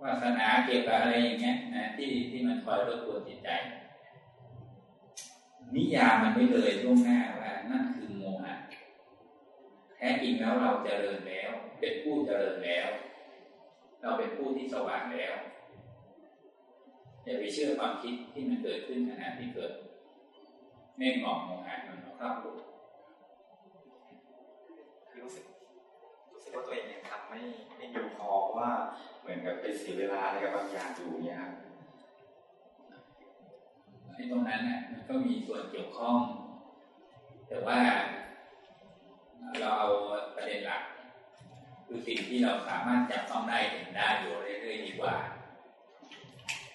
วาสนาเกี่ยวกับอะไรอย่างเงี้ยนะที่ที่มันคอยรบกวนจิตใจ นิยามมันไม่เลยล่วงหน้าว่านั่นคือโมหะแท้จริงแล้วเราเจริญแล้ว เป็นผู้เจริญแล้ว เราเป็นผู้ที่สว่างแล้วอย่าไปเชื่อความคิดที่มันเกิดขึ้นขณะที่เกิด เมฆหมอกโมหะมันครอบรู้คือรู้สึกรู้สึกว่าตัวเองยังทำไม่ไม่อยู่พอว่าเหมือนกับไปเสียเวลาอะไรกับบางอย่างอยู่เนี่ยครับในตรงนั้นน่ะมันก็มีส่วนเกี่ยวข้อง แต่ว่าเราเอาประเด็นหลัก คือสิ่งที่เราสามารถจับต้องได้เห็นได้อยู่เรื่อยๆดีกว่า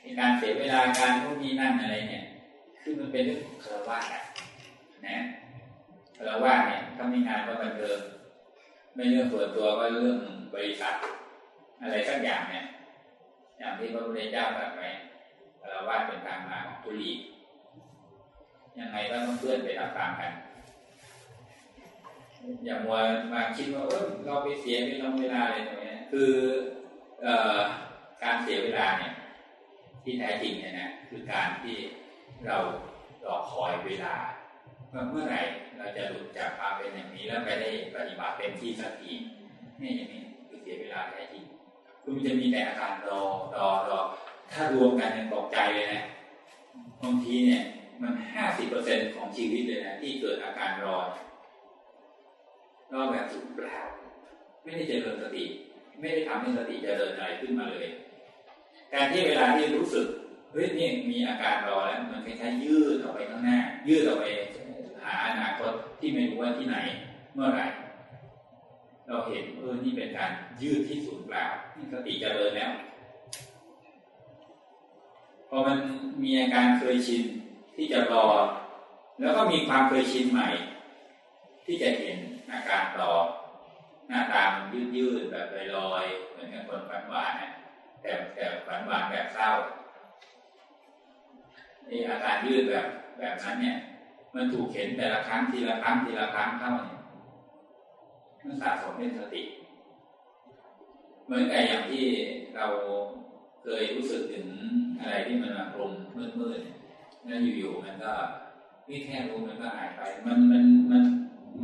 ในการเสียเวลาการพูดนี้นั่นอะไรเนี่ย คือมันเป็นเรื่องของคารวะนะคารวะเนี่ยถ้ามีงานก็บันเทิงไม่เรื่องส่วนตัวก็เรื่องบริษัท อะไรสักอย่างเนี่ยอย่างที่พระพุทธเจ้าตรัสไว้คารวะเป็นทางมาของทุลียังไงก็ต้องเพื่อนไปตามกันอย่ามัวมาคิดว่าเออเราไปเสียเวลาเวลาอะไรตรงนี้คือการเสียเวลาเนี่ย ที่แท้จริงเนี่ยนะคือการที่ เรารอคอยเวลาเมื่อเมื่อไหร่เราจะหลุดจากความเป็นอย่างนี้แล้วไปได้ปฏิบัติเต็มที่สักทีนี่อย่างนี้คือเสียเวลาแท้จริงคุณจะมีแต่อาการรอรอรอถ้ารวมกันยังตกใจเลยนะบางทีเนี่ย มันห้าสิบเปอร์เซ็นของชีวิตเลยนะที่เกิดอาการรอรอแบบสุดเปล่าไม่ได้เจริญสติ ไม่ได้ทำให้สติจเจริญอะไรขึ้นมาเลย การที่เวลาที่รู้สึก เฮ้ยนี่มีอาการรอแล้วมันคล้ายๆยืดออกไปข้างหน้า ยืดออกไปหาอนาคตที่ไม่รู้ว่าที่ไหน เมื่อไหร่ เราเห็นเออนี่เป็นการยืดที่สูญเปล่านี่สติจเจริญแล้วพอมันมีอาการเคยชินที่จะรอ แล้วก็มีความเคยชินใหม่ ที่จะเห็นอาการรอหน้าตามันยืดยืดแบบลอยๆเหมือนกับคนฝันหวานนะแต่แต่ฝันหวานแบบเศร้า ไออาการยืดแบบแบบนั้นเนี่ย มันถูกเห็นแต่ละครั้งทีละครั้งทีละครั้งเข้าเนี่ยมันสะสมเป็นสติ เหมือนกับอย่างที่เราเคยรู้สึกถึงอะไรที่มันมาพรมมืดๆแล้วอยู่ๆมันก็นี่แค่รู้มันก็หายไป มันมันมัน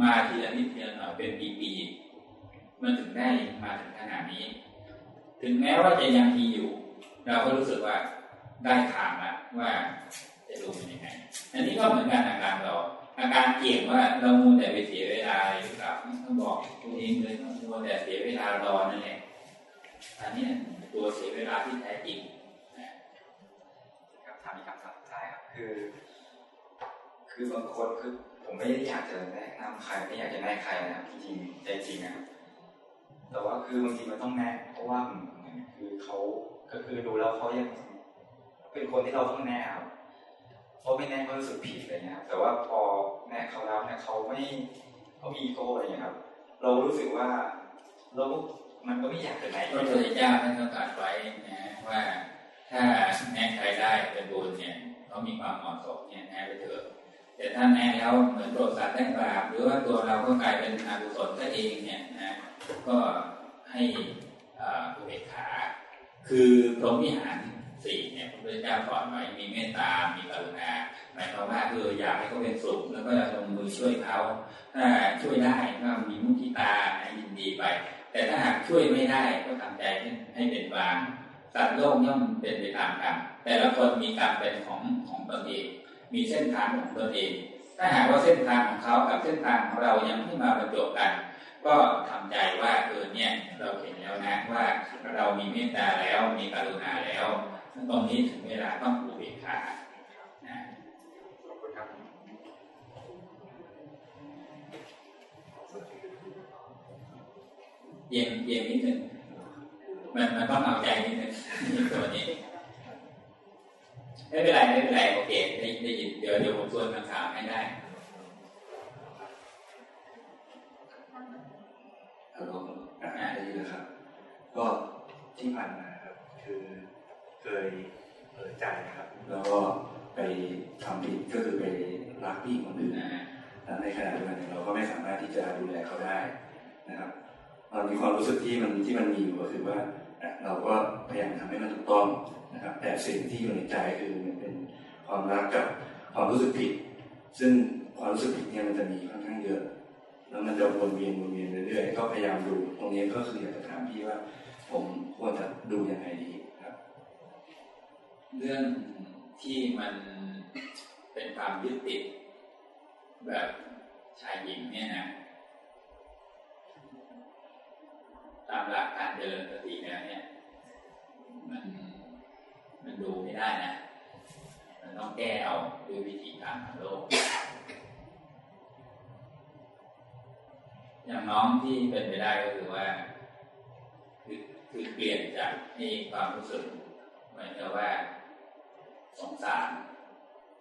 มาทีละนิดทีละหน่อยเป็นปีๆมันถึงได้มาถึงขนาดนี้ ถึงแม้ว่าจะยังมีอยู่ เราก็รู้สึกว่า ได้ถามแล้วว่าจะดูเป็นยังไงอันนี้ก็เหมือนกันอาการเรา อาการเกี่ยงว่าเรามูแต่ไปเสียเวลาหรือเปล่าต้องบอกตัวเองเลยว่ามัวแต่เสียเวลารอนั่นแหละอันนี้ตัวเสียเวลาที่แท้จริงครับถามอีกคำถามสุดท้ายครับคือคือบางคนคือผมไม่ได้อยากจะแนะนำใครไม่อยากจะแนะใครนะครับจริงๆใจจริงนะครับแต่ว่าคือบางทีมันต้องแนะเพราะว่าคือเขาก็คือดูแล้วเขายัง เป็นคนที่เราต้องแนะครับเพราะไม่แน่ก็รู้สึกผิดอะไรเงี้ยแต่ว่าพอแน่เขาแล้วเนี่ยเขาไม่เขามีโก้อะไรเงี้ยครับ เรารู้สึกว่าเรามันก็ไม่อยากจะไหนพระพุทธเจ้าท่านก็ตรัสไว้นะว่าถ้าแน่ใครได้เป็นบุญเนี่ยเขามีความเหมาะสมเนี่ยแน่ไปเถอะแต่ถ้าแน่แล้วเหมือนตัวสัตว์ได้บาปหรือว่าตัวเราก็กลายเป็นอกุศลก็เองเนี่ยนะก็ให้อุเบกขา คือพรหมวิหาร สี่เนี่ยพระพุทธเจ้าสอนไว้มีเมตตา มีกรุณาหมายความว่าคืออยากให้เขาเป็นสุขแล้วก็ลงมือช่วยเขาถ้าช่วยได้ก็มีมุทิตายินดีไป แต่ถ้าหากช่วยไม่ได้ก็ทำใจให้เป็นกลางสัตว์โลกย่อมเป็นไปตามกรรมแต่ละคนมีกรรมเป็นของของตนเอง มีเส้นทางของตนเอง ถ้าหากว่าเส้นทางของเขากับเส้นทางของเรายังไม่มาประจบกันก็ทำใจว่าเออเนี่ยเราเห็นแล้วนะว่าเรามีเมตตาแล้วมีกรุณาแล้ว ตรงนี้ถึงเวลาต้องอุเบกขาขอบคุณครับเย็นเย็นนิดนึงมันมันต้องเอาใจนิดนึงตัวนี้ไม่เป็นไรไม่เป็นไรโอเคได้ได้ยินเดี๋ยวเดี๋ยวผมชวนคำถามให้ได้ฮัลโหลได้ยินแล้วครับ ก็ที่ผ่านมาครับ คือ เคยเปิดใจนะครับ แล้วก็ไปทำผิดก็คือไปรักพี่คนอื่นนะฮะในขณะเดียวกันเราก็ไม่สามารถที่จะดูแลเขาได้นะครับเรามีความรู้สึกที่มันที่มันมีอยู่ก็คือว่าเราก็พยายามทำให้มันถูกต้องนะครับ แต่สิ่งที่อยู่ในใจคือมันเป็นความรักกับความรู้สึกผิด ซึ่งความรู้สึกผิดเนี่ยมันจะมีค่อนข้างเยอะ แล้วมันจะวนเวียนวนเวียนเรื่อยๆก็พยายามดู ตรงนี้ก็คืออยากจะถามพี่ว่า ผมควรจะดูยังไงดี เรื่องที่มันเป็นความยึดติด แบบชายหญิงเนี่ยนะตามหลักการเจริญสติแล้วเนี่ย มันมันดูไม่ได้นะ มันต้องแก้เอาด้วยวิธีการทางโลก อย่างน้องที่เป็นไปได้ก็คือว่า คือคือเปลี่ยนจากให้ความรู้สึกเหมือนกับว่า สงสาร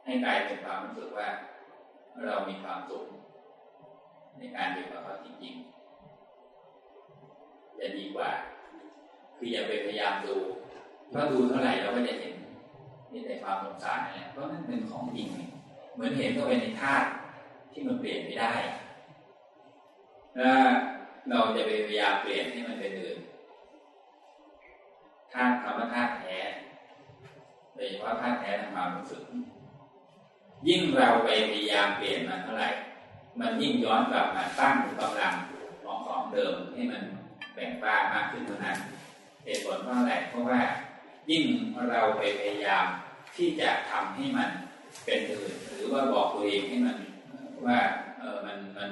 ให้กลายเป็นความรู้สึกว่า เรามีความสุขในการอยู่กับเขาจริงๆจะดีกว่า คืออย่าไปพยายามดูเพราะดูเท่าไหร่เราก็จะเห็นนี่แต่ความสงสารนี่ยเพราะมันเป็นของจริง เหมือนเห็นเข้าไปในธาตุที่มันเปลี่ยนไม่ได้แล้วเราจะไปพยายามเปลี่ยนให้มันเป็นอื่นธาตุคำว่าธาตุแท้ โดยเฉพาะธาแท้ทางความรู้สึก ยิ่งเราไปพยายามเปลี่ยนมันเท่าไหร่ มันยิ่งย้อนกลับมาตั้งกำลังของของเดิมให้มันแบ่งบ้ามากขึ้นเท่านั้นเหตุผลเพราะอะไรเพราะว่า ยิ่งเราไปพยายามที่จะทำให้มันเป็นอื่นหรือว่าบอกตัวเองให้มันว่าเออมันมัน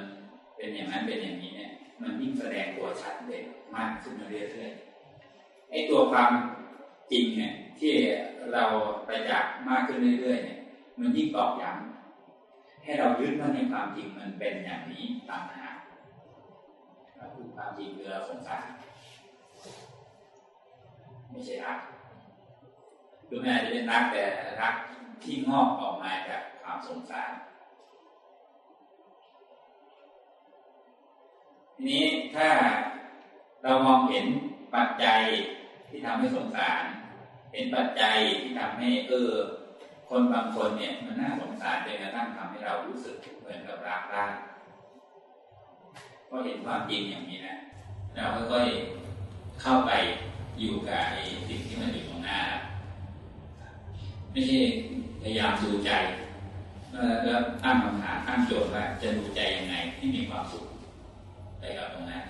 เป็นอย่างนั้นเป็นอย่างนี้เนี่ย มันยิ่งแสดงตัวชัดเด่นมากขึ้นเรื่อยๆไอ้ตัวความจริงเนี่ย ที่เราไปจากมากขึ้นเรื่อยๆเนี่ยมันยิ่งตอกย้ำให้เรายึดว่าในความจริงมันเป็นอย่างนี้ตามหาความจริงคือเราสงสารไม่ใช่รักคือแม่จะเป็นรักแต่รักที่งอกออกมาจากความสงสารทีนี้ถ้าเรามองเห็นปัจจัยที่ทำให้สงสาร เห็นปัจจัยที่ทำให้เออ คนบางคนเนี่ย มันน่าสงสารจนกระทั่งทำให้เรารู้สึกเหมือนกับรักได้ก็เห็นความจริงอย่างนี้นะเราค่อยๆเข้าไปอยู่กับไอ้สิ่งที่มันอยู่ตรงหน้า ไม่ใช่พยายามดูใจแล้วตั้งคำถามตั้งโจทย์ว่าจะดูใจยังไงที่มีความสุขไปกับตรงนั้น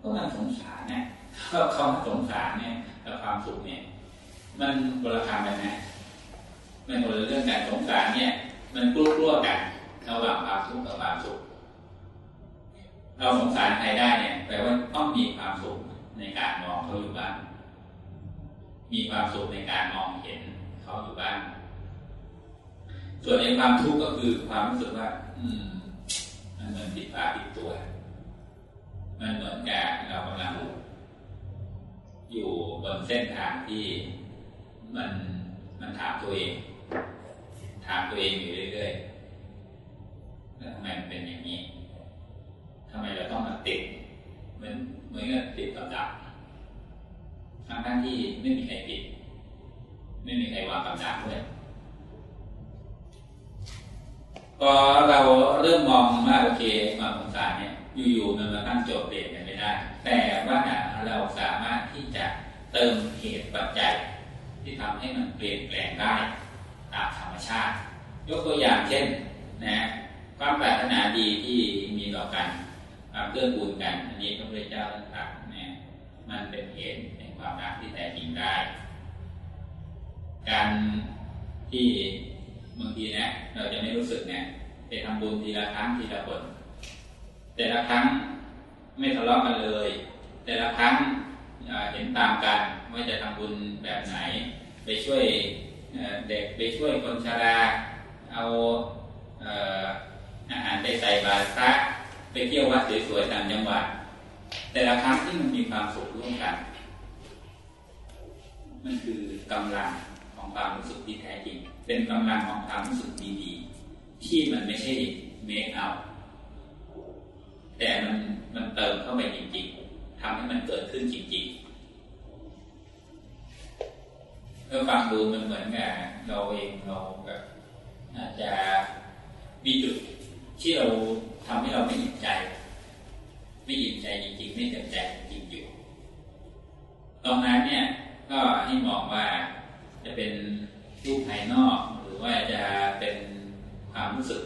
ก็มันสงสารนะก็เขาสงสารเนี่ยกับความสุขเนี่ย มันบราคากันนะมันคนละเรื่องการสงสารเนี่ย มันกลุ้กลัวกันระหว่างความทุกข์กับความสุข เราสงสารใครได้เนี่ยแปลว่าต้องมีความสุขในการมองเขาอยู่บ้างมีความสุขในการมองเห็นเขาอยู่บ้าง ส่วนในความทุกข์ก็คือความรู้สึกว่า อืม มันเหมือนติดตาติดตัว มันเหมือนกับเรากำลังอยู่บนเส้นทางที่ มันมันถามตัวเอง ถามตัวเองอยู่เรื่อยๆแล้วทำไมมันเป็นอย่างนี้ทำไมเราต้องมาติด เหมือนเหมือนกับติดกับดักทั้งทั้งที่ไม่มีใครติด ไม่มีใครวางกับดักด้วยพอเราเริ่มมองว่าโอเคความสงสารเนี่ย อยู่ๆมันมาตั้งโจทย์เปลี่ยนกันไม่ได้ แต่ว่าเราสามารถที่จะเติมเหตุปัจจัย ที่ทำให้มันเปลี่ยนแปลงได้ตามธรรมชาติ ยกตัวอย่างเช่นนะความปรารถนาดีที่มีต่อกันความเกื้อกูลกันอันนี้พระพุทธเจ้าท่านตรัสนี่ยมันเป็นเหตุแห่งความรักที่แท้จริงได้ การที่บางทีนะเราจะไม่รู้สึกเนี่ยไปทำบุญทีละครั้งทีละคนแต่ละครั้งไม่ทะเลาะกันเลย แต่ละครั้ง เห็นตามกันว่าจะทำบุญแบบไหน ไปช่วยเด็กไปช่วยคนชราเอาอาหารไปใส่บาตรพระไปเที่ยววัดสวยๆตางจังหวัดแต่ละครั้งที่มันมีความสุขร่วมกัน มันคือกำลังของความรู้สึกที่แท้จริง เป็นกำลังของความรู้สึกดีๆที่มันไม่ใช่เมคเอาแต่มันมันเติมเข้าไปจริงๆ ทำให้มันเกิดขึ้นจริงๆเมื่อฟังดูมันเหมือนกับเราเองเราแบบอาจจะมีจุดที่เราทำให้เราไม่อิ่มใจ ไม่อิ่มใจจริง ๆ ไม่เต็มใจจริงอยู่ ตรงนั้นเนี่ยก็ให้มองว่าจะเป็นรูปภายนอก หรือว่าจะเป็นความรู้สึก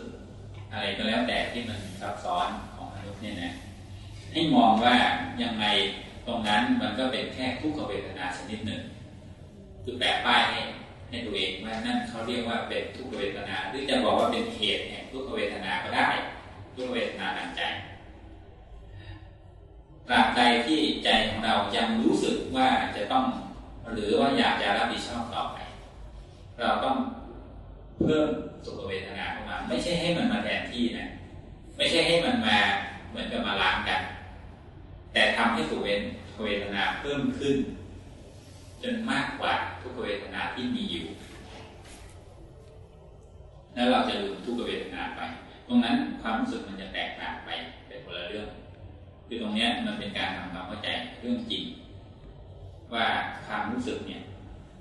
อะไรก็แล้วแต่ที่มันซับซ้อนของมนุษย์เนี่ยนะ ให้มองว่ายังไงตรงนั้นมันก็เป็นแค่ทุกขเวทนาชนิดหนึ่ง คือแปะป้ายให้ให้ตัวเองว่านั่นเขาเรียกว่าเป็นทุกขเวทนา หรือจะบอกว่าเป็นเหตุแห่งทุกขเวทนาก็ได้ ทุกขเวทนาทางใจตราบใดที่ใจของเรายังรู้สึกว่าจะต้อง หรือว่าอยากจะรับผิดชอบต่อไป เราต้องเพิ่มสุขเวทนาเข้ามา ไม่ใช่ให้มันมาแทนที่นะ ไม่ใช่ให้มันมาเหมือนกับมาล้างกัน แต่ทำให้สุขเวทนาเพิ่มขึ้น จนมากกว่าทุกเวทนาที่มีอยู่ แล้วเราจะลืมทุกเวทนาไป ตรงนั้นความรู้สึกมันจะแตกต่างไปเป็นคนละเรื่อง คือตรงนี้มันเป็นการทำความเข้าใจเรื่องจริง ว่าความรู้สึกเนี่ย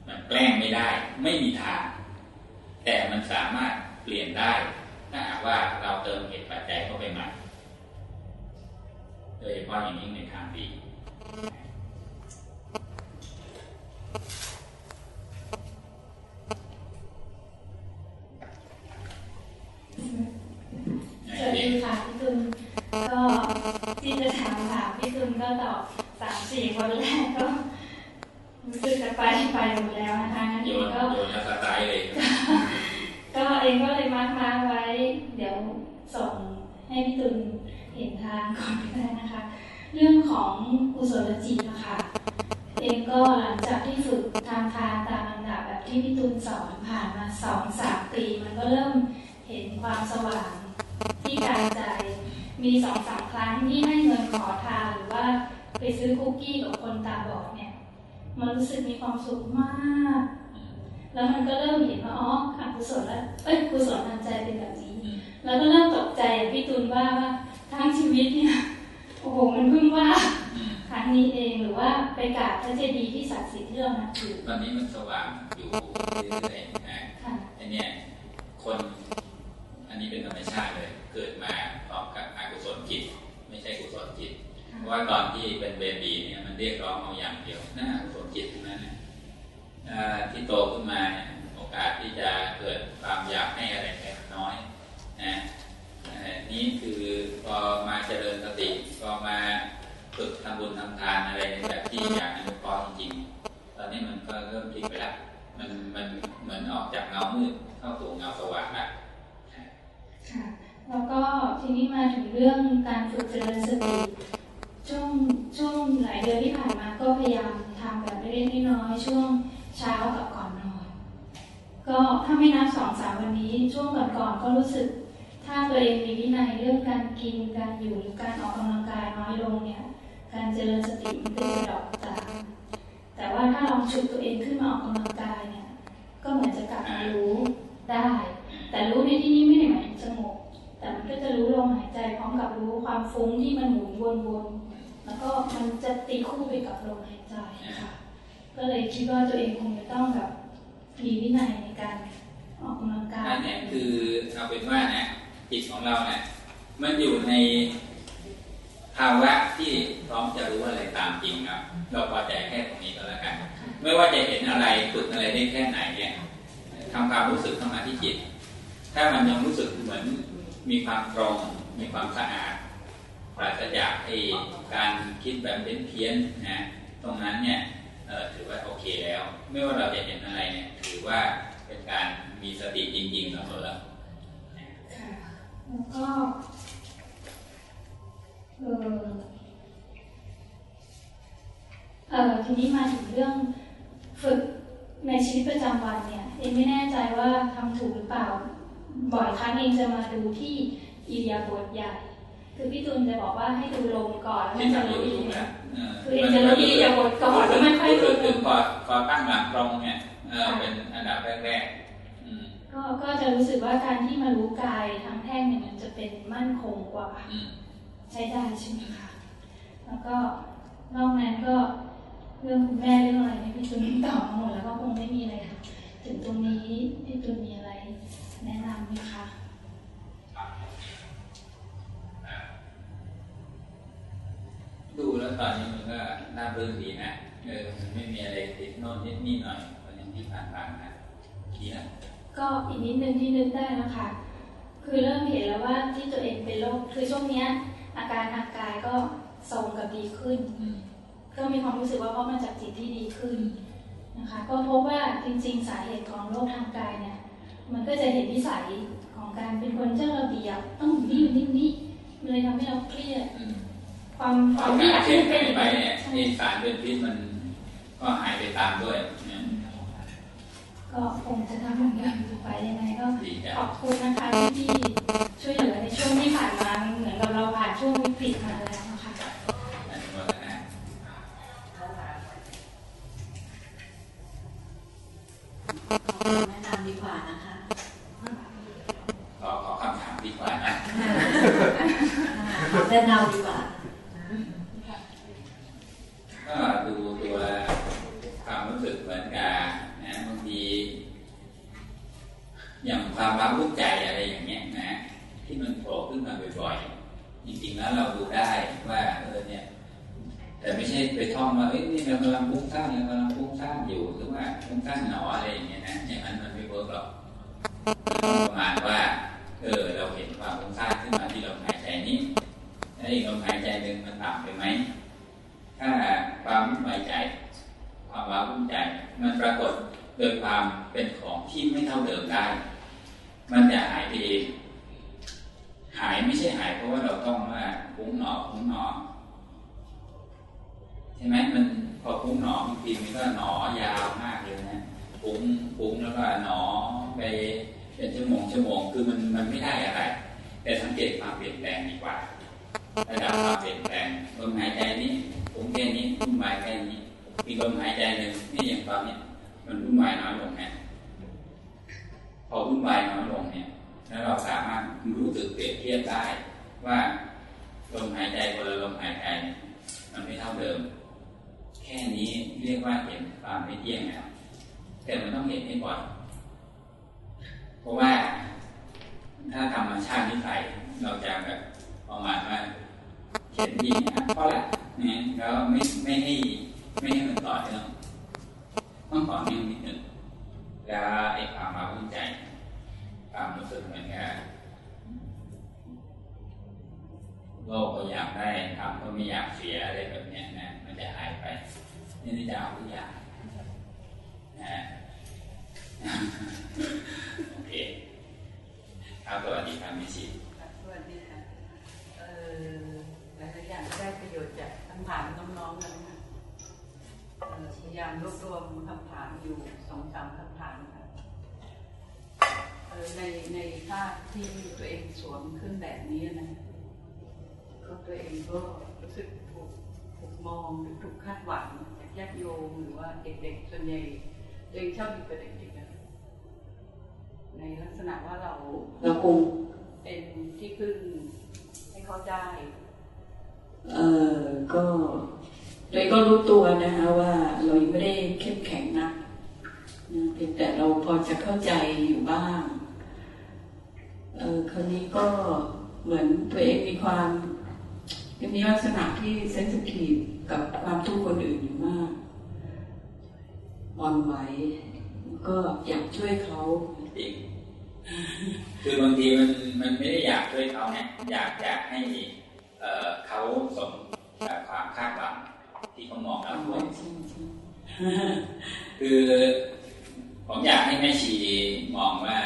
มันแกล้งไม่ได้ ไม่มีทาง แต่มันสามารถเปลี่ยนได้ถ้าหากว่าเราเติมเหตุปัจจัยเข้าไปใหม่ โดยเฉพาะอย่างยิ่งในทางดีสวัสดีค่ะพี่ตุลก็ที่จะถามค่ะพี่ตุลก็ตอบสามสี่คนแรกก็รู้สึกจะไปไปหมดแล้วนะคะงั้น โยน ก็ โยนแล้วสไตล์เลย ก็ ก็เองก็เลยมาร์กมาไว้ เดี๋ยวส่งให้พี่ตุลเห็นทางก่อนก็ได้นะคะ เรื่องของ กุศลจิตนะคะเองก็หลังจากที่ฝึกทางทานตามลำดับแบบที่พี่ตุลสอนผ่านมาสองสามปีมันก็เริ่มเห็นความสว่างที่กายใจ มีสองสามครั้งที่ให้เงินขอทานหรือว่าไปซื้อคุกกี้กับคนตาบอดเนี่ยมันรู้สึกมีความสุขมาก แล้วมันก็เริ่มเห็นว่าอ๋ออกุศลแล้วเอ้ยกุศลทางใจเป็นแบบนี้ แล้วก็เริ่มตกใจพี่ตูนว่าว่าทั้งชีวิตเนี่ยโอ้โหมันเพิ่งว่า รั้งนี้เองหรือว่าไปกราบพระเจดีย์ที่ศักดิ์สิทธิ์ที่เรานับถือตอนนี้มันสว่างอยู่เรื่อยๆนะค่ะอันเนี้ยคนอันนี้เป็นธรรมชาติเลย เกิดมาพร้อมกับอกุศลจิต ไม่ใช่กุศลจิต เพราะว่าตอนที่เป็นเบบีเนี่ยมันเรียกร้องเอาอย่างเดียวน่ากุศลจิตทั้งนั้นนะอ่าที่โตขึ้นมาเนี่ยโอกาสที่จะเกิดความอยากให้อะไรแค่น้อยนะอ่านี่คือพอมาเจริญสติพอมา ฝึกทำบุญทำทานอะไรแบบที่อยากอนุเคราะห์จริงๆตอนนี้มันก็เริ่มพลิกไปแล้วมันมันเหมือนออกจากเงามืดเข้าสู่เงาสว่างแล้วค่ะแล้วก็ทีนี้มาถึงเรื่องการฝึกเจริญสติช่วงช่วงหลายเดือนที่ผ่านมาก็พยายามทำแบบเล็กๆน้อยๆช่วงเช้ากับก่อนนอน ก็ถ้าไม่นับสองสามวันนี้ช่วงก่อนๆก็รู้สึก ถ้าตัวเองมีวินัยเรื่องการกินการอยู่หรือการออกกำลังกายน้อยลงเนี่ย การเจริญสติมันก็จะดอกตามแต่ว่าถ้าลองชุดตัวเองขึ้นมาออกกำลังกายเนี่ย ก็เหมือนจะกลับมารู้ได้ แต่รู้ในที่นี้ไม่ได้หมายถึงสงบแต่มันก็จะรู้ลมหายใจพร้อมกับรู้ความฟุ้งที่มันหมุนวนๆแล้วก็มันจะตีคู่ไปกับลมหายใจค่ะก็เลยคิดว่าตัวเองคงจะต้องแบบมีวินัยในการออกกำลังกายอันนี้คือเอาเป็นว่านะจิตของเราเนี่ยมันอยู่ใน ภาวะที่พร้อมจะรู้อะไรตามจริงครับเราพอใจแค่ตรงนี้ก็แล้วกัน ไม่ว่าจะเห็นอะไรฝึกอะไรได้แค่ไหนเนี่ยทำความรู้สึกเข้ามาที่จิต ถ้ามันยังรู้สึกเหมือนมีความตรง มีความสะอาดปราศจากไอ้การคิดแบบเพี้ยนๆนะตรงนั้นเนี่ยถือว่าโอเคแล้ว ไม่ว่าเราจะเห็นอะไรเนี่ยถือว่าเป็นการมีสติจริงๆเสมอค่ะแล้วก็ เออเออทีนี้มาถึงเรื่องฝึกในชีวิตประจำวันเนี่ยเองไม่แน่ใจว่าทำถูกหรือเปล่า บ่อยครั้งเองจะมาดูที่อิริยาบถใหญ่ คือพี่ตูนจะบอกว่าให้ดูลมก่อนแล้วที่มันจะทำอรู้ยู่อิถูริกยาแล้วเออคือเองจะรู้อิริยาบถก่อนแล้วไม่ค่อยรู้ดูสึกถึงพอพอตั้งหลักตรงเนี่ยเออเป็นอันดับแรกๆอืมก็ก็จะรู้สึกว่าการที่มารู้กายทางแท่งเนี่ยมันจะเป็นมั่นคงกว่าอืม ใช้ได้ใช่ไหมคะ แล้วก็นอกนั้นก็เรื่องคุณแม่เรื่องอะไรเนี่ยพี่ตุนตอบมาหมดแล้วก็คงไม่มีอะไรค่ะ ถึงตรงนี้พี่ตุนมีอะไรแนะนำไหมคะดูแล้วตอนนี้มันก็น่ารื่นดีนะเออมันไม่มีอะไรติดโน่นนิดนี่หน่อยวันนี้ที่ผ่านมานะดีนะก็อีกนิดนึงที่นึกได้นะคะ คือเริ่มเห็นแล้วว่าที่ตัวเองเป็นโรคคือช่วงเนี้ย อาการทางกายก็ทรงกับดีขึ้นอืมก็มีความรู้สึกว่าเพราะมาจากจิตที่ดีขึ้นนะคะ ก็พบว่าจริงๆ สาเหตุของโรคทางกายเนี่ย มันก็จะเห็นนิสัยของการเป็นคนเจ้าระเบียบต้องอยู่นี่อยู่นี่นี่มันเลยทำให้เราเครียดอืมความคพอวามไม่กาอยารกเช่ให้นมันเป็นหาอยย่างไปนี้เนี่ยใช่ไอสารเป็นพิษมันก็หายไปตามด้วยเนี่ย ก็คงจะทำอย่างนั้นต่อไปยังไงก็ดีจ้ะขอบคุณนะคะที่ช่วยเหลือในช่วงที่ผ่านมาเหมือนกับเราผ่านช่วงวิกฤตมาแล้วนะคะอนุโมทนาแนะนำดีกว่านะคะขอขอคำถามดีกว่านะแนะนำดีกว่าก็ดูตัวความรู้สึกเหมือนกับ นะบางทีอย่างความว้าวุ่นใจอะไรอย่างเงี้ยนะ ที่มันโผล่ขึ้นมาบ่อยๆ จริงๆแล้วเราดูได้ว่าเออเนี่ย แต่ไม่ใช่ไปท่องว่าเอ้ยนี่เรากำลังฟุ้งซ่านเรากำลังฟุ้งซ่านอยู่หรือว่าฟุ้งซ่านหนออะไรอย่างเงี้ยนะอย่างนั้นมันไม่เวิร์กหรอกประมาณว่าเออเราเห็นความฟุ้งซ่านขึ้นมาที่ลมหายใจนี้แล้วอีกลมหายใจหนึ่งมันต่ำไปไหมถ้าความวุ่นวายใจ ความว้าวุ่นใจมันปรากฏ โดยความเป็นของที่ไม่เท่าเดิมได้ มันจะหายไปเอง หายไม่ใช่หายเพราะว่าเราต้องว่าพุ้งหนอพุ้งหนอใช่ไหมมันพอพุ้งหนอบางทีมันก็หนอยาวมากเลยนะพุ้งพุ้งแล้วก็หนอไปเป็นชั่วโมงชั่วโมงคือมันมันไม่ได้อะไร แต่สังเกตความเปลี่ยนแปลงดีกว่าระดับความเปลี่ยนแปลงลมหายใจนี้พุ้งแค่นี้พุ่งวายแค่นี้มีลมหายใจหนึ่งนี่อย่างตอนนี้ มันพุ่งวายน้อยลงนะพอพุ่งวายน้อยลงเนี่ยแล้วเราสามารถรู้สึกเปรียบเทียบได้ว่าลมหายใจคนละลมหายใจมันไม่เท่าเดิม แค่นี้เรียกว่าเห็นความไม่เที่ยงแล้วแต่มันต้องเห็นให้ก่อนเพราะว่าถ้าธรรมชาตินิสัยเราจะแบบประมาณว่าเขียนที่พอละเนี่ยแล้วไม่ไม่ให้ไม่ให้มันต่อเนื่อง ต้องต่อเนื่องนิดหนึ่งแล้วไอ้ความมาวุ่นใจความรู้สึกเหมือนกับโลกก็อยากได้ทำก็ไม่อยากเสียอะไรแบบนี้นะมันจะหายไป นี่นี่จะเอาทุกอย่างนะโอเคครับสวัสดีครับมิชิสวัสดีค่ะเออหลายๆอย่างได้ประโยชน์จากคำถามน้องๆนะ พยายามรวบรวมคำถามอยู่สองสามคำถามค่ะในในภาพที่ตัวเองสวมเครื่องแบบนี้นะก็ตัวเองก็รู้สึกถูกถูกมองหรือถูกคาดหวังจากญาติโยมหรือว่าเด็กๆส่วนใหญ่ตัวเองชอบอยู่กับเด็กๆนะในลักษณะว่าเราเราคงเป็นที่พึ่งให้เขาได้ เออก็ เลยก็รู้ตัวนะคะว่าเรายังไม่ได้เข้มแข็งนะนะเพียงแต่เราพอจะเข้าใจอยู่บ้างเออคราวนี้ก็เหมือนตัวเองมีความมีลักษณะที่เซนซิทีฟกับความทุกข์คนอื่นอยู่มากอ่อนไหวก็อยากช่วยเขาจริงคือบางทีมันมันไม่ได้อยากช่วยเขาเนี่ยอยากอยากให้เเขาสมความคาดหวัง ที่เขามองเราด้วยคือผมอยากให้แม่ชีมองว่า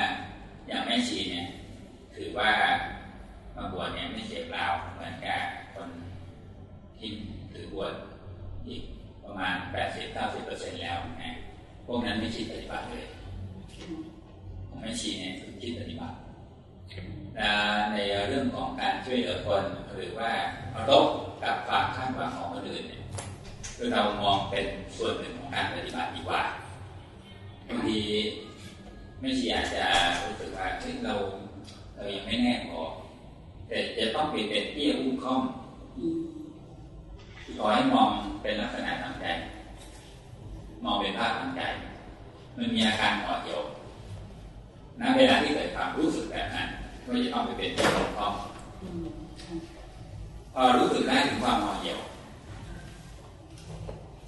อย่างแม่ชีเนี่ยถือว่ามาบวชเนี่ยไม่เสียเปล่าเหมือนกับคนที่ถือบวชอีกประมาณ 80-90%แล้วนะพวกนั้นไม่คิดปฏิบัติเลยผมไม่ชีเนี่ยคือคิดปฏิบัติในเรื่องของการช่วยเหลือคนหรือว่าเคารพกับความคาดหวังของคนอื่นเนี่ย คือเรามองเป็นส่วนหนึ่งของการปฏิบัติดีกว่าบางทีไม่ชีอาจจะรู้สึกว่าเฮ้ยเรา เรายังไม่แน่พอแต่จะต้องเปลี่ยนเป็นเตี้ยอุ้มค่อมขอให้มองเป็นลักษณะทางใจมองเป็นภาพทางใจ มันมีอาการห่อเหี่ยวนะเวลาที่เกิดความรู้สึกแบบนั้นก็จะต้องไปเป็นเตี้ยอุ้มค่อมพอรู้สึกได้ถึงความห่อเหี่ยว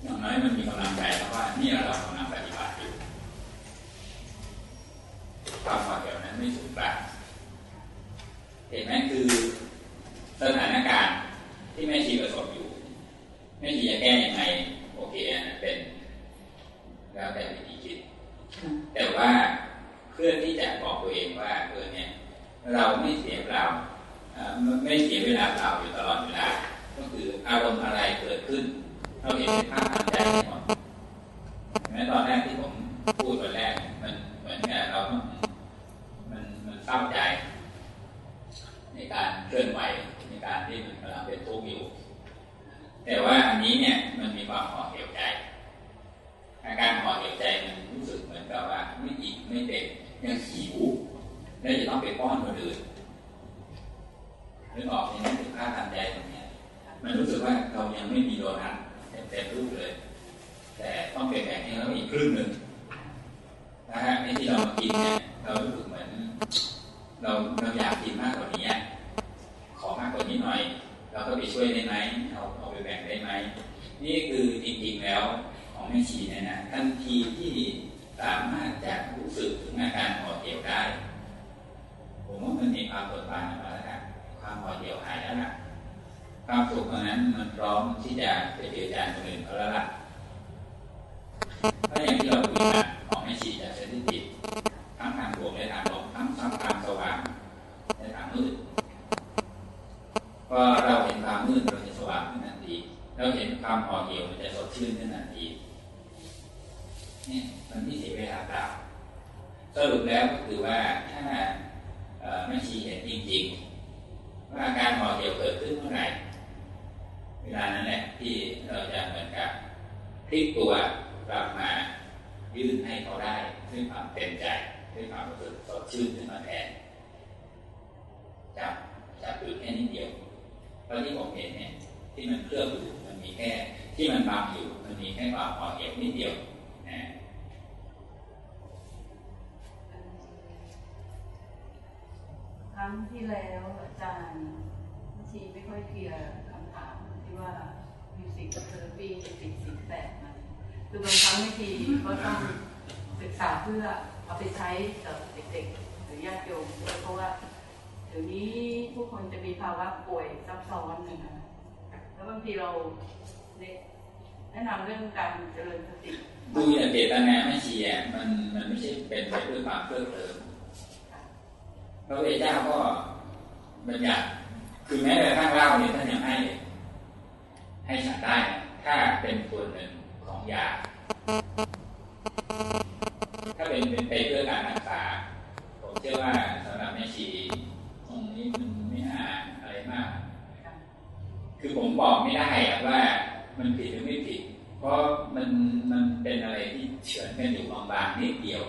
อย่างน้อยมันมีกำลังใจแล้วว่านี่เรากำลังปฏิบัติอยู่ความห่อเหี่ยวนั้นไม่สูงกลางเห็นไหมคือสถานการณ์ที่แม่ชีประสบอยู่แม่ชีจะแก้ยังไงโอเคนะเป็นแล้วแต่วิธีคิด แต่ว่าเพื่อที่จะบอกตัวเองว่าเออเนี่ยเราไม่เสียเปล่าไม่เสียเวลาเปล่าอยู่ตลอดเวลา ก็คืออารมณ์อะไรเกิดขึ้น เราเห็นเป็นภาพทางใจหมดแม้ตอนแรกที่ผมพูดตอนแรก มันเหมือนกับเราต้องมันมันเศร้าใจ ในการเคลื่อนไหวในการที่มันกำลังเป็นทุกข์อยู่ แต่ว่าอันนี้เนี่ยมันมีความห่อเหี่ยวใจ อาการห่อเหี่ยวใจมันรู้สึกเหมือนกับว่าไม่อิ่มไม่เต็มยังหิวแล้วจะต้องไปป้อนคนอื่นนึกออกในนั้นถึงค่าทางใจตรงนี้มันรู้สึกว่าเรายังไม่มีโดนัท เต็มรูปเลย แต่ต้องเป็นแบ่งให้เราอีกครึ่งหนึ่งนะฮะในที่เรามากินเนี่ยเรารู้สึกเหมือน เราเราอยากกินมากกว่านี้ขอมากกว่านี้หน่อย เราก็ไปช่วยได้ไหมเอาเอาไปแบ่งได้ไหมนี่คือจริงๆแล้วของแม่ชีเนี่ยนะทันทีที่สามารถจะรู้สึกถึงอาการห่อเหี่ยวได้ ผมว่ามันมีความปวดบานมาแล้วนะความห่อเหี่ยวหายแล้วนะ ความสุขตรงนั้นมันพร้อมที่จะไปเจอการคนอื่นเขาแล้วล่ะก็อย่างที่เราคุยกันของแม่ฉีจากเซนติจิตทั้งทางบวกและทางลบทั้งทั้งทางสว่างและทางมืดพอเราเห็นความมืดเราจะสว่างขึ้นทันทีเราเห็นความห่อเหี่ยวมันจะสดชื่นขึ้นทันทีนี่มันที่เสียเวลาเปล่าสรุปแล้วก็คือว่าถ้าไม่ชี้เห็นจริงๆว่าอาการห่อเหี่ยวเกิดขึ้นเมื่อไหร่ เวลานั้นแหละที่เราจะเหมือนกับพลิกตัวกลับมายื่นให้เขาได้ด้วยความเต็มใจด้วยความรู้สึกสดชื่นขึ้นมาแทนจับจับอยู่แค่นิดเดียวเพราะที่ผมเห็นเนี่ยที่มันเคลือบอยู่มันมีแค่ที่มันบังอยู่มันมีแค่ความห่อเหี่ยวนิดเดียวนะครั้งที่แล้วอาจารย์ชีไม่ค่อยเคลียร์ ว่ามิวสิกเทอร์ปีสิบสิบแปดมันคือบางครั้งไม่ทีก็ต้องศึกษาเพื่อเอาไปใช้กับเด็กๆหรือญาติโยมเพราะว่าเดี๋ยวนี้ผู้คนจะมีภาวะป่วยซับซ้อนนะคะแล้วบางทีเราแนะนำเรื่องการเจริญสติดูอย่างเจตนาไม่เชียมันมันไม่ใช่เป็นไปด้วยความเพลิดเพลินพระพุทเจ้าก็บัญญัติคือแม้แต่ทั้งเล่าเนี่ยท่านยังให้ ให้ฉันได้ถ้าเป็นส่วนหนึ่งของยา ถ้าเป็นเป็นไปเพื่อการรักษา ผมเชื่อว่าสำหรับแม่ชีตรงนี้มันไม่น่าอะไรมาก คือผมบอกไม่ได้ว่ามันผิดหรือไม่ผิด เพราะมันมันเป็นอะไรที่เฉือนกันอยู่บางๆนิดเดียว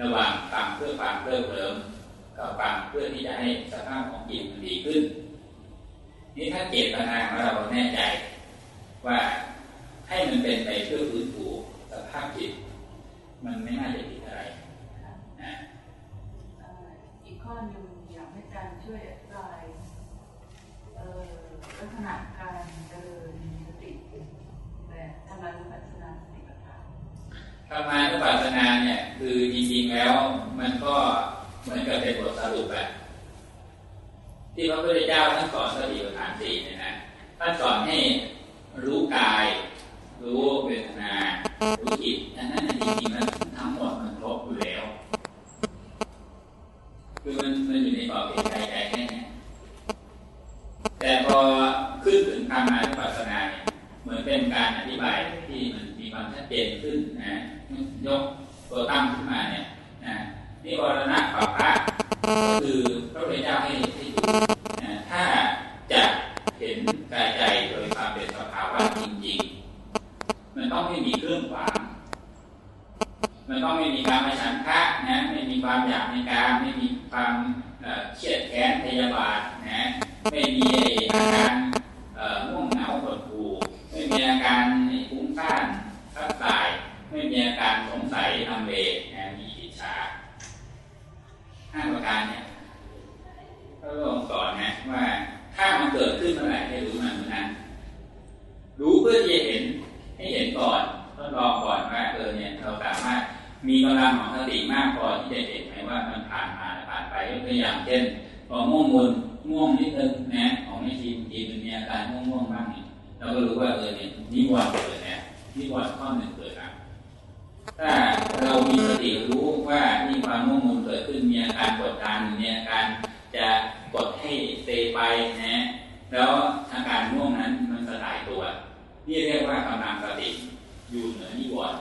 ระหว่างฟังเพื่อความเพลิดเพลินกับฟังเพื่อที่จะให้สภาพของจิตมันดีขึ้น นี่ถ้าเจตนาของเราแน่ใจว่าให้มันเป็นไปเพื่อฟื้นฟูสภาพจิต มันไม่น่าจะผิดอะไรนะอีกข้อหนึ่งอยากให้อาจารย์ช่วยอธิบายลักษณะการเดินสติแบบธรรมานุปัสสนาสติปัฏฐานธรรมานุปัสสนาเนี่ยคือจริงๆแล้วมันก็เหมือนกับเป็นบทสรุปแบบ ที่พระพุทธเจ้าท่านสอนสติปัฏฐานสี่เนี่ยนะท่านสอนให้รู้กาย รู้เวทนา รู้จิตอันนั้นจริงๆแล้วทั้งหมดมันครบอยู่แล้ว คือมันมันอยู่ในกรอบเกณฑ์ใจใจแค่นี้แต่พอขึ้นถึงธรรมานุปัสสนาเนี่ยเหมือนเป็นการอธิบายที่มันมีความชัดเจนขึ้นนะยกตัวตั้งขึ้นมาเนี่ย นิวรณะปัปพะก็คือพระพุทธเจ้าให้ให้ดูถ้าจะเห็นกายใจโดยความเป็นสภาวะจริงๆ มันต้องไม่มีเครื่องขวาง มันต้องไม่มีการมาฉันทะนะไม่มีความอยากในการไม่มีความเครียดแค้นพยาบาทนะไม่มีอาการง่วงเหงาหดหู่ไม่มีอาการฟุ้งซ่านทับสาย ไม่มีอาการสงสัยทำเลนะมีอิจฉา ห้าประการเนี่ยพระองค์สอนนะว่าถ้ามันเกิดขึ้นเมื่อไหร่ให้รู้มันเมื่อนั้นรู้เพื่อที่จะเห็นให้เห็นก่อนทดลองก่อนว่าเออเนี่ยเราสามารถมีกำลังของสติมากพอที่จะเห็นไหมว่ามันผ่านมาผ่านไปยกตัวอย่างเช่นพอง่วงมุนง่วงนิดนึงนะของไม่ชีบางทีมันมีอาการง่วงง่วงบ้างเนี่ยเราก็รู้ว่าเออเนี่ยนิวรณ์เกิดนะนิวรณ์ข้อหนึ่งเกิดแล้ว ถ้าเรามีสติรู้ว่ามีความง่วงมุนเกิดขึ้นมีอาการกดดันมีอาการจะกดให้เซไปนะแล้วอาการง่วงนั้นมันสลายตัว นี่เรียกว่ากำลังสติอยู่เหนือนิวรณ์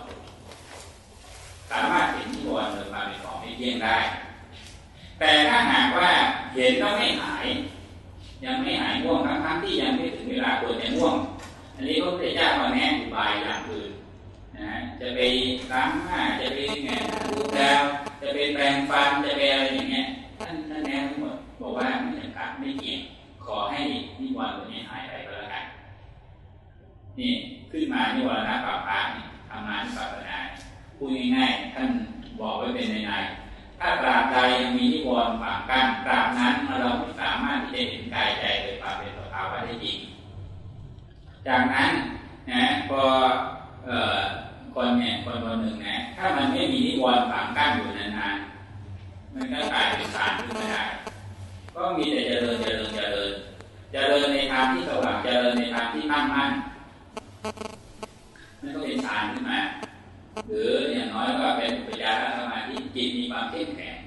สามารถเห็นนิวรณ์โดยความเป็นของไม่เที่ยงได้ แต่ถ้าหากว่าเห็นแล้วไม่หาย ยังไม่หายง่วงทั้งทั้งที่ยังไม่ถึงเวลาควรจะง่วง อันนี้พระพุทธเจ้ามาแนะอุบายอย่างอื่น นะจะไปล้างหน้าจะไปแงดูดาวจะไปแปรงฟันจะไปอะไรอย่างเงี้ยท่านท่านแนะทั้งหมดบอกว่าไม่จำกัดไม่เกี่ยงขอให้นิวรณ์ตัวนี้หายไปก็แล้วกันนี่ขึ้นมานิวรณะปาปานี่ทำงานปัสนาพูดง่ายๆท่านบอกไว้เป็นในในถ้าตราบใดยังมีนิวรณ์ฝังกันตราบนั้นเราไม่สามารถที่จะเห็นกายใจโดยความเป็นสภาวะได้จริงจากนั้นนะพอเอ่อ คนเนี่ยคนคนหนึ่งนะถ้ามันไม่มีนิวรณ์ฝังกั้นอยู่นานๆมันก็กลายเป็นสารขึ้นไมาได้ก็มีแต่เจริญเจริญเจริญเจริญในทางที่สว่างเจริญในทางที่มั่นมั่นมันก็เป็นฌานขึ้นมาหรืออย่างน้อยก็เป็นปัญญาสมาธิจิตมีความเข้มแข็ง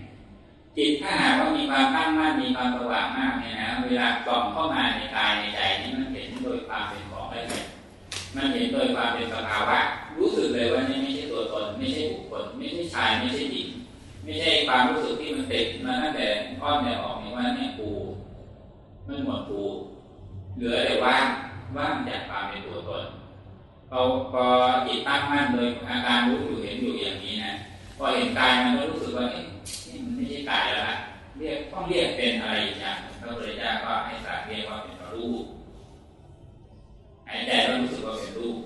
จิตถ้าหากว่ามีความตั้งมั่นมีความสว่างมากเนี่ยนะเวลาส่องเข้ามาในกายในใจนี่มันเห็นโดยความเป็นของละเอียด มันเห็นโดยความเป็นสภาวะรู้สึกเลยว่านี่ไม่ใช่ตัวตนไม่ใช่บุคคลไม่ใช่ชายไม่ใช่หญิงไม่ใช่ความรู้สึกที่มันติดมาตั้งแต่อ้อนแต่ออกนี่ว่าเนี่ยปูมันหมดปูเหลือแต่ว่างว่างจากความเป็นตัวตนพอพอจิตตั้งมั่นโดยอาการรู้อยู่เห็นอยู่อย่างนี้นะพอเห็นกายมันก็รู้สึกว่านี่มันไม่ใช่กายแล้วละเรียกต้องเรียกเป็นอะไรอย่างพระพุทธเจ้าก็ให้สาเรียกว่าเป็นรูป หายใจก็รู้สึกว่าเป็นรูป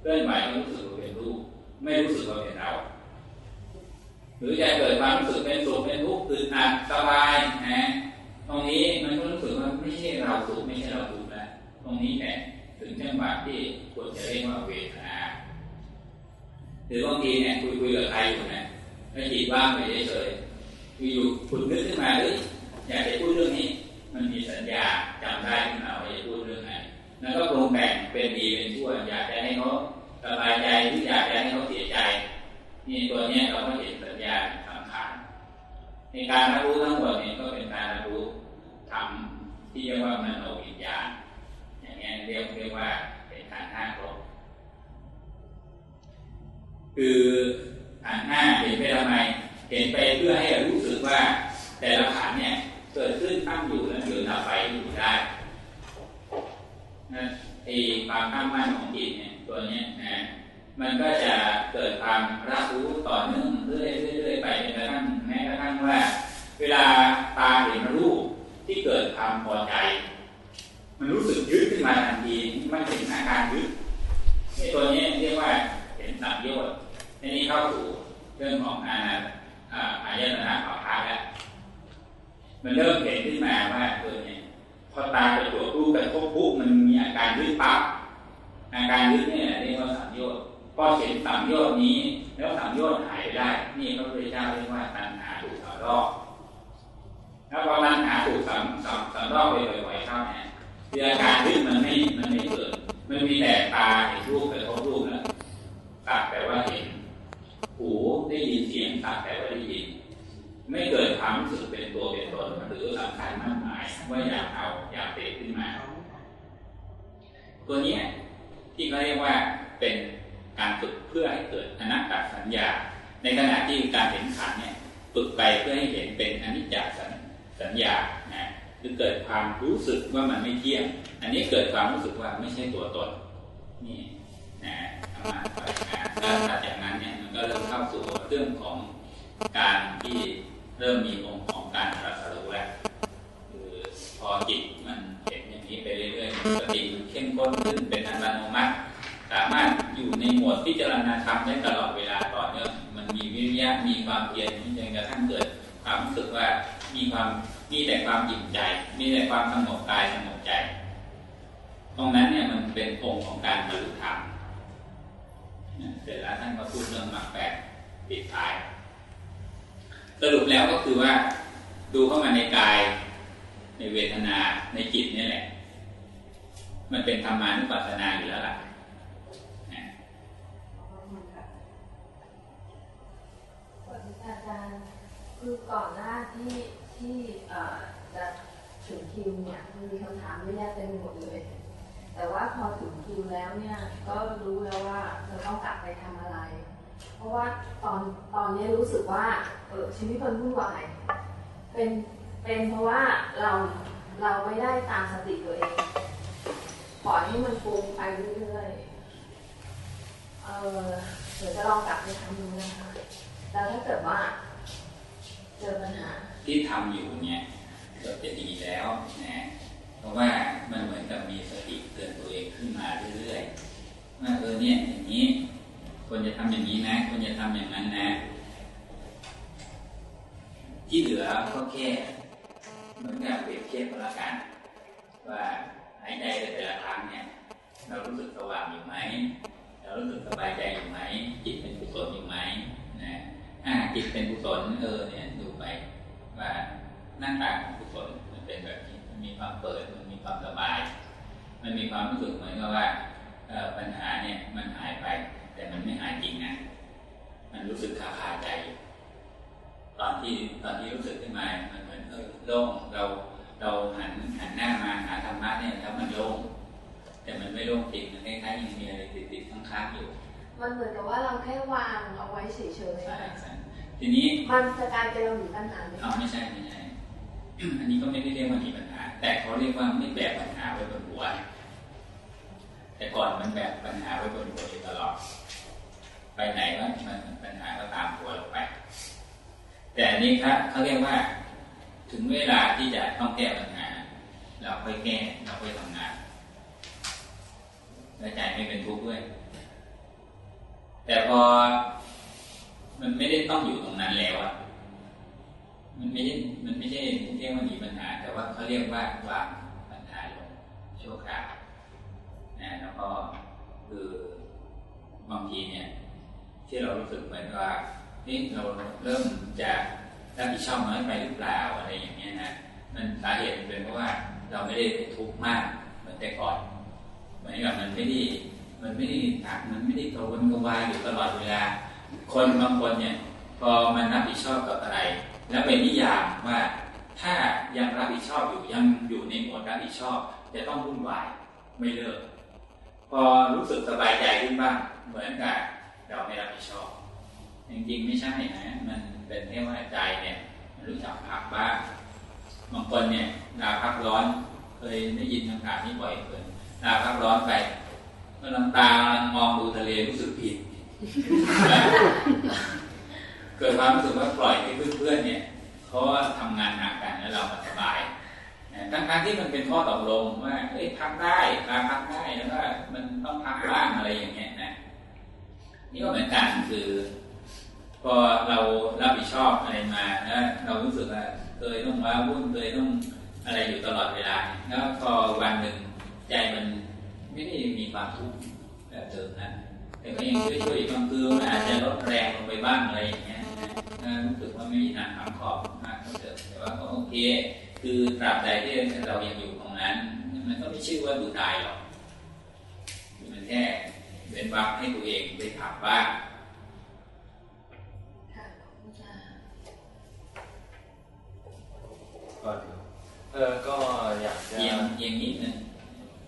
เคลื่อนไหวก็รู้สึกว่าเป็นรูปไม่รู้สึกว่าเป็นเราหรือจะเกิดความรู้สึกเป็นสุขเป็นทุกข์คืออัดสบายนะตรงนี้มันก็รู้สึกว่าไม่ใช่เราสุขไม่ใช่เราทุกข์แล้วตรงนี้แหละถึงจังหวะที่ควรจะเรียกว่าเวทนาหรือบางทีเนี่ยคุยคุยกับใครอยู่นะแล้วจิตว่างไปเฉยๆอยู่คุณนึกขึ้นมาเลยอยากจะพูดเรื่องนี้ มันมีสัญญาจำได้ขึ้นมาว่าจะพูดเรื่องไหน แล้วก็ปรุงแต่งเป็นดีเป็นชั่วอยากจะให้เขาสบายใจหรืออยากจะให้เขาเสียใจนี่ตัวนี้เราก็เห็นสัญญาสำคัญในการรับรู้ทั้งหมดนี้ก็เป็นการรับรู้ทำที่เรียกว่ามันโนวิญญาณอย่างนี้เรียกเรียกว่าเป็นฐานห้าครบคือฐานห้าเห็นไปทำไมเห็นไปเพื่อให้รู้สึกว่า แต่ละขันเนี่ยเกิดขึ้นตั้งอยู่แล้วเกิดดับไปอยู่ได้ นะไอความตั้งมั่นของจิตเนี่ยตัวเนี้ยนะมันก็จะเกิดความรับรู้ต่อเนื่องเรื่อยๆไปจนกระทั่งแม้กระทั่งว่า เวลาตาเห็นรูปที่เกิดความพอใจ มันรู้สึกยึดขึ้นมาทันทีมันเห็นอาการยึดนี่ตัวนี้เรียกว่าเห็นสัมโยชน์ในนี้เข้าสู่เรื่องของอาอายตนะขอทานแล้วมันเริ่มเห็นขึ้นมาว่า พอตาไปตรวจรูปกันพบปุ๊บมันมีอาการยึดปั๊บอาการยึดเนี่ยเรียกว่าสัมโยชน์พอเห็นสัมโยชน์นี้ แล้วสัมโยชน์หายไปได้ นี่พระพุทธเจ้าเรียกว่าตัณหาถูกสารอกแล้วพอตัณหาถูกสำสำสำรอกไปบ่อยๆเข้าเนี่ยคืออาการยึดมันไม่มันไม่เกิด มันมีแต่ตาเห็นรูปแต่พบรูปแล้วตัดแต่ว่าเห็นหูได้ยินเสียงตัดแต่ว่าได้ยิน ไม่เกิดความรู้สึกเป็นตัวเป็นตนหรือสำคัญมั่นหมายว่าอยากเอาอยากเป็นขึ้นมา ตัวนี้ที่เขาเรียกว่าเป็นการฝึกเพื่อให้เกิดอนัตตสัญญา ในขณะที่การเห็นขันเนี่ยฝึกไปเพื่อให้เห็นเป็นอนิจจสัญญานะคือเกิดความรู้สึกว่ามันไม่เที่ยง อันนี้เกิดความรู้สึกว่าไม่ใช่ตัวตนนี่นะมาแล้วหลังจากนั้นเนี่ยมันก็เริ่มเข้าสู่เรื่องของการที่เริ่มมีองค์ของการตรัสรู้แล้ว พอจิตมันเห็นอย่างนี้ไปเรื่อยๆสติมันเข้มข้นขึ้นเป็นอัตโนมัติ สามารถอยู่ในหมวดพิจารณาธรรมได้ตลอดเวลาต่อเนื่องมันมีวิริยะมีความเพียรจนกระทั่งเกิดความรู้สึกว่ามีความมีแต่ความอิ่มใจ มีแต่ความสงบกายสงบใจ ตรงนั้นเนี่ยมันเป็นองค์ของการบรรลุธรรมเสร็จแล้วท่านก็พูดเรื่องมรรคแปดปิดท้าย สรุปแล้วก็คือว่า ดูเข้ามาในกาย ในเวทนาในจิตนี่แหละ มันเป็นธรรมานุปัสสนาอยู่แล้วล่ะอาจารย์คือก่อนหน้าที่ที่จะถึงคิวเนี่ยมันมีคำถามเยอะแยะเต็มหมดเลย แต่ว่าพอถึงคิวแล้วเนี่ยก็รู้แล้วว่าจะต้องกลับไปทำอะไร เพราะว่าตอนตอนนี้รู้สึกว่าเออชีวิตมันวุ่นวายเป็น เป็นเพราะว่าเราเราไม่ได้ตามสติตัวเองปล่อยให้มันปรุงไปเรื่อยๆเออเดี๋ยวจะลองกลับไปทำดูนะคะแล้วถ้าเกิดว่า เจอปัญหา ที่ทำอยู่เนี่ยเกือบจะดีแล้วนะเพราะว่ามันเหมือนกับมีสติเตือนตัวเองขึ้นมาเรื่อยๆว่าเออเนี่ยอย่างนี้ควรจะทำอย่างนี้นะควรจะทำอย่างนั้นนะ ที่เหลือก็แค่ เหมือนกับเปรียบเทียบกันละกัน ว่าหายใจแต่ละครั้งเนี่ย เรารู้สึกสว่างอยู่ไหมเรารู้สึกสบายใจอยู่ไหมจิตเป็นกุศลอยู่ไหมนะอ่าจิตเป็นกุศลเออเนี่ยดูไปว่าหน้าตาของกุศลมันเป็นแบบนี้มันมีความเปิดมันมีความสบาย มันมีความรู้สึกเหมือนกับว่าปัญหาเนี่ยมันหายไป แต่มันไม่หายจริงนะมันรู้สึกคาคาใจอยู่ ตอนที่ตอนที่รู้สึกขึ้นมามันเหมือนเออโล่งเราเราหันหันหน้ามาหาธรรมะเนี่ยแล้วมันโล่งแต่มันไม่โล่งจริงมันคล้ายๆยังมีอะไรติดๆค้างๆอยู่ มันเหมือนกับว่าเราแค่วางเอาไว้เฉยใช่ๆใช่ทีนี้มันจะกลายเป็นเราหนีปัญหาไหมอ๋อไม่ใช่ไม่ใช่อันนี้ก็ไม่ได้เรียกว่ามีปัญหา แต่เขาเรียกว่าไม่แบกปัญหาไว้บนหัว แต่ก่อนมันแบกปัญหาไว้บนหัวอยู่ตลอด ไปไหนว่ามันปัญหาก็ตามหัวเราไป แต่อันนี้ครับเขาเรียกว่า ถึงเวลาที่จะต้องแก้ปัญหาเราค่อยแก้เราค่อยทำงานและใจไม่เป็นทุกข์ด้วย แต่พอมันไม่ได้ต้องอยู่ตรงนั้นแล้วอะมันไม่ใช่มันไม่ใช่เรียกว่าหนีปัญหา แต่ว่าเขาเรียกว่าวางปัญหาลงชั่วคราวนะแล้วก็คือบางทีเนี่ย ที่เรารู้สึกเหมือนว่า นี่เราเริ่มจะรับผิดชอบน้อยไปหรือเปล่าอะไรอย่างเงี้ยนะมันสาเหตุเป็นเพราะว่าเราไม่ได้ทุกข์มากเหมือนแต่ก่อนเหมือนกับมันไม่ได้มันไม่ได้หนักมันไม่ได้กระวนกระวายอยู่ตลอดเวลา คนบางคนเนี่ย พอมันรับผิดชอบกับอะไร แล้วเป็นนิยามว่าถ้ายังรับผิดชอบอยู่ยังอยู่ในโหมดรับผิดชอบจะต้องวุ่นวายไม่เลิก พอรู้สึกสบายใจขึ้นบ้างเหมือนกับเราไม่รับผิดชอบ จริงๆไม่ใช่นะมันเป็นแค่ว่าใจเนี่ยรู้จักพักบ้างบางคนเนี่ยลาพักร้อนเคยได้ยินคำถามนี้บ่อยเกินลาพักร้อนไปเมื่อลำตามองดูทะเลรู้สึกผิดเกิดความรู้สึกว่าปล่อยให้เพื่อนๆเนี่ยเขาทำงานหนักกันแล้วเราสบายทั้งๆที่มันเป็นข้อตกลงว่าเฮ้ยพักได้ลาพักได้แล้วก็มันต้องพักบ้างอะไรอย่างเงี้ยนะนี่ก็เหมือนกันคือ อเรารับผิดชอบอะไรมาแล้วเรารู้สึกว่าเคยต้องว้าวุ่นเคยต้องอะไรอยู่ตลอดเวลา แล้วพอวันหนึ่งใจมันไม่ได้มีความทุกข์แบบเดิมนะแต่ก็ยังช่วยๆบางคือมันอาจจะลดแรงลงไปบ้างอะไรอย่างเงี้ยนะรู้สึกว่าไม่มีทางทำขอบมากเท่าเดิมแต่ว่าก็โอเค คือตราบใดที่เรายังอยู่ตรงนั้น มันก็ไม่ชื่อว่าดูตายหรอกมันแค่เป็นวักให้ตัวเองไปทำบ้าง ก็เออ ก็อยากจะเอียงเอียงนิดนึง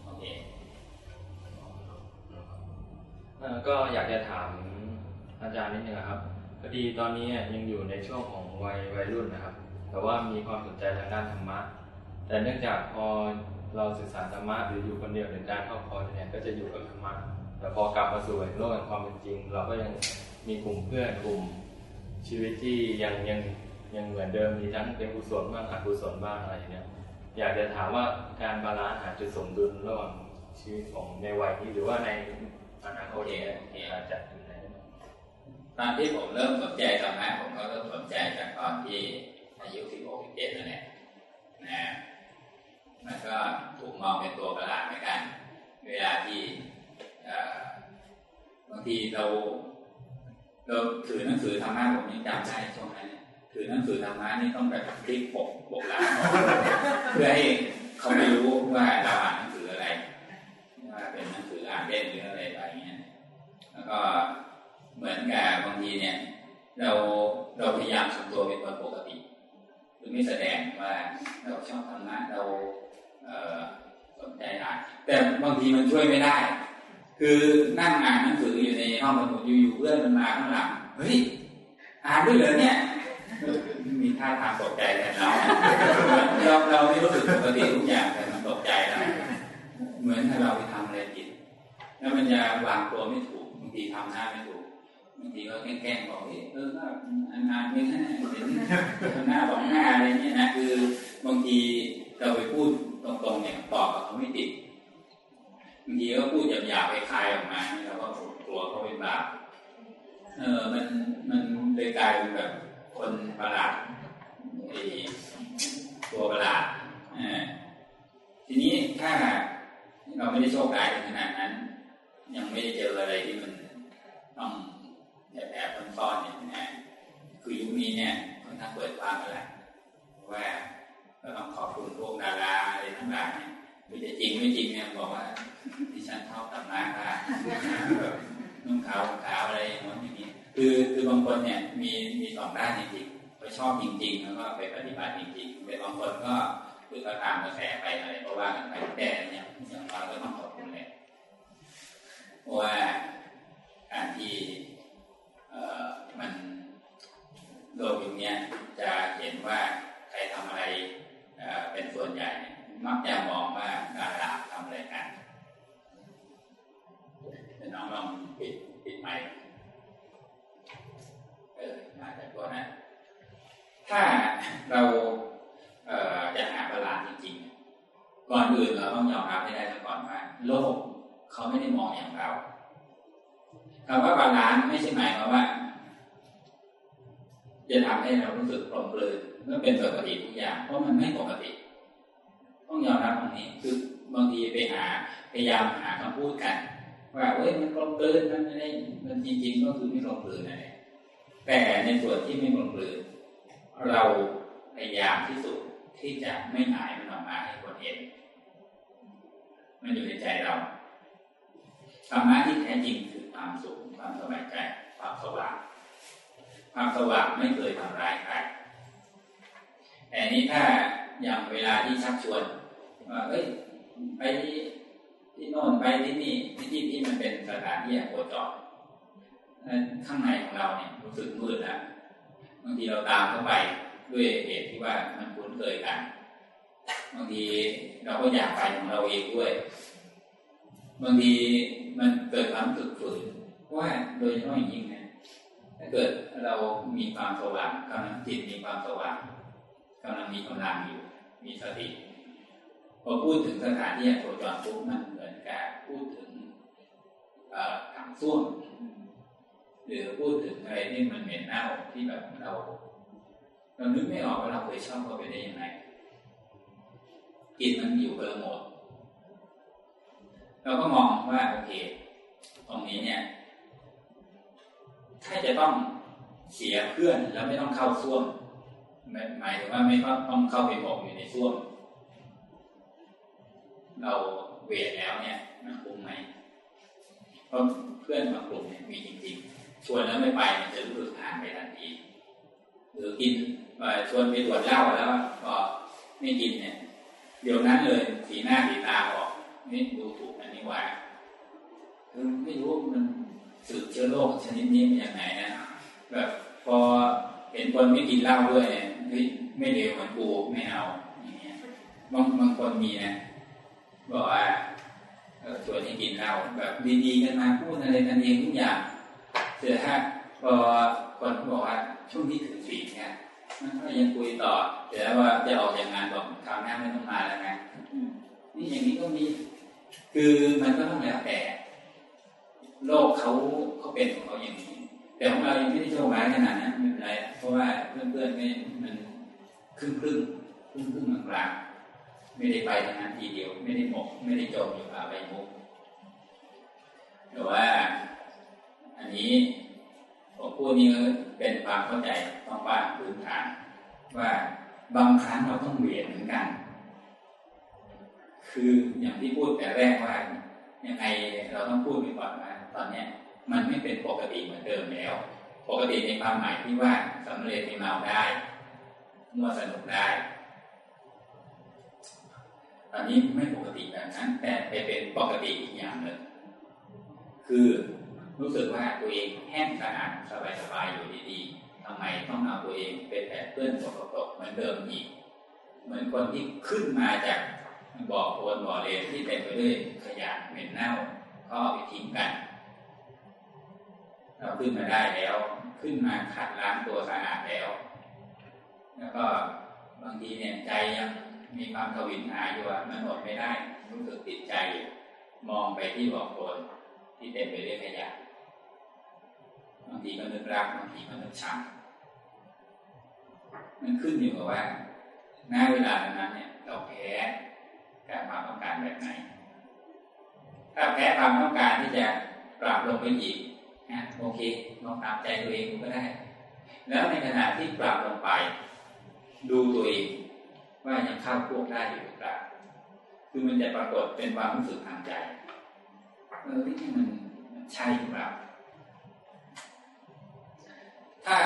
โอเคเออก็อยากจะถามอาจารย์นิดนึงครับพอดีตอนนี้ยังอยู่ในช่วงของวัยวัยรุ่นนะครับ แต่ว่ามีความสนใจทางด้านธรรมะ แต่เนื่องจากพอเราศึกษาธรรมะหรืออยู่คนเดียวหรือการเข้าคอร์สเนี่ยก็จะอยู่กับธรรมะแต่พอกลับมาสู่โลกแห่งความเป็นจริง เราก็ยังมีกลุ่มเพื่อนกลุ่มชีวิตที่ยังยัง ยังเหมือนเดิมมีทั้งเป็นกุศลบ้างอกุศลบ้างอะไรอย่างเงี้ยอยากจะถามว่าการบาลานซ์หาจุดสมดุลระหว่างชีวิตของในวัยนี้หรือว่าในอนาคตเนี่ยอาจจะอยู่ในตอนที่ผมเริ่มสนใจธรรมะผมก็เริ่มสนใจจากตอนที่อายุสิบหกสิบเจ็ดนั่นแหละนะมันก็ถูกมองเป็นตัวประหลาดเหมือนกัน เวลาที่บางทีเราเราถือหนังสือธรรมะผมยังจำได้ช่วงนั้น ถือหนังสือธรรมะนี่ต้องแบบคลิกปกปกหลังเพื่อให้เขาไม่รู้ว่าเราอ่านหนังสืออะไรว่าเป็นหนังสืออ่านเล่นหรืออะไรไปเงี้ยแล้วก็เหมือนกับบางทีเนี่ย เราเราพยายามทำตัวเป็นคนปกติหรือไม่แสดงว่าเราชอบธรรมะเราเสนใจอ่านแต่บางทีมันช่วยไม่ได้ คือนั่งอ่านหนังสืออยู่ในห้องสมุดอยู่ๆเพื่อนมันมาข้างหลังเฮ้ยอ่านด้วยเหรอเนี่ย มีท่าทางตกใจแทนเราเราเราไม่รู้สึกปกติทุกอย่างแต่มันตกใจแล้วเหมือนถ้าเราไปทำอะไรผิดแล้วมันจะวางตัวไม่ถูกบางทีทำหน้าไม่ถูกบางทีก็แกล้งบอกเออก็อ่านไม่ได้เห็นหน้าบอกหน้าอะไรเนี่ยนะคือบางทีเราไปพูดตรงๆเนี่ยตอบกับเขาไม่ติดบางทีก็พูดหยาบๆไปคายออกมาเราก็กลัวเขาเป็นบาปเออมันมันเลยกลายเป็นแบบ คนประหลาดไอตัวประหลาดทีนี้ถ้าเราไม่ได้โชคดีขนาดนั้น ยังไม่ได้เจออะไรที่มันต้องแอบแอบซ่อนเนี่ยนะคือยุคนี้เนี่ยค่อนข้างเปิดกว้างแล้วว่าก็ต้องขอบคุณพวกดาราอะไรทั้งหลายเนี่ยคือจะจริงไม่จริงเนี่ยบอกว่าที่ฉันชอบตำนานค่ะนุ่งขาวขาวอะไรอย่างนี้ คือคือบางคนเนี่ยมีมีสองด้านจริงๆไปชอบจริง ๆ แล้วก็ไปปฏิบัติจริงๆแต่บางคนก็คือก็ตามกระแสไปอะไรเพราะว่ากันไปแต่เนี่ยอย่างเราก็ต้องขอบคุณเลยเพราะว่าการที่เอ่อมันโลกอย่างนี้จะเห็นว่าใครทำอะไรเป็นส่วนใหญ่ มักจะมองว่าดาราทำอะไรกันเป็นน้องลองปิดปิดไมค์ เออมาจากตัวนั้นถ้าเราเออจะหา balance จริงๆ ก่อนอื่นเราต้องยอมรับให้ได้ก่อนว่าโลกเขาไม่ได้มองอย่างเราคำว่าบาลานซ์ไม่ใช่หมายความว่า จะทำให้เรารู้สึกปลงเปลือยและเป็นปกติทุกอย่าง เพราะมันไม่ปกติ ต้องยอมรับตรงนี้คือบางทีไปหาพยายามหาคำพูดกัน ว่าเอ้ยมันปลงเปลือยมันไม่ได้มันจริง ๆ ก็คือไม่ปลงเปลือยนั่นเอง แต่ในส่วนที่ไม่ปลงเลือเราพยายามที่สุดที่จะไม่หายมันออกมาให้คนเห็นมันอยู่ในใจเราธรรมะที่แท้จริงคือความสุขความสบายใจความสว่างความสว่างไม่เคยทำร้ายใครแต่นี้ถ้าอย่างเวลาที่ชักชวนว่าเอ้ยไปที่โน่นไปที่นี่ที่ที่ที่มันเป็นสถานที่โคจร ข้างในของเราเนี่ยรู้สึกมืดแล้วบางทีเราตามเข้าไปด้วยเหตุที่ว่ามันคุ้นเคยกันบางทีเราก็อยากไปของเราเองด้วย บางทีมันเกิดความสึกฝืนว่าโดยเฉพาะอย่างยิ่งเนี่ยถ้าเกิดเรามีความสว่างกำลังจิตมีความสว่างกำลังมีกำลังอยู่ มีสติพอพูดถึงสถานที่โคจรปุ๊บมันเหมือนกับพูดถึงถังส้วม หรือพูดถึงอะไรที่มันเหม็นเน่าที่แบบเราเรานึกไม่ออกว่าเราเคยชอบเขาไปได้ยังไงกินมันอยู่เบอร์หมดเราก็มองว่าโอเคตรงนี้เนี่ย ถ้าจะต้องเสียเพื่อนแล้วไม่ต้องเข้าซ่วมหมายถึงว่าไม่ต้องเข้าไปหมกอยู่ในซ่วมเราเวทแล้วเนี่ยมันคุ้มไหมเพราะเพื่อนบางกลุ่มเนี่ยมีจริงๆ ชวนแล้วไม่ไปมันจะรู้สึกห่างไปทันทีหรือกินชวนไปตรวจเหล้าแล้วก็ไม่กินเนี่ย เดี๋ยวนั้นเลยสีหน้าสีตาออกนี่ดูถูกอันนี้ว่าคือไม่รู้มันสืบเชื้อโรคชนิดนี้อย่างไรนะแบบพอเห็นคนไม่กินเหล้าด้วยเนี่ยเฮ้ยไม่เร็วเหมือนกูไม่เอาอย่างเงี้ยบางบางคนมีนะบอกว่าชวนให้กินเหล้าแบบดีๆกันมาพูดอะไรกันเองทุกอย่าง เสร็จถ้าพอคนบอกว่าช่วงนี้ถือศีลเนี่ยมันก็ยังคุยต่อแต่ว่าจะออกจากงานบอกคราวหน้าไม่ต้องมาแล้วนะนี่อย่างนี้ก็มี คือมันก็ต้องแล้วแต่โลกเขาเขาเป็นของเขาอย่างนี้แต่ของเรายังไม่ได้โชว์ร้ายขนาดนั้นไม่เป็นไรเพราะว่าเพื่อนๆไม่มันครึ่งครึ่งครึ่งครึ่งกลางไม่ได้ไปทางนั้นทีเดียว ไม่ได้หมก ไม่ได้จมอยู่อาใบมุกแต่ว่า นนี้ผมพูดนี้เป็นความเข้าใจต้องว่าพื้นฐานว่าบางครั้งเราต้องเวียนเหมือนกัน คืออย่างที่พูดแต่แรกว่ายังไงเราต้องพูดไปก่อนว่าตอนนี้มันไม่เป็นปกติเหมือนเดิมแล้ว ปกติในความหมายที่ว่าสำเร็จในเมาได้มั่วสนุกได้ ตอนนี้ไม่ปกติแบบนั้น แต่ไปเป็นปกติอีกอย่างหนึ่งคือ รู้สึกว่าตัวเองแห้งสะอาดสบายๆอยู่ดีๆทำไมต้องเอาตัวเองเป็นแบบเพื่อนสกปรกเหมือนเดิมอีก เหมือนคนที่ขึ้นมาจากบ่อโคลนบ่อเลนที่เต็มไปด้วยขยะเหม็นเน่าก็เอาไปทิ้งกันเราขึ้นมาได้แล้ว ขึ้นมาขัดล้างตัวสะอาดแล้ว แล้วก็บางทีเนี่ยใจยังมีความทวินหาอยู่ว่ามันอดไม่ได้รู้สึกติดใจ มองไปที่บ่อโคลนที่เต็มไปด้วยขยะ บางทีก็นึกรักบางทีก็นึกชังมันขึ้นอยู่กับว่าณเวลานั้นเนี่ยเราแพ้กับความต้องการแบบไหน ถ้าแพ้ความต้องการที่จะปรับลงไปอีกนะโอเคลองตามใจตัวเองก็ได้ แล้วในขณะที่ปรับลงไป ดูตัวเองว่ายังเข้าพวกได้อยู่หรือเปล่าคือมันจะปรากฏเป็นความรู้สึกทางใจเออที่มันใช่หรือเปล่า ถ้า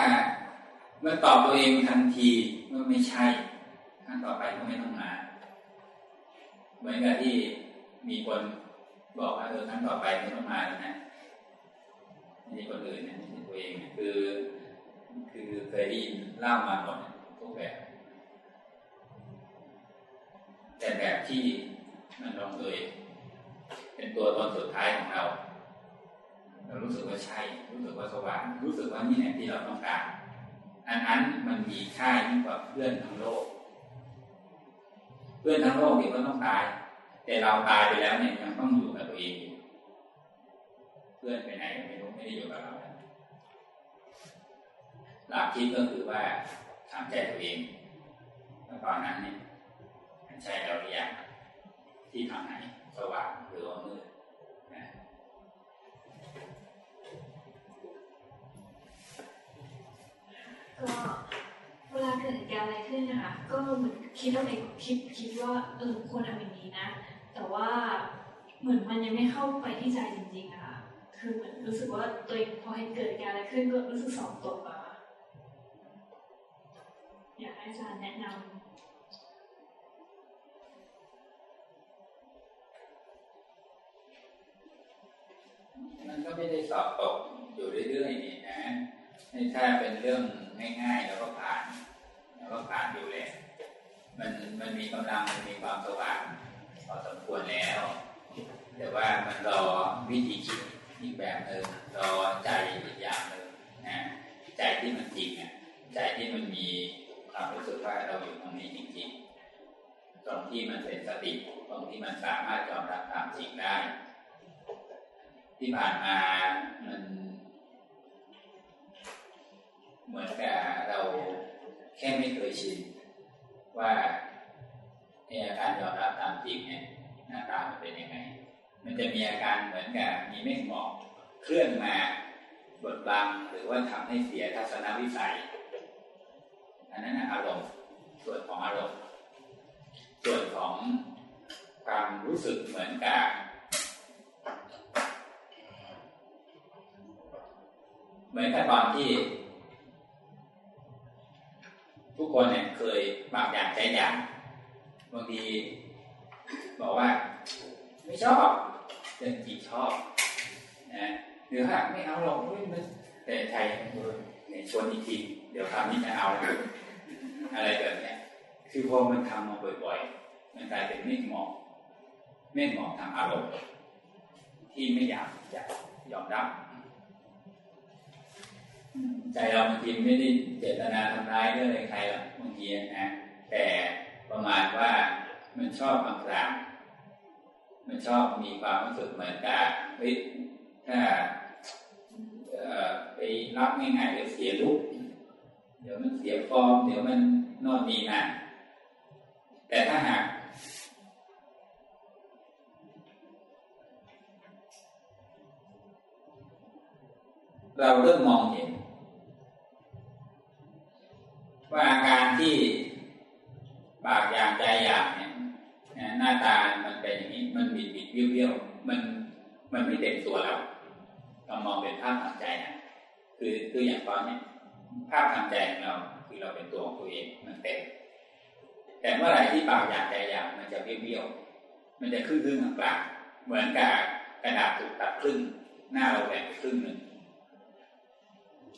เมื่อตอบตัวเองทันทีเมื่อไม่ใช่ครั้งต่อไปก็ไม่ต้องมา เหมือนกับที่มีคนบอกว่าเออครั้งต่อไปไม่ต้องมาแล้วนะนี่คนอื่นนะนี่ตัวเองคือ คือเคยได้ยินเล่ามาหมดทุกแบบ แต่แบบที่มันลองเอยเป็นตัวตนสุดท้ายของเรา เรารู้สึกว่าใช่ รู้สึกว่าสว่าง รู้สึกว่านี่แหละที่เราต้องการ อันนั้นมันมีค่ายิ่งกว่าเพื่อนทั้งโลก เพื่อนทั้งโลกที่ก็ต้องตาย แต่เราตายไปแล้วเนี่ยยังต้องอยู่กับตัวเองอยู่ เพื่อนไปไหนไม่รู้ไม่ได้อยู่กับเราหลักคิดก็คือว่าถามใจตัวเองแล้วตอนนั้นเนี่ยใช่เราหรือยังที่ทางไหนสว่างหรือว่ามืด ก็เวลาเกิดเหตุการณ์อะไรขึ้นนะคะก็เหมือนคิดว่าในคิดคิดว่าเออควรทำอย่างนี้นะ แต่ว่าเหมือนมันยังไม่เข้าไปที่ใจจริงๆอะค่ะคือเหมือนรู้สึกว่าตัวเองพอเห็นเกิดการอะไรขึ้นก็รู้สึกสอบตกอะอยากให้อาจารย์แนะนำมันก็ไม่ได้สอบตกอยู่เรื่อยๆนี่นะ ถ้าเป็นเรื่องง่ายๆแล้วก็ผ่านแล้วก็ผ่านอยู่แล้วมันมันมีกำลังมันมีความสว่างพอสมควรแล้ว แต่ว่ามันรอวิธีคิดอีกแบบหนึ่งรอใจอีกอย่างหนึ่งนะใจที่มันจริงอะใจที่มันมีความรู้สึกว่าเราอยู่ตรงนี้จริงๆตรงที่มันเป็นสติตรงที่มันสามารถยอมรับความจริงได้ ที่ผ่านมามัน เหมือนกับเราแค่ไม่เคยชินว่าในอาการยอมรับตามจริงเนี่ยหน้าตามันเป็นยังไง มันจะมีอาการเหมือนกับมีเมฆหมอกเคลื่อนมาบดบังหรือว่าทำให้เสียทัศนวิสัย อันนั้นอารมณ์ส่วนของอารมณ์ ส่วนของความรู้สึกเหมือนกับเหมือนกับตอนที่ ทุกคนเนี่ยเคยบางอย่างใจอย่างบางทีบอกว่า ไม่ชอบเรื่องจีชอบนะหรือหากไม่เอาหรอกมันแต่ใจเนี่ยชวนอีกทีเดี๋ยวคราวนี้จะเอาอะไรแบบนี้คือพอมันทำมาบ่อยๆมันกลายเป็นเมฆหมอกเมฆหมอกทางอารมณ์ที่ไม่อยากจะยอมรับ ใจเราบางทีไม่ได้เจตนาทำร้ายเรื่องอะไรใครหรอกบางทีนะแต่ประมาณว่ามันชอบกลางกลางมันชอบมีความรู้สึกเหมือนกับเฮ้ยถ้าไปรับง่ายๆเดี๋ยวเสียลุกเดี๋ยวมันเสียฟอร์มเดี๋ยวมันนอนนีนะแต่ถ้าหากเราเริ่มมองเห็น ว่าอาการที่ปากอยางใจอยางเนี่ยหน้าตามันเป็นอย่างนี้ มันบิดบิดเบี้ยวเบี้ยวมันมันไม่เต็มตัวเราเรามองเป็นภาพทางใจนะคือคืออย่างตอนนี้ภาพทางใจของเราคือเราเป็นตัวของตัวเองมันเต็มแต่เมื่อไหร่ที่ปากอยางใจอยางมันจะเบี้ยวเบี้ยวมันจะครึ่งครึ่งกลางเหมือนกับกระดาษถูกตัดครึ่ง หน้าเราแบ่งครึ่งหนึ่ง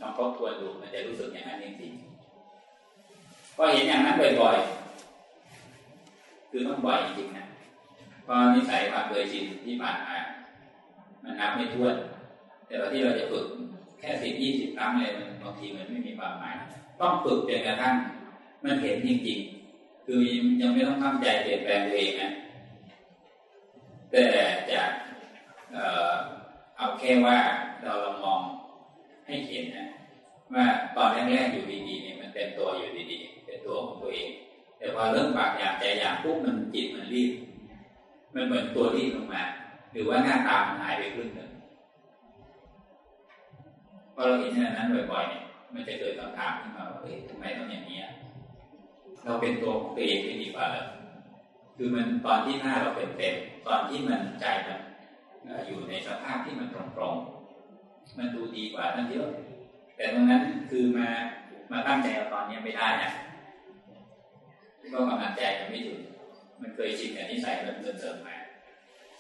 ลองทบทวนดูมันจะรู้สึกอย่างนั้นจริงพ อเห็นอย่างนั้นบ่อยๆคือต้องบ่อยจริงนะเพราะนิสัยความเคยชินที่ผ่านมามันนับไม่ถ้วน แต่ว่าที่เราจะฝึกแค่สิบยี่สิบครั้งเลยบางทีมันไม่มีความหมาย ต้องฝึกจนกระทั่งมันเห็นจริงๆ คือยังไม่ต้องตั้งใจเปลี่ยนแปลงตัวเองนะแต่จะเออเอาแค่ว่าเราลองมองให้เห็นนะว่าตอนแรกๆอยู่ดีๆเนี่ยมันเป็นตัวอยู่ดีๆ ตัวของตัวเอง แต่พอเริ่มปากอยากใจอยากปุ๊บมันจิตมันรีบ มันเหมือนตัวรีบลงมา หรือว่าหน้าตามันหายไปครึ่งหนึ่งพอเราเห็นอย่างนั้นบ่อยๆเนี่ยมันจะเกิดคำถามขึ้นมาว่าเฮ้ยทำไมต้องอย่างนี้เราเป็นตัวของตัวเองไม่ดีกว่าเลยคือมันตอนที่หน้าเราเป็นเต็มตอนที่มันใจมันอยู่ในสภาพที่มันตรงๆ มันดูดีกว่านั่นเยอะแต่ตรงนั้นคือมามาตั้งใจเอาตอนนี้ไม่ได้นะ ก็กำลังใจยังไม่ถึง มันเคยชินกับนิสัยเริ่มเสริมมา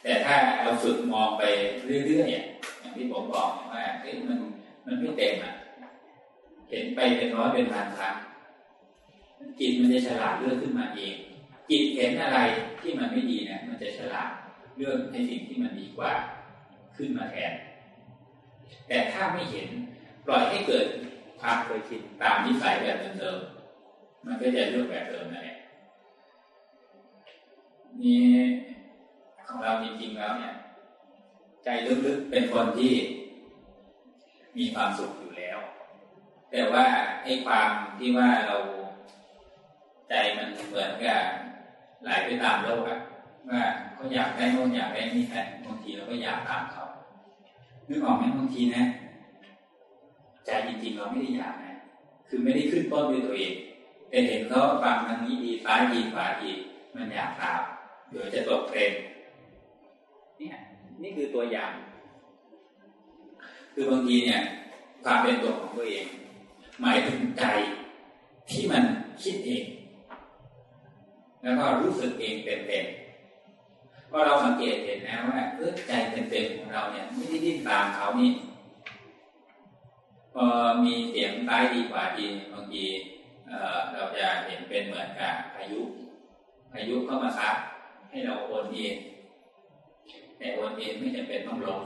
แต่ถ้าเราฝึกมองไปเรื่อยๆเนี่ยอย่างที่ผมบอกว่าเฮ้ยมันมันไม่เต็มอะเห็นไปเป็นร้อยเป็นพันครั้งจิตมันจะฉลาดเลือกขึ้นมาเอง จิตเห็นอะไรที่มันไม่ดีนะมันจะฉลาดเลือกให้สิ่งที่มันดีกว่าขึ้นมาแทน แต่ถ้าไม่เห็นปล่อยให้เกิดความเคยชินตามนิสัยแบบเดิมๆมันก็จะเลือกแบบเดิมนั่นแหละ นี่ของเราจริงๆแล้วเนี่ย ใจลึกๆเป็นคนที่มีความสุขอยู่แล้ว แต่ว่าไอ้ความที่ว่าเราใจมันเหมือนกับไหลไปตามโลกอะว่าเขาอยากได้โน่นอยากได้นี่แต่บางทีเราก็อยากตามเขานึกออกไหมบางทีนะใจจริงๆเราไม่ได้อยากนะคือไม่ได้ขึ้นต้นด้วยตัวเองแต่เห็นเขาฟังทางนี้ดีซ้ายดีขวาดีมันอยากตาม เดี๋ยวจะตกเทรนเนี่ยนี่คือตัวอย่าง คือบางทีเนี่ย ความเป็นตัวของตัวเอง หมายถึงใจที่มันคิดเอง แล้วก็รู้สึกเองเต็มๆพอเราสังเกตเห็นนะว่าเออใจเต็มๆของเราเนี่ย ไม่ได้ดิ้นตามเขานี่พอมีเสียงซ้ายดีกว่าดีบางทีเราจะเห็นเป็นเหมือนกับพายุพายุเข้ามาซัด ให้เราโอนเองแต่โอนเองไม่จำเป็นต้องลง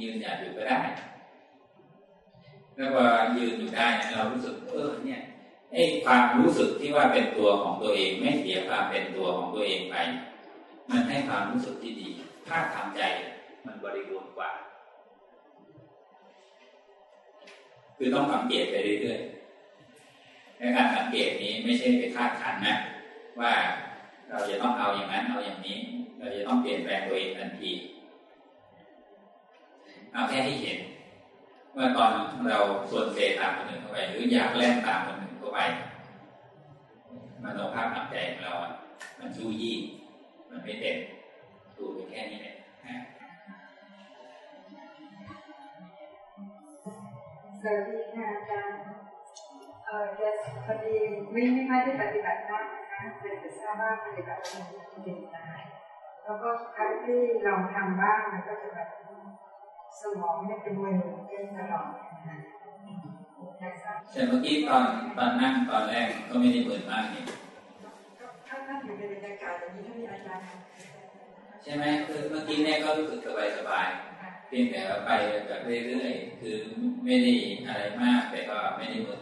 ยืนหยัดอยู่ก็ได้แล้วพอยืนอยู่ได้เรารู้สึกเออเนี่ยไอ้ความรู้สึกที่ว่าเป็นตัวของตัวเอง ไม่เสียความเป็นตัวของตัวเองไป มันให้ความรู้สึกที่ดีภาคทาใจมันบริบูรณ์กว่า คือต้องสังเกตไปเรื่อยๆในการสังเกตนี้ไม่ใช่ไปคาดคันนะว่า เราจะต้องเอาอย่างนั้นเอาอย่างนี้ เราจะต้องเปลี่ยนแปลงตัวเองทันทีเอาแค่ที่เห็นว่าตอนเราส่วนเซตามคนอื่นเข้าไป หรืออยากแล่นตามคนอื่นเข้าไปมโนภาพหนักใจของเรา มันชู้ยี่ มันไม่เต็มดูไปแค่นี้แหละสวัสดีค่ะอาจารย์เออจะพอดีไม่ไม่ค่อยได้ปฏิบัติมาก นะคะเป็นแต่ทราบว่าปฏิบัติเป็นได้แล้วก็ครั้งที่ลองทำบ้างมันก็จะแบบสมองเนี่ยเป็นมือเป็นตลอดแต่เมื่อกี้ตอนตอนนั่งตอนแรกก็ไม่ได้เปิดมากนี่ถ้าถ้าอยู่ในบรรยากาศอย่างนี้ถ้ามีอาจารย์ใช่ไหมคือเมื่อกี้เนี่ยก็รู้สึกสบายสบายเพียงแต่ว่าไปแบบเรื่อยๆคือไม่ได้อะไรมากแต่ก็ไม่ได้มึน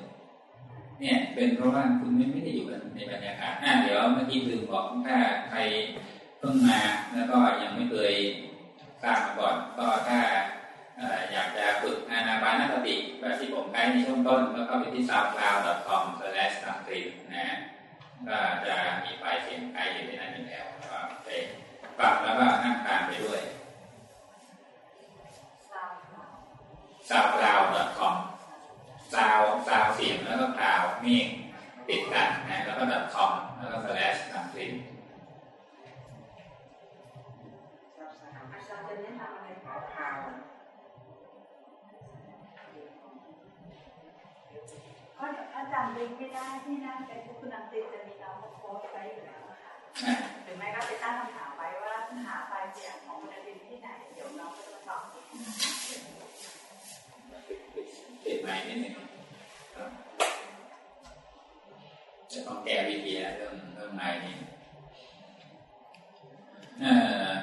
เนี่ยเป็นเพราะว่าคุณไม่ไม่ได้อยู่ในบรรยากาศอ่าเดี๋ยวเมื่อกี้ลืมบอกถ้าใครเพิ่งมาแล้วก็ยังไม่เคยทราบมาก่อนก็ถ้าอยากจะฝึกอานาปานสติแบบที่ผมใช้ในช่วงต้นก็เข้าไปที่ soundcloud.com/sanskrit นะก็จะมีไฟล์เสียงไกด์อยู่ที่นั่นอยู่แล้วก็ไปปรับแล้วก็นั่งตามไปด้วย soundcloud.com ซาวซาวเสียงแล้วก็ cloudเมฆติดกันนะแล้วก็ .com แล้วก็ slash sanskritอาจารย์จะแนะนำอะไรข่าวข่าวก็อาจารย์เล็งไม่ได้ที่นั่นแต่คุณนันติจะมีเราโพสต์ไว้อยู่แล้วค่ะถึงแม้ก็ไปตั้งคำถามไว้ว่าหาไฟล์เสียงของคุณนันติที่ไหนเดี๋ยวน้องจะตอบ ปิดไมค์นิดนึงจะต้องแก้วิธีเรื่องเรื่องไม้นี้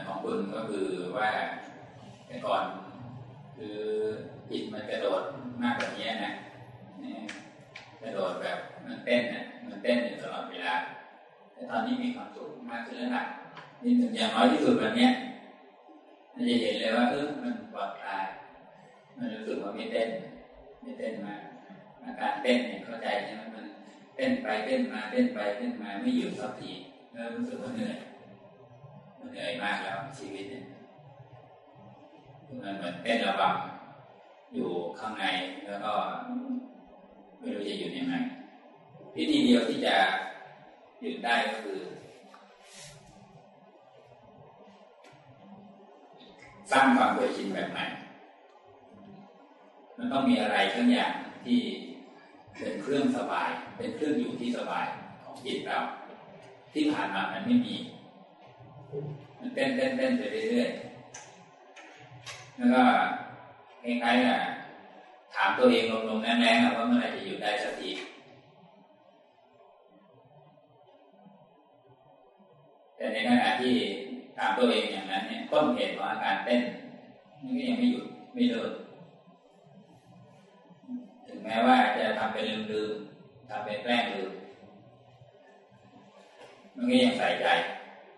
ของคุณก็คือว่าแต่ก่อนคือจิตมันกระโดดมากกว่านี้นะกระโดดแบบมันเต้นนะมันเต้นอยู่ตลอดเวลาแต่ตอนนี้มีความสุขมากขึ้นแล้วนะนี่ถึงอย่างน้อยที่สุดวันนี้มันจะเห็นเลยว่าเออมันปลอดภัยมันรู้สึกว่าไม่เต้น ไม่เต้นมาอาการเต้นเนี่ยเข้าใจใช่ไหมมันเต้นไปเต้นมาเต้นไปเต้นมาไม่หยุดสักทีแล้วรู้สึกว่าเหนื่อยมันเหนื่อยมากแล้วชีวิตเนี่ยมันเหมือนเต้นระบำอยู่ข้างในแล้วก็ไม่รู้จะหยุดยังไงวิธีเดียวที่จะหยุดได้ก็คือสร้างความเคยชินแบบใหม่ มันต้องมีอะไรทั้งอย่างที่เป็นเครื่องสบาย เป็นเครื่องอยู่ที่สบายของจิตเรา ที่ผ่านมามันไม่มี มันเต้นเต้นเต้นไปเรื่อยๆแล้วก็คล้ายๆอะถามตัวเองลงๆแรงๆว่าเมื่อไหร่จะหยุดได้สักทีแต่ในขณะที่ถามตัวเองอย่างนั้นเนี่ยต้นเหตุของอาการเต้นมันก็ยังไม่หยุดไม่เลิก แม้ว่าจะทำเป็นลืมๆทำเป็นแกล้งลืมมันก็ยังใส่ใจ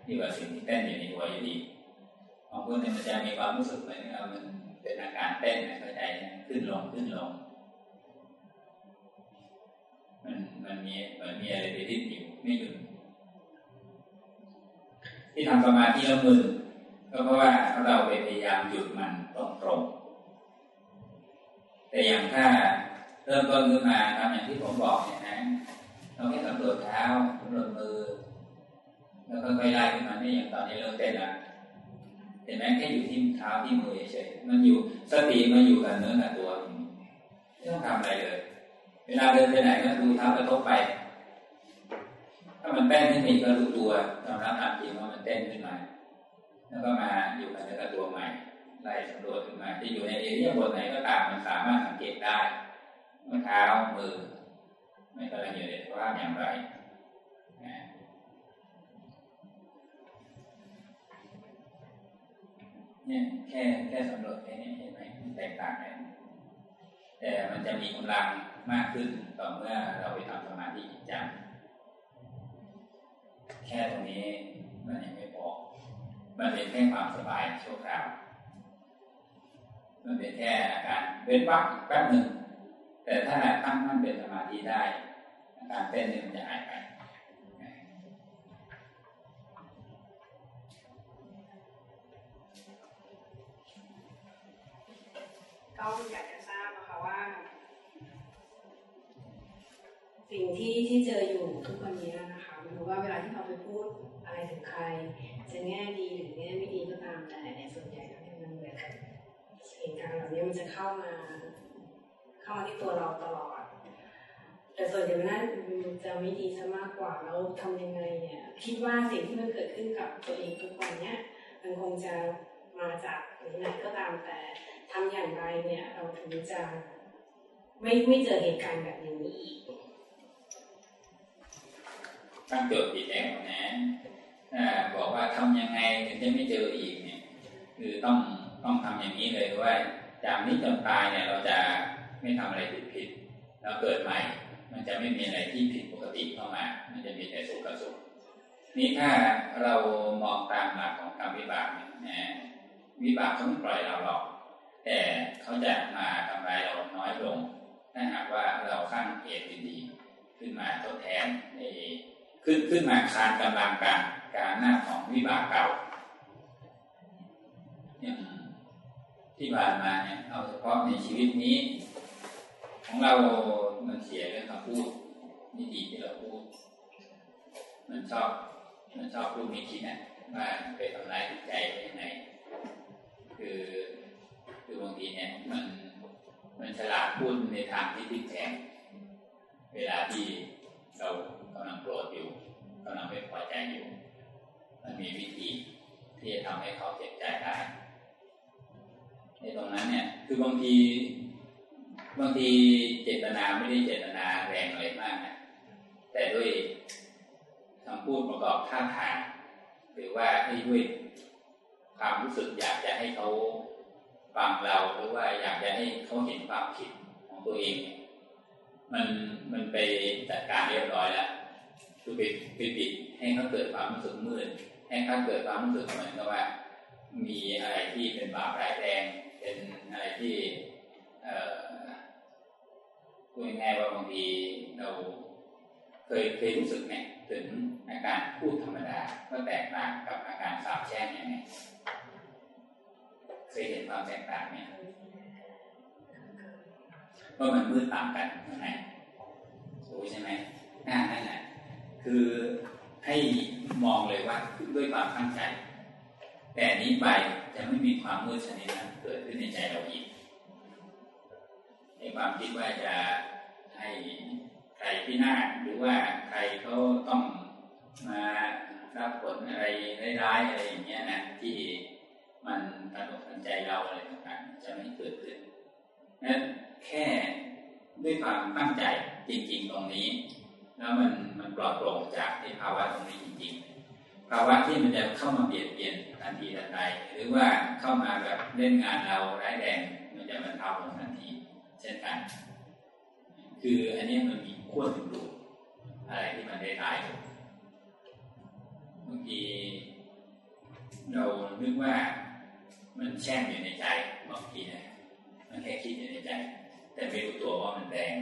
ที่ว่าสิ่งที่เต้นอยู่ในหัวอยู่ดีของคนเนี่ยมันจะมีความรู้สึกเหมือนมันเป็นอาการเต้นเข้าใจขึ้นลงขึ้นลงมันมันมีมันมีอะไรไปดิ้นอยู่ไม่หยุดที่ทำสมาธิแล้วมือก็เพราะว่าเราพยายามหยุดมันตรงตรงแต่อย่างถ้า เริ่มต้นขึ้นมาทำอย่างที่ผมบอกเนี่ยนะเราแค่สำรวจเท้าสำรวจมือแล้วค่อยๆไล่ขึ้นมาเนี่ยอย่างตอนนี้เริ่มเต้นละเห็นไหมแค่อยู่ที่เท้าที่มือเฉยมันอยู่สติมันอยู่กับเนื้อกับตัวไม่ต้องทำอะไรเลย เวลาเดินไปไหนก็ดูเท้ากระทบไป ถ้ามันเต้นขึ้นอีกก็รู้ตัวยอมรับตามจริงว่ามันเต้นขึ้นมา แล้วก็มาอยู่กับเนื้อกับตัวใหม่ไล่สำรวจขึ้นมาจะอยู่ในเอเรียบทไหนก็ตามมันสามารถสังเกตได้ ว่าเท้ามือไม่กำลังอยู่ในสภาพอย่างไรเนี่ยแค่แค่สำรวจแค่นี้เห็นไหมแตกต่างกันแต่มันจะมีกำลังมากขึ้นต่อเมื่อเราไปทำสมาธิจริงจังแค่ตรงนี้มันยังไม่พอมันเป็นแค่ความสบายชั่วคราวมันเป็นแค่อาการเว้นวักแป๊บหนึ่ง แต่ถ้าตั้งมั่นเป็นสมาธิได้ การเต้นนี่มันจะหายไปก็อยากจะทราบนะคะว่า สิ่งที่ที่เจออยู่ทุกวันนี้นะคะไม่รู้ว่าเวลาที่เราไปพูดอะไรถึงใคร จะแง่ดีหรือแง่ไม่ดีก็ตามแต่ในส่วนใหญ่แล้วเนี่ยมันเหมือนกับเหตุการณ์เหล่านี้มันจะเข้ามา เข้ามาที่ตัวเราตลอด แต่ส่วนใหญ่มันน่าจะไม่ดีซะมากกว่าแล้วทำยังไงเนี่ย คิดว่าสิ่งที่มันเกิดขึ้นกับตัวเองทุกวันเนี้ยมันคงจะมาจากไหนก็ตามแต่ทำอย่างไรเนี่ย เราถึงจะไม่ไม่เจอเหตุการณ์แบบนี้อีกตั้งโจทย์ผิดเองนะบอกว่าทำยังไงถึงจะไม่เจออีกเนี่ย คือต้องต้องทำอย่างนี้เลยว่าจากนี้จนตายเนี่ยเราจะ ไม่ทำอะไรผิดผิดเราเกิดใหม่ มันจะไม่มีอะไรที่ผิดปกติเข้ามา มันจะมีแต่สุขกับสุขนี่ถ้าเรามองตามหลักของกรรมวิบากเนี่ยวิบากเขาไม่ปล่อยเราหรอก แต่เขาจะมาทำลายเราน้อยลงถ้าหากว่าเราสร้างเหตุดีๆขึ้นมาทดแทนในขึ้นขึ้นมาคานกำลังการการหน้าของวิบากเก่าที่ผ่านมาเนี่ยเอาเฉพาะในชีวิตนี้ ของเรามันเสียเรื่องคำพูดนี่ดีที่เราพูด มันชอบมันชอบพูดมีคิดนะว่าไปทำร้ายจิตใจยังไงคือคือบางทีเนี่ยมันมันฉลาดพูดในทางที่ติดแทงเวลาที่เรากำลังโกรธอยู่กำลังไม่พอใจอยู่ มันมีวิธีที่จะทำให้เขาเจ็บใจได้ในตรงนั้นเนี่ย คือบางที บางทีเจตนาไม่ได้เจตนาแรงอะไรมากนะแต่ด้วยคำพูดประกอบท่าทางหรือว่าด้วยความรู้สึกอยากจะให้เขาฟังเราหรือว่าอยากจะให้เขาเห็นความผิดของตัวเอง มันมันไปจัดการเรียบร้อยแล้วคือไปไปปิดให้เขาเกิดความรู้สึกมืดให้เขาเกิดความรู้สึกเหมือนกับว่า มีอะไรที่เป็นบาปร้ายแรงเป็นอะไรที่ เอ่อ พูดง่ายว่าบางทีเราเคยเคยรู้สึกไหมถึงอาการพูดธรรมดาก็แตกต่างกับอาการสาบแช่งยังไงเคยเห็นความแตกต่างไหมว่ามันมืดต่างกันยังไงรู้ใช่ไหมน่านั่นแหละคือให้มองเลยว่าด้วยความตั้งใจ แต่นี้ไปจะไม่มีความมืดชนิดนั้นเกิดขึ้นในใจเราอีก ความคิดว่าจะให้ใครที่หน้าหรือว่าใครเขาต้องมารับผลอะไรร้ายๆอะไรอย่างเงี้ยนะที่มันกระทบทันใจเราอะไรต่างๆจะไม่เกิดขึ้นนั้นแค่ด้วยความตั้งใจจริง ๆ ตรงนี้ แล้วมันมันปลอดโปร่งจากที่ภาวะตรงนี้จริง ๆ ภาวะที่มันจะเข้ามาเบียดเบียนทันทีทันใดหรือว่าเข้ามาแบบเล่นงานเราร้ายแรงมันจะมันเทาลงทัน ช่นกัน คืออันนี้มันมีขั้วถึงดูอะไรที่มันได้ร้ายบางทีเรานึกว่ามันแช่งอยู่ในใจบางทีนะมันแค่คิดอยู่ในใจ แต่ไม่รู้ตัวว่ามันแรง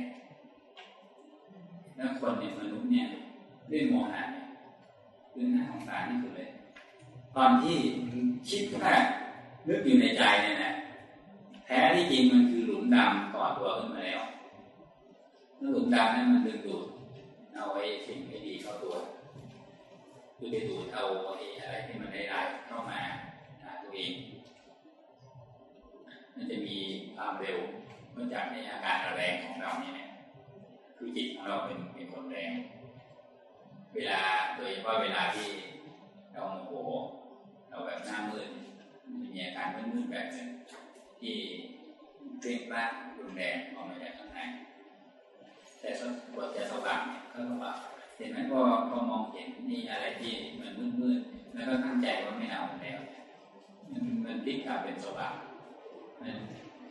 แล้วคนเนี่ยมนุษย์เนี่ยเรื่องโมหะเนี่ยเรื่องน่าสงสารที่สุดเลย ตอนที่คิดว่านึกอยู่ในใจเนี่ยนะ ท้ที่จริงมันคือหลุมดำก่อตัวขึ้นมาแล้วแล้วหลุมดำนั้นมันดึงดูดเอาไว้สิ่งไม่ดีเข้าตัวคือไปดูดเอาอะไรที่มันได้ร้ายเข้ามาหาตัวเองมันจะมีความเร็วเมื่อจากในอาการแรงของเราเนี่ยคือจิตของเราเป็นเป็นคนแรง เวลาโดยเฉพาะเวลาที่เราโมโหเราแบบหน้ามืดมีอาการมืดๆแบบนึ ที่เรียกว่ารุนแรงออกมาจากข้างในแต่สบทจะสว่างเนี่ยก็สว่างเห็นไหมพอพอมองเห็นนี่อะไรที่มันมืดๆแล้วก็ตั้งใจว่าไม่เอาแล้วมันมันพลิกกลับเป็นสว่าง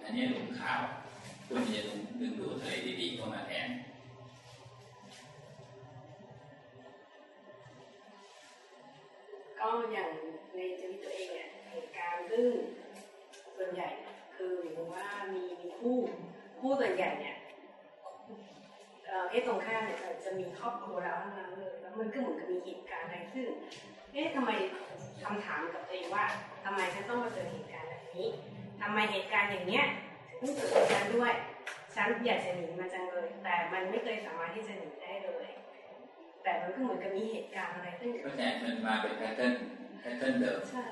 อันนี้หลุมขาวควรจะดึงดูดอะไรดีๆเข้ามาแทนก็อย่างในชีวิตตัวเองเนี่ยเหตุการณ์ซึ่งส่วนใหญ่ คือหรือว่ามีมีคู่คู่ส่วนใหญ่เนี่ยเพศตรงข้ามเนี่ยจะมีครอบครัวเราทั้งนั้นเลยแล้วมันก็เหมือนกับมีเหตุการณ์อะไรซึ่งเอ๊ะทำไมคำถามกับตัวเองว่าทำไมฉันต้องมาเจอเหตุการณ์แบบนี้ทำไมเหตุการณ์อย่างเนี้ยถึงเกิดกับฉันด้วยฉันอยากจะหนีมันจังเลย แต่มันไม่เคยสามารถที่จะหนีได้เลย แต่มันก็เหมือนกับมีเหตุการณ์อะไรขึ้นก็แต่มันมาเป็นแพทเทิร์นแพทเทิร์นเดิมใช่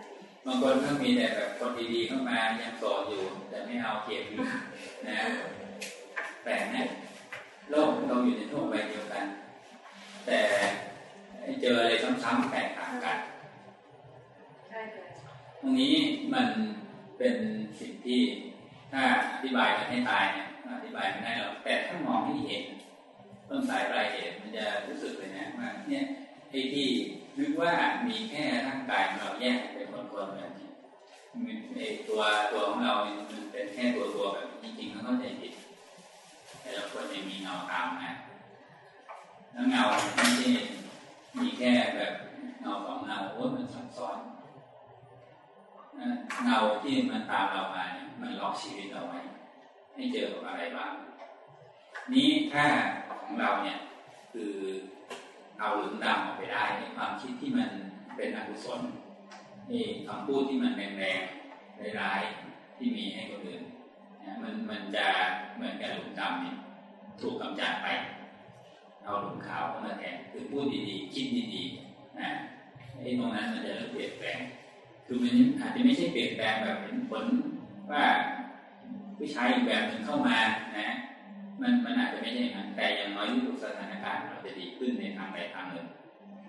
บางคนก็มีแต่แบบคนดีๆเข้ามายังโสดอยู่ แต่ไม่เอาเกียรตินะแปลกนะโลกเราอยู่ในโลกใบเดียวกัน แต่เจออะไรซ้ำๆแตกต่างกันใช่ตรงนี้มันเป็นสิ่งที่ถ้าอธิบายกันให้ตายเนี่ยอธิบายไม่ได้หรอกแต่ถ้ามองให้เห็นต้นสายปลายเหตุมันจะรู้สึกเลยนะว่าเนี่ยไอ้ที่ นึกว่ามีแค่ร่างกายเราแยกเป็นคนๆแบบนี้ไอตัวตัวของเราเนี่ยมันเป็นแค่ตัวตัวแบบจริงๆมันเข้าใจผิดแต่ละคนยังมีเงาตามนะแล้วเงาไม่ใช่มีแค่แบบเงาสองเงาโอ้มันซับซ้อนเงาที่มันตามเรามาเนี่ยมันล็อกชีวิตเราไว้ ให้เจอกับอะไรบ้างนี้ถ้าของเราเนี่ยคือ เอาหลุมดำออกไปได้ในความคิดที่มันเป็นอกุศลนี่คำพูดที่มันแรงๆร้ายๆที่มีให้คนอื่นนะมันมันจะเหมือนกับหลุมดำเนี่ยถูกกำจัดไป เอาหลุมขาวเข้ามาแทนคือพูดดีๆ คิดดีๆนะไอ้ตรงนั้นมันจะเริ่มเปลี่ยนแปลง คือมันอาจจะไม่ใช่เปลี่ยนแปลงแบบเห็นผลว่าผู้ชายแบบหนึ่งเข้ามานะ มันมันอาจจะไม่ใช่อย่างนั้นแต่อย่างน้อยที่สุดสถานการณ์เราจะดีขึ้นในทางใดทางหนึ่ง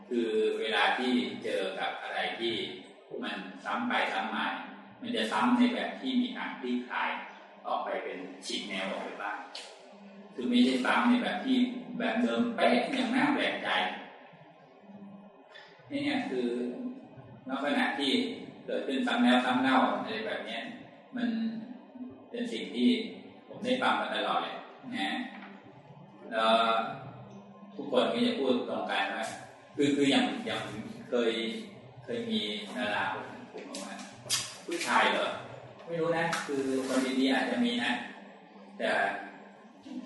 คือเวลาที่เจอกับอะไรที่มันซ้ำไปซ้ำมา มันจะซ้ำในแบบที่มีการคลี่คลายออกไปเป็นฉีกแนวออกไปบ้างคือไม่ใช่ซ้ำในแบบที่แบบเดิมเป๊ะอย่างน่าแปลกใจนี่เนี่ยคือลักษณะที่เกิดขึ้นซ้ำแล้วซ้ำเล่าอะไรแบบเนี้ยมันเป็นสิ่งที่ผมได้ฟังมาตลอดเลย นะแล้วทุกคนก็จะพูดตรงกันว่าคือคืออย่างอย่างเคยเคยมีดาราผมบอกว่าผู้ชายเหรอไม่รู้นะ คือคนดีๆอาจจะมีนะ แต่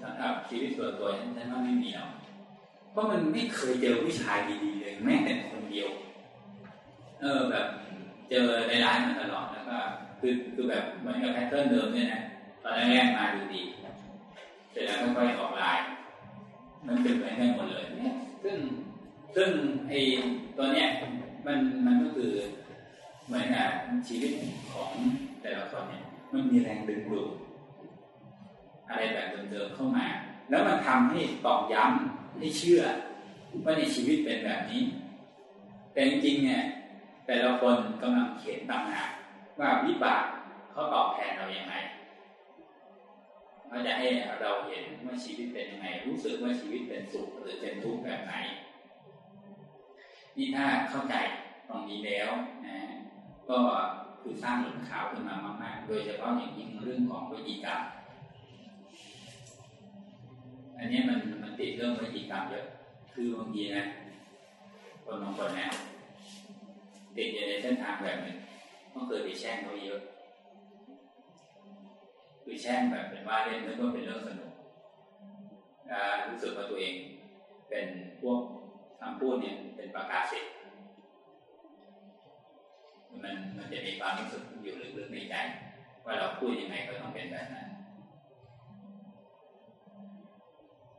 สำหรับชีวิตส่วนตัวฉันว่าไม่มีหรอกเพราะมันไม่เคยเจอผู้ชายดีๆเลยแม้แต่คนเดียว เออแบบ เจอในร้านมาตลอดแล้วก็คือคือแบบเหมือนกับแพทเทิร์นเดิมเนี่ยนะตอนแรกมาดูดี เสร็จแล้วค่อยๆออกลาย มันเป็นเหมือนกันหมดเลยเนี่ยซึ่งซึ่งไอ้ตัวเนี้ยมันมันก็คือเหมือนกับชีวิตของแต่ละคนเนี่ยมันมีแรงดึงดูดอะไรแบบเดิมๆเข้ามา แล้วมันทำให้ตอกย้ำให้เชื่อ ว่าในชีวิตเป็นแบบนี้ แต่จริงๆเนี่ย แต่ละคนกำลังเขียนต่างหากว่าวิบากเขาตอบแทนเราอย่างไร เขาจะให้เราเห็นว่าชีวิตเป็นยังไง รู้สึกว่าชีวิตเป็นสุขหรือเป็นทุกข์แบบไหน นี่ถ้าเข้าใจตรงนี้แล้วนะก็คือสร้างหลุมขาวขึ้นมามากๆ โดยเฉพาะอย่างยิ่งเรื่องของวิธีกรรม อันนี้มันมันติดเรื่องวิธีกรรมเยอะ คือบางทีนะ คนบางคนนะติดอยู่ในเส้นทางแบบหนึ่งก็เคยไปแช่งเขาเยอะ คือแช่งแบบเป็นว่าเล่นนึกว่าเป็นเรื่องสนุกรู้สึกว่าตัวเอง เป็นพวกคำพูดเนี่ยเป็นประกาศสิทธิ์มันมันจะมีความรู้สึกอยู่ลึกๆในใจว่าเราพูดยังไงก็ต้องเป็นแบบนั้น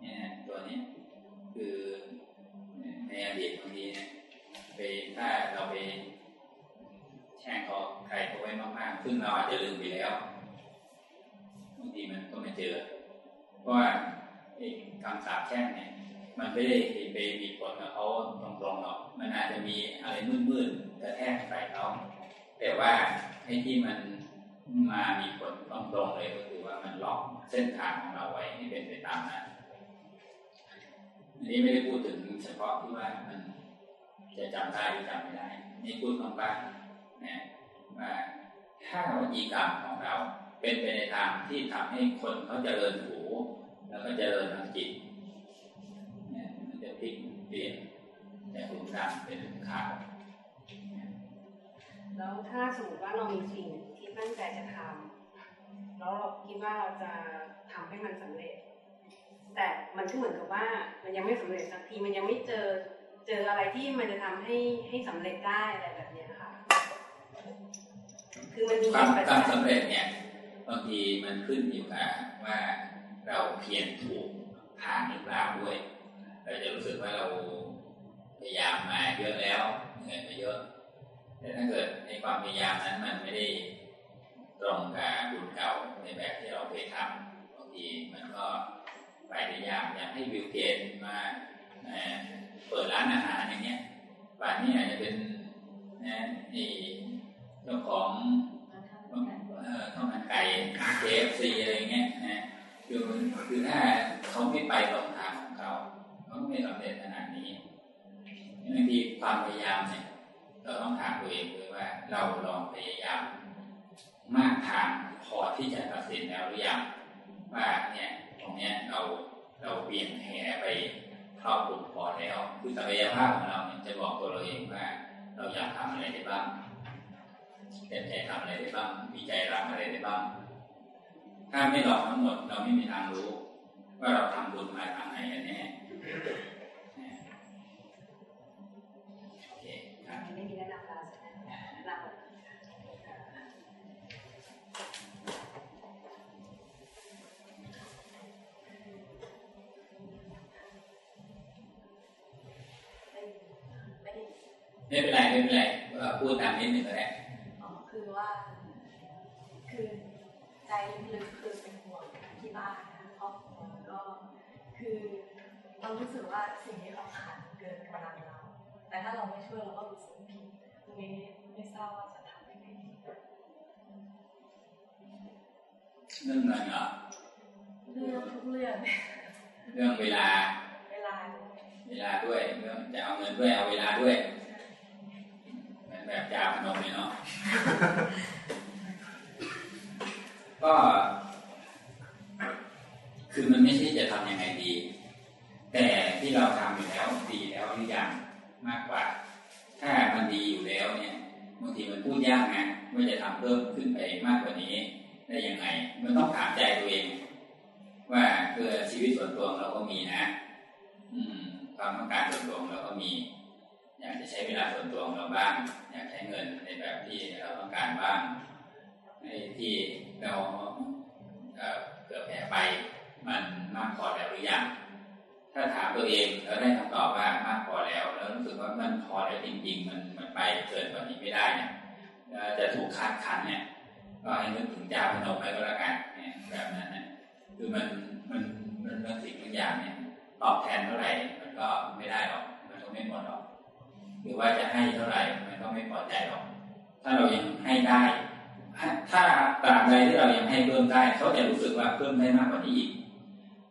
เนี่ยตัวนี้คือในอดีตบางทีเนี่ยไปถ้าเราไปแช่งเขาใครเขาไว้มากๆ ซึ่งเราอาจจะลืมไปแล้ว บางทีมันก็ไม่เจอ เพราะว่าคำสาปแช่งเนี่ย มันไม่ได้ไปมีผลกับเขาตรงๆหรอก มันอาจจะมีอะไรมืดๆกระแทกใส่เขาแต่ว่าไอ้ที่มันมามีผลตรงๆเลยก็คือว่ามันล็อกเส้นทางของเราไว้ให้เป็นไปตามนั้นอันนี้ไม่ได้พูดถึงเฉพาะที่ว่ามันจะจำได้หรือจำไม่ได้ นี่พูดตรงบ้านะว่าถ้าวิธีกรรมของเรา เป็นไปในทางที่ทำให้คนเขาเจริญหูแล้วก็เจริญทางจิตมันจะพลิกเปลี่ยนจากหลุมดำเป็นหลุมขาวแล้วถ้าสมมติว่าเรามีสิ่งที่ตั้งใจจะทำแล้วเราคิดว่าเราจะทำให้มันสำเร็จ แต่มันก็เหมือนกับว่ามันยังไม่สำเร็จสักทีมันยังไม่เจอเจออะไรที่มันจะทำให้ให้สำเร็จได้อะไรแบบนี้ค่ะ คือมันมีความความสำเร็จเนี่ย บางทีมันขึ้นอยู่กับว่าเราเพียรถูกทางหรือเปล่าด้วย เราจะรู้สึกว่าเราพยายามมาเยอะแล้วเหนื่อยมาเยอะ แต่ถ้าเกิดในความพยายามนั้นมันไม่ได้ตรงกับบุญเก่าในแบบที่เราเคยทำบางทีมันก็ไปพยายามอยากให้วิวเกตมาเปิดร้านอาหารอย่างเงี้ยป่านนี้อาจจะเป็นนะเจ้าของ ข้าวมันไก่เคฟซีอะไรเงี้ยนะคือคือถ้าเขาไม่ไปตรงทางของเขาเขาไม่สำเร็จขนาดนี้บางทีความพยายามเนี่ยเราต้องถามตัวเองด้วยว่า เราลองพยายามมากทางพอที่จะตัดสินแล้วหรือยังว่าเนี่ยตรงเนี้ยเราเราเบี่ยงแหไปครอบคลุมพอแล้ว คือศักยภาพของเราเนี่ยจะบอกตัวเราเองว่า เราอยากทำอะไรได้บ้าง เป็นใจทำอะไรได้บ้าง มีใจรักอะไรได้บ้าง ถ้าไม่หลอกทั้งหมดเราไม่มีทางรู้ ว่าเราทำบุญมาทางไหนกันแน่โอเคครับไม่มีแนะนำเราใช่ไหมแนะนำไม่เป็นไรไม่เป็นไรพูดตามนิดหนึ่งก็ได้ ใจลึกๆคือเป็นห่วงที่บ้านครอบครัวก็คือเรารู้สึกว่าสิ่งที่เราขาดเกินกำลังเรา แต่ถ้าเราไม่ช่วยเราก็รู้สึกผิดตรงนี้ไม่ทราบว่าจะทำยังไงดีเรื่องเงินเหรอเรื่องทุกเรื่องเรื่องเวลา เวลา เวลาด้วยเรื่องจะเอาเงินด้วยเอาเวลาด้วยมันแบบจาพนมเลยเนาะ ก็ คือมันไม่ใช่จะทำยังไงดี แต่ที่เราทำอยู่แล้วดีแล้วหรือยังมากกว่า ถ้ามันดีอยู่แล้วเนี่ยบางทีมันพูดยากนะว่าจะทำเพิ่มขึ้นไปมากกว่านี้ ได้ยังไง มันต้องถามใจตัวเอง ว่าเพื่อชีวิตส่วนตัวเราก็มีนะ อืม ความต้องการส่วนตัวเราก็มี อยากจะใช้เวลาส่วนตัวเราบ้าง อยากใช้เงินในแบบที่เราต้องการบ้าง ในที่เราเกิดแผลไปมันมากพอแล้วหรือยังถ้าถามตัวเองแล้วได้คำตอบว่ามากพอแล้ว แล้วรู้สึกว่ามันพอแล้วจริง ๆ มันมันไปเกินกว่านี้ไม่ได้เนี่ยจะถูกคาดคันเนี่ย ก็ให้นึกถึงเจ้าพนมไปก็แล้วกันเนี่ยแบบนั้นนะคือมันมันมเรื่องสิ่งบางอย่างเนี่ยตอบแทนเท่าไหร่มันก็ไม่ได้หรอกมันก็ไม่หมดหรอก หรือว่าจะให้เท่าไหร่มันก็ไม่พอใจหรอก ถ้าเรายังให้ได้ ถ้าตราบใดที่เรายังให้เพิ่มได้ เขาจะรู้สึกว่าเพิ่มได้มากกว่านี้อีก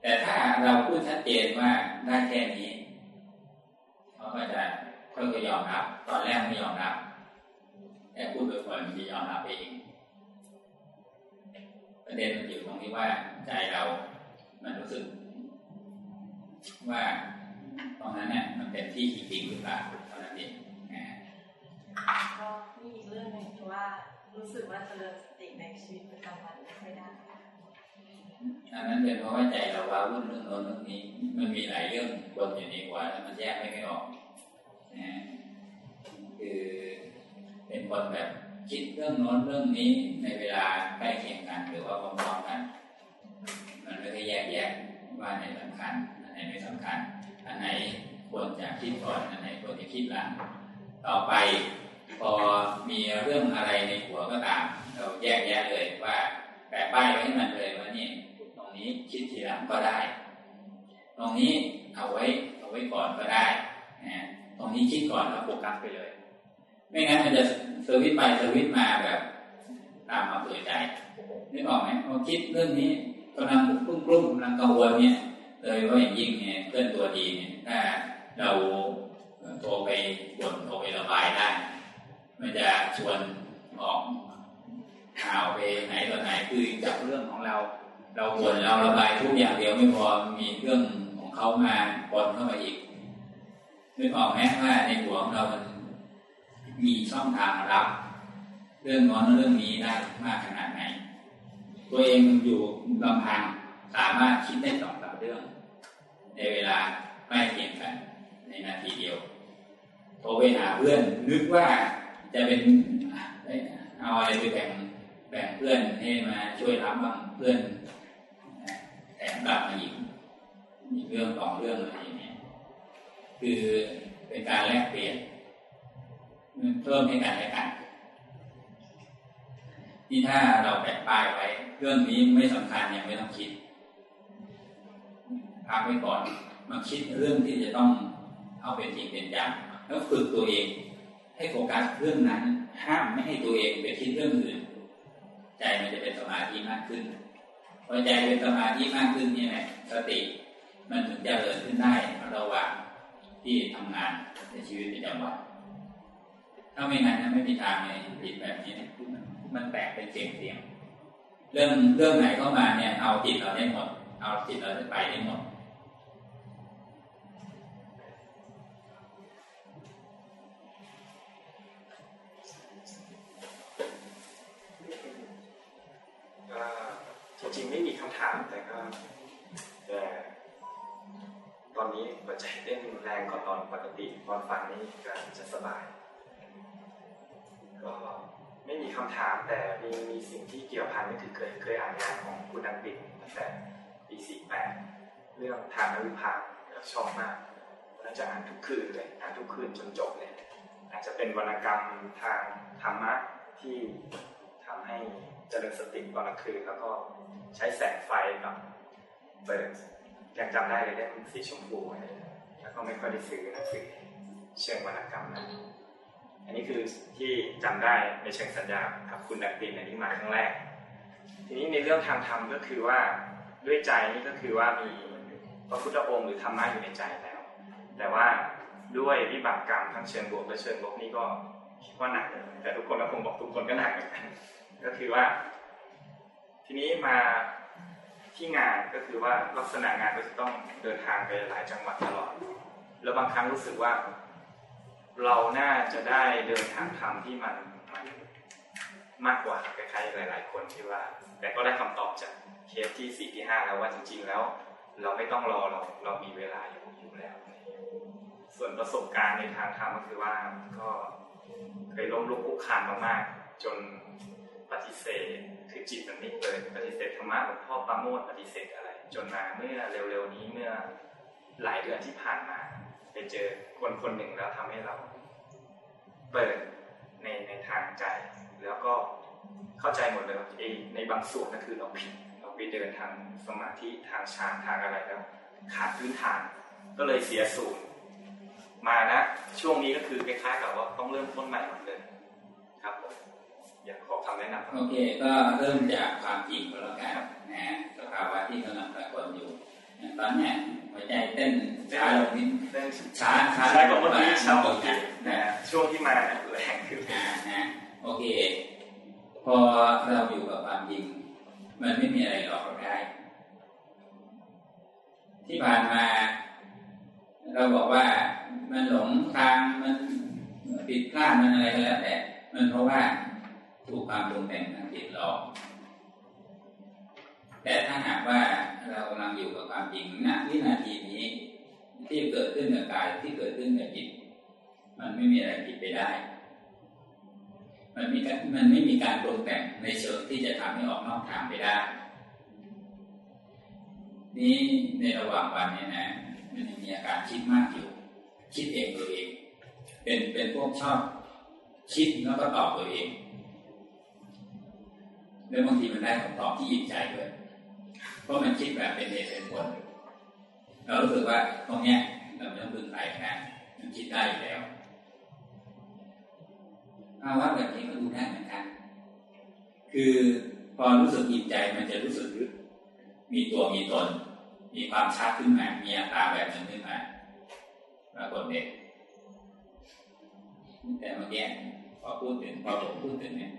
แต่ถ้าเราพูดชัดเจนว่าได้แค่นี้เขาก็จะค่อยๆยอมรับ ตอนแรกไม่ยอมรับแต่พูดไปก่อนมันจะยอมรับเองประเด็นมันอยู่ตรงที่ว่าใจเรา มันรู้สึก ว่าตรงนั้นเนี่ยมันเป็นที่จริงหรือเปล่าเท่านั้นเองก็มีอีกเรื่องหนึ่งว่า รู้สึกว่าเจริญสติในชีวิตประจำวันไม่ได้อันนั้นเป็นเพราะว่าใจเราว้าวุ่นเรื่องโน้นเรื่องนี้ มันมีหลายเรื่องบนอยู่ในหัวแล้วมันแยกไม่ออกนะคือเป็นคนแบบคิดเรื่องโน้นเรื่องนี้ในเวลาใกล้เคียงกันหรือว่าพร้อมๆกัน มันไม่ได้แยกแยะว่าไหนสำคัญอันไหนไม่สำคัญอันไหนควรจะคิดก่อนอันไหนควรจะคิดหลังต่อไป พอมีเรื่องอะไรในหัวก็ตาม เราแยกแยะเลยว่าแปะป้ายไว้ให้มันเลยว่านี่ตรงนี้คิดทีหลังก็ได้ ตรงนี้เอาไว้เอาไว้ก่อนก็ได้นะตรงนี้คิดก่อนแล้วโฟกัสไปเลย ไม่งั้นมันจะเซอร์วิสไปเซอร์วิสมาแบบตามมาเปิดใจนึกออกไหมพอคิดเรื่องนี้กำลังกลุ้มกลุ้มกำลังกังวลเนี่ยเลยว่าอย่างยิ่งเนี่ยเพื่อนตัวดีเนี่ยถ้าเราโทรไปบ่นโทรไประบายได้ มันจะชวนออกข่าวไปไหนต่อไหนคือจากเรื่องของเรา เราบ่นเราระบายทุกอย่างเดียวไม่พอมีเรื่องของเขามาปนเข้ามาอีกนึกออกไหมว่าในหัวของเรามันมีช่องทางรับ เรื่องน้อนเรื่องนี้ได้มากขนาดไหน ตัวเองอยู่ลำพังสามารถคิดได้สองสามเรื่อง ในเวลาใกล้เคียงกันในนาทีเดียวโทรไปหาเพื่อนนึกว่า จะเป็นเอาอะไรไปแบ่งแบ่งเพื่อนให้มาช่วยรับบ้างเพื่อนแถมกลับมาอีกมีเรื่องสองเรื่องอะไรอย่างเงี้ยคือเป็นการแลกเปลี่ยนเพิ่มให้กันและกันที่ถ้าเราแปะป้ายไว้ เรื่องนี้ไม่สำคัญยังไม่ต้องคิดพักไว้ก่อนมาคิดเรื่องที่จะต้องเอาเป็นจริงเป็นจังแล้วฝึกตัวเอง ให้โฟกัสเรื่องนั้น ห้ามไม่ให้ตัวเองไปคิดเรื่องอื่น ใจมันจะเป็นสมาธิมากขึ้นพอใจเป็นสมาธิมากขึ้นนี่แหละสติ มันถึงจะเริญขึ้นได้ระหว่างที่ทำงานในชีวิตประจำวันถ้าไม่งั้นไม่มีทางเลยผิดแบบนี้มันแตกเป็นเสียงเสียงเรื่องเรื่องไหนเข้ามาเนี่ยเอาจิตเราได้หมด เอาจิตเราไปได้หมด แรงกว่าตอนปกติตอนฟังนี้ก็จะสบาย ก็ไม่มีคำถามแต่มีมีสิ่งที่เกี่ยวพันก็คือเคยเคยอ่านงานของคุณดังปิดตั้งแต่ปีสี่แปดเรื่องทางวิภาคชอบมากน่าจะอ่านทุกคืนเลยอ่านทุกคืนจนจบเลยอาจจะเป็นวรรณกรรมทางธรรมะที่ทำให้เจริญสติตอนกลางคืนแล้วก็ใช้แสงไฟกับเปิดยังจำได้เลยเล่มสีชมพู แล้วก็ไม่ค่อยได้ซื้อหนังสือเชิงวรรณกรรมนะอันนี้คือที่จำได้ในเชิงสัญญากับคุณดักตินอันนี้มาครั้งแรก ทีนี้ในเรื่องทางธรรมก็คือว่าด้วยใจนี่ก็คือว่ามีพระพุทธองค์หรือธรรมะอยู่ในใจแล้ว แต่ว่าด้วยวิบากกรรมทั้งเชิงบวกและเชิงลบนี่ก็คิดว่าหนักแต่ทุกคนก็คงบอกทุกคนก็หนักเหมือนกันก็คือว่า ทีนี้มาที่งานก็คือว่าลักษณะงานก็จะต้องเดินทางไปหลายจังหวัดตลอด แล้วบางครั้งรู้สึกว่า เราน่าจะได้เดินทางทำที่มันมันมากกว่าคล้ายๆหลาย ๆ คนที่ว่า แต่ก็ได้คำตอบจากเคสที่สี่ที่ห้าแล้วว่าจริง ๆ แล้ว เราไม่ต้องรอเราเรามีเวลาอยู่อยู่แล้ว ส่วนประสบการณ์ในทางธรรมก็คือว่าก็เคยล้มลุกคุกคานมากๆจนปฏิเสธคือจิตมันนิ่งเลยปฏิเสธธรรมะหลวงพ่อปราโมทปฏิเสธอะไร จนมาเมื่อเร็วๆนี้เมื่อหลายเดือนที่ผ่านมา ไปเจอคนคนหนึ่งแล้วทำให้เราเปิดในในทางใจ แล้วก็เข้าใจหมดเลยว่าในบางส่วนก็คือเราผิดเราไปเดินทางสมาธิทางฌานทางอะไรแล้วขาดพื้นฐานก็เลยเสียสูตรมานะ ช่วงนี้ก็คือคล้ายๆกับว่าต้องเริ่มต้นใหม่หมดเลยครับผมอยากขอคำแนะนำโอเค ก็เริ่มจากความจริงก็แล้วกันนะสภาวะที่กำลังปรากฏอยู่ตอนนี้ หัวใจเต้นช้าลงนิดช้าช้าช้ากว่าเมื่อกี้ช้ากว่านะช่วงที่มาแรงขึ้นนะโอเค พอเราอยู่กับความจริง มันไม่มีอะไรหลอกเราได้ ที่ผ่านมา เราบอกว่ามันหลงทางมันผิดพลาดมันอะไรก็แล้วแต่ มันเพราะว่าถูกความปรุงแต่งทางจิตหลอก แต่ถ้าหากว่าเรากำลังอยู่กับความจริงณวินาทีนี้ ที่เกิดขึ้นกับกายที่เกิดขึ้นกับจิต มันไม่มีอะไรผิดไปได้ มันมีมันไม่มีการปรุงแต่งในเชิงที่จะทำให้ออกนอกทางไปได้ นี่ในระหว่างวันนี้นะมันมีอาการคิดมากอยู่ คิดเองตัวเอง เป็นเป็นพวกชอบคิดแล้วก็ตอบตัวเองแล้วบางทีมันได้คำตอบที่ยิ่งใจด้วย เพราะมันคิดแบบเป็นเหตุเป็นผลเรารู้สึกว่าตรงเนี้ยเราไม่ต้องพึ่งใครนะมันคิดได้อยู่แล้วภาวะแบบนี้ก็ดูได้เหมือนกัน คือพอรู้สึกอิ่มใจมันจะรู้สึกมีตัวมีตน มีความชัดขึ้นมา มีอาการแบบนึงขึ้นมาปรากฏเด็กแต่เมื่อกี้พอพูดถึงพอผมพูดถึงเนี่ย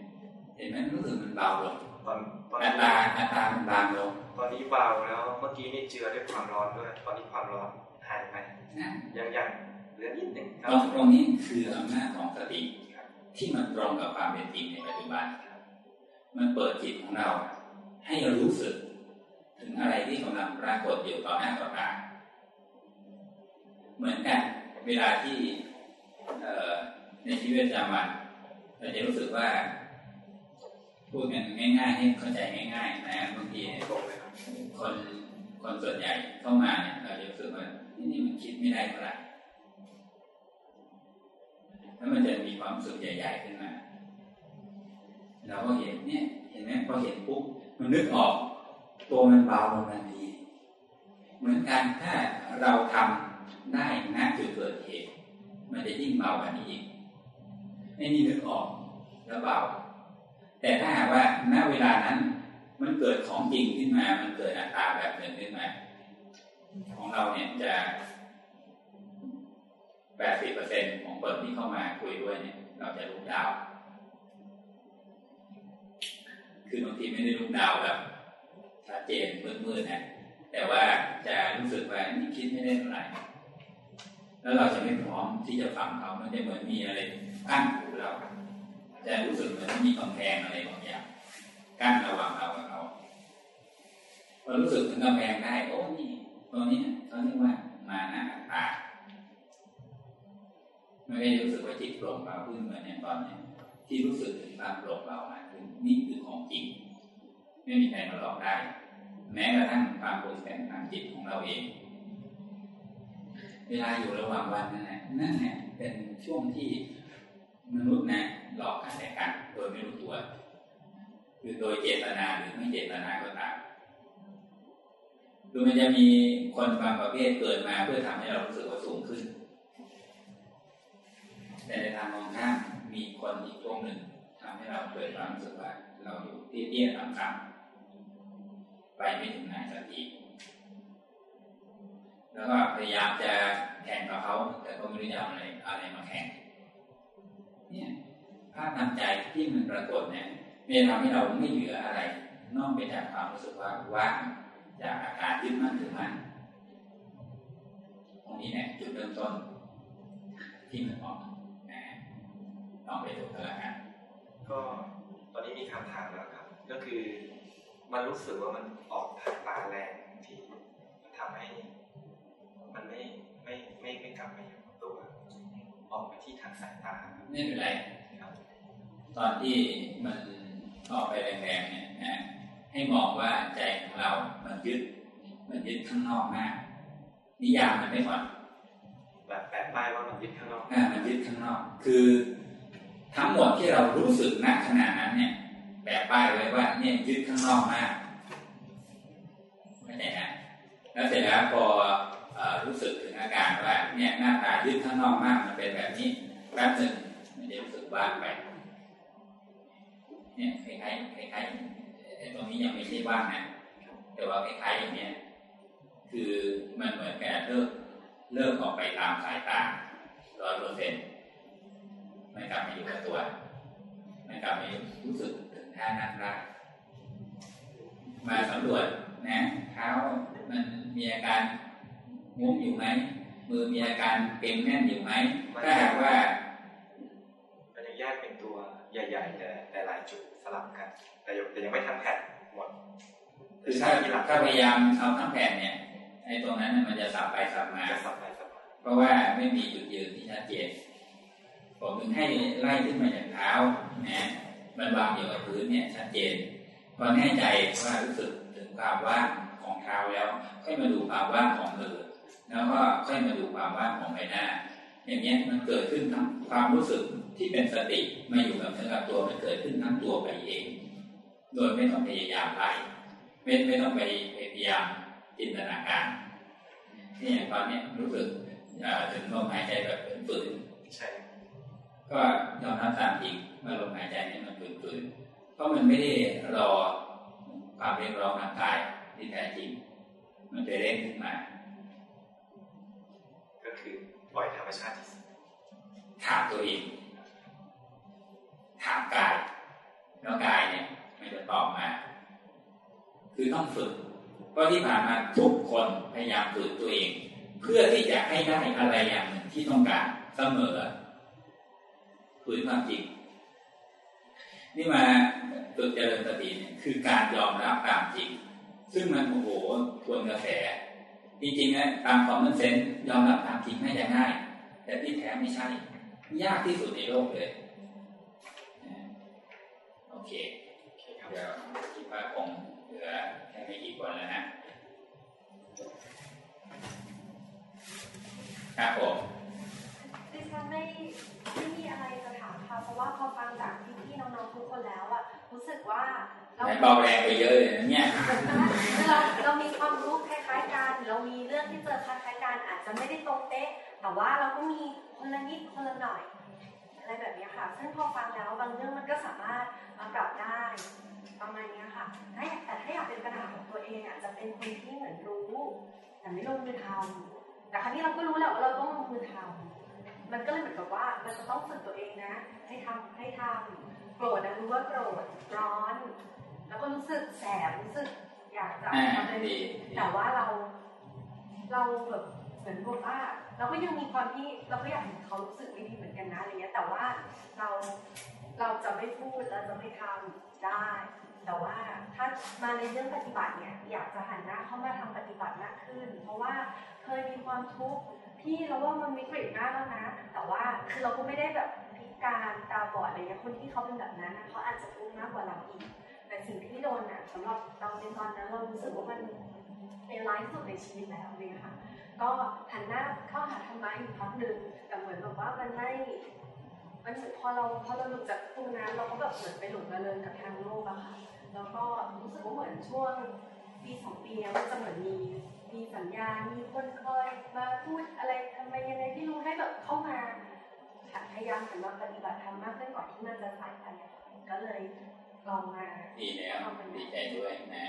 เห็นไหมรู้สึกมันเบาลงตอนตอนอัตราอัตรามันบางลง ตอนนี้เบาแล้วเมื่อกี้นี่เจือด้วยความร้อนด้วย ตอนนี้ความร้อนหายไปยังยังเหลือนิดหนึ่งตรงตรงนี้คืออำนาจของสติที่มันตรงกับความเป็นจริงในปัจจุบัน มันเปิดจิตของเรา ให้รู้สึก ถึงอะไรที่กำลังปรากฏอยู่ต่อหน้าต่อตาเหมือนกันเวลาที่ในชีวิตประจำวันเราจะรู้สึกว่าพูดกันง่าย ๆ ให้เข้าใจง่าย ๆ นะบางที คนคนส่วนใหญ่เข้ามาเนี่ยเราจะรู้สึกว่านี่มันคิดไม่ได้เท่าไหร่แล้วมันจะมีความสุขใหญ่ ๆ ขึ้นมา เราก็เห็นเนี่ย เห็นไหมพอเห็นปุ๊บมันนึกออก ตัวมันเบาลงทันทีเหมือนกันถ้าเราทำได้ณจุดเกิดเหตุมันจะยิ่งเบากว่านี้อีกไอ้นี่นึกออกแล้วเบาแต่ถ้าหากว่าณเวลานั้น มันเกิดของจริงขึ้นมา มันเกิดอัตราแบบหนึ่งขึ้นมา ของเราเนี่ยจะแปดสิบเปอร์เซ็นของคนที่เข้ามาคุยด้วยเนี่ย เราจะลุกดาว คือบางทีไม่ได้ลุกดาวแบบชัดเจนมืดๆนะแต่ว่าจะรู้สึกว่านี่คิดไม่ได้เท่าไหร่แล้วเราจะไม่พร้อมที่จะฟังเขามันจะเหมือนมีอะไรกั้นหูเรา จะรู้สึกเหมือนมีกำแพงอะไรบางอย่าง กั้นระหว่างเรากับเขาพอรู้สึกถึงกำแพงได้โอ้นี่ตรงนี้เขาเรียกว่ามานาตาไม่ได้รู้สึกว่าจิตโปร่งเบาขึ้นเหมือนในตอนนี้ที่รู้สึกถึงความโปร่งเบามาถึงนี่คือของจริง ไม่มีใครมาหลอกได้ แม้กระทั่งความปรุงแต่งทางจิตของเราเอง เวลาอยู่ระหว่างวันนั่นแหละนั่นแหละเป็นช่วงที่มนุษย์นะหลอกกันแต่กันโดยไม่รู้ตัว คือโดยเจตนาหรือไม่เจตนาก็ตามคือมันจะมีคนบางประเภทเกิดมาเพื่อทำให้เรารู้สึกว่าสูงขึ้น แต่ในทางมองข้ามมีคนอีกพวกหนึ่งทำให้เราเกิดความรู้สึกว่าเราอยู่ที่เตี้ยต่ำๆไปไม่ถึงไหนสักทีแล้วก็พยายามจะแข่งกับเขา แต่ก็ไม่รู้จะเอาอะไรอะไรมาแข่งเนี่ยภาพนำใจที่มันปรากฏเนี่ย มันทำให้เราไม่เหลืออะไร นอกไปจากความรู้สึกว่าว่างจากอาการยึดมั่นถือมั่นตรงนี้เนี่ยจุดเริ่มต้นที่มันออกนะลองไปดูกันแล้วกันก็ตอนนี้มีคำถามแล้วครับ ก็คือมันรู้สึกว่ามันออกทางตาแรงที่มันทำให้ มันไม่ไม่ไม่ไม่กลับมาอยู่ตัวออกไปที่ทางสายตาไม่เป็นไรตอนที่มัน ออกไปแรงๆเนี่ยนะให้มองว่าใจของเรา มันยึด มันยึดข้างนอกมาก นิยามมันไม่หมดแบบแปะป้ายว่ามันยึดข้างนอกอ่ามันยึดข้างนอก คือทั้งหมดที่เรารู้สึกณขณะนั้นเนี่ยแปะป้ายไว้ว่า เนี่ยยึดข้างนอกมากแล้วเสร็จแล้วพอรู้สึกถึงอาการว่าเนี่ยหน้าตายืดข้างนอกมากมันเป็นแบบนี้แป๊บหนึ่งมันจะรู้สึกว่างไป เนี่ยคล้ายๆคล้ายๆตรงนี้ยังไม่ใช่ว่างนะแต่ว่าคล้ายๆอย่างเนี้ยคือมันเหมือนแกเลิกเลิกออกไปตามสายตาร้อยเปอร์เซ็นต์ไม่กลับมาอยู่กับตัวไม่กลับมารู้สึกถึงท่านั่งได้มาสำรวจนะเท้ามันมีอาการงุ้มอยู่ไหมมือมีอาการเก่งแน่นอยู่ไหมถ้าหากว่ามันยังแยกเป็นตัว ใหญ่ๆแต่แต่หลายจุดสลับกันแต่ยังแต่ยังไม่ทั้งแผ่นหมดคือถ้าถ้าพยายามเอาทั้งแผ่นเนี่ยไอ้ตรงนั้นมันจะสับไปสับมาสับไปสับมาเพราะว่าไม่มีจุดยืนที่ชัดเจนผมถึงให้ไล่ขึ้นมาจากเท้านะมันวางอยู่กับพื้นเนี่ยชัดเจนพอแน่ใจว่ารู้สึกถึงความว่างของเท้าแล้วค่อยมาดูความว่างของมือแล้วก็ค่อยมาดูความว่างของใบหน้า อย่างนี้มันเกิดขึ้นทั้งความรู้สึกที่เป็นสติมาอยู่กับเนื้อกับตัวมันเกิดขึ้นทั้งตัวไปเอง โดยไม่ต้องพยายามไล่ไม่ไม่ต้องไปพยายามจินตนาการนี่ตอนนี้รู้สึกถึงลมหายใจแบบฝืนใช่ก็ยอมรับตามจริงว่าลมหายใจนี่มันฝืนๆเพราะมันไม่ได้รอความเรียกร้องทางกายที่แท้จริง มันไปเร่งขึ้นมาก็คือ ปล่อยธรรมชาติที่ถามตัวเองถามกายแล้วกายเนี่ยมันจะตอบมา คือต้องฝึกเพราะที่ผ่านมาทุกคนพยายามฝึกตัวเอง เพื่อที่จะให้ได้อะไรอย่างหนึ่งที่ต้องการเสมอฝืนความจริงนี่มาฝึกเจริญสติเนี่ยคือการยอมรับตามจริง ซึ่งมันโอ้โหทวนกระแส จริงๆนะตามความมันเซนยอมรับตามจริงไม่จะง่าย แต่ที่แท้ไม่ใช่ ยากที่สุดในโลกเลย โอเคเดี๋ยวคิดว่าคงเหลือแค่ไม่กี่คนแล้วนะครับผมดิฉันไม่ไม่มีอะไรจะถามค่ะเพราะว่าพอฟังจากพี่ๆน้องๆทุกคนแล้วอะรู้สึกว่าเราเบาแรงไปเยอะเลยนะเนี่ยเราเรามีความรู้คล้ายๆกัน เรามีเรื่องที่เจอคล้ายๆกันอาจจะไม่ได้ตรงเป๊ะแต่ว่าเราก็มีคนละนิดคนละหน่อยอะไรแบบนี้ค่ะ ซึ่งพอฟังแล้วบางเรื่องมันก็สามารถมาปรับได้ประมาณนี้ค่ะถ้าแต่ถ้าอยากเป็นปัญหาของตัวเองอะจะเป็นคนที่เหมือนรู้ แต่ไม่ลงมือทำแต่ครั้นี้เราก็รู้แล้วว่าเราต้องลงมือทำมันก็เลยเหมือนกับว่ามันจะต้องฝึกตัวเองนะ ให้ทำให้ทำโกรธนะรู้ว่าโกรธร้อน แล้วก็รู้สึกแสบรู้สึก อยากจะทำอะไรแต่ว่าเรา เราแบบเหมือนพวกว่าเราก็ยังมีความที่เราก็อยากเห็นเขารู้สึกไม่ดีเหมือนกันนะอะไรเงี้ยแต่ว่าเราเราจะไม่พูดเราจะไม่ทำได้ แต่ว่าถ้ามาในเรื่องปฏิบัติเนี่ยอยากจะหันหน้าเข้ามาทำปฏิบัติมากขึ้น เพราะว่าเคยมีความทุกข์ที่เราว่ามันวิกฤตมากแล้วนะ แต่ว่าคือเราก็ไม่ได้แบบพิการตาบอดอะไรเงี้ยคนที่เขาเป็นแบบนั้นนะเขาอาจจะทุกข์มากกว่าเราอีก แต่สิ่งที่โดนอะสำหรับเราในตอนนั้นเรารู้สึกว่ามันเป็นร้ายสุดในชีวิตแล้วเลยค่ะ ก็หันหน้าเข้าหาธรรมะอยู่พักหนึ่งแต่เหมือนแบบว่ามันไม่มันพอเราพอเราหลุดจากตรงนั้นเราก็แบบเหมือนไปหลงระเริงกับทางโลกอะค่ะ แล้วก็รู้สึกว่าเหมือนช่วงปีสองปีนี้มันจะเหมือนมีมีสัญญาณมีคนเคยมาพูดอะไรทำไมยังไงที่รู้ให้แบบเข้ามาพยายามหันมาปฏิบัติธรรมมากขึ้นก่อนที่มันจะสายไปก็เลย ลองมาดีแล้วดีใจด้วยนะ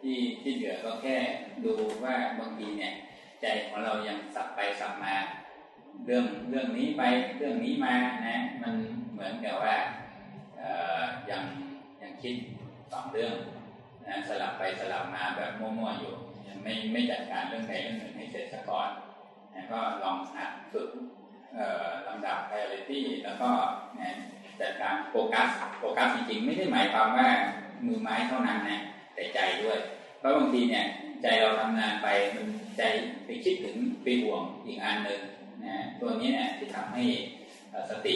ที่ที่เหลือก็แค่ดูว่าบางทีเนี่ย ใจของเรายังสับไปสับมา เรื่องเรื่องนี้ไปเรื่องนี้มานะ มันเหมือนกับว่ายังยังคิดสองเรื่องนะสลับไปสลับมาแบบมั่วๆอยู่ยังไม่ไม่จัดการเรื่องใดเรื่องหนึ่งให้เสร็จซะก่อนนะก็ลองหัดฝึกลำดับ priority แล้วก็นะ จัดการโฟกัสโฟกัสจริงๆไม่ได้หมายความว่ามือไม้เท่านั้นนะแต่ใจด้วย เพราะบางทีเนี่ยใจเราทำงานไปมันใจไปคิดถึงไปห่วงอีกอันหนึ่งนะตัวนี้เนี่ยที่ทำให้สติ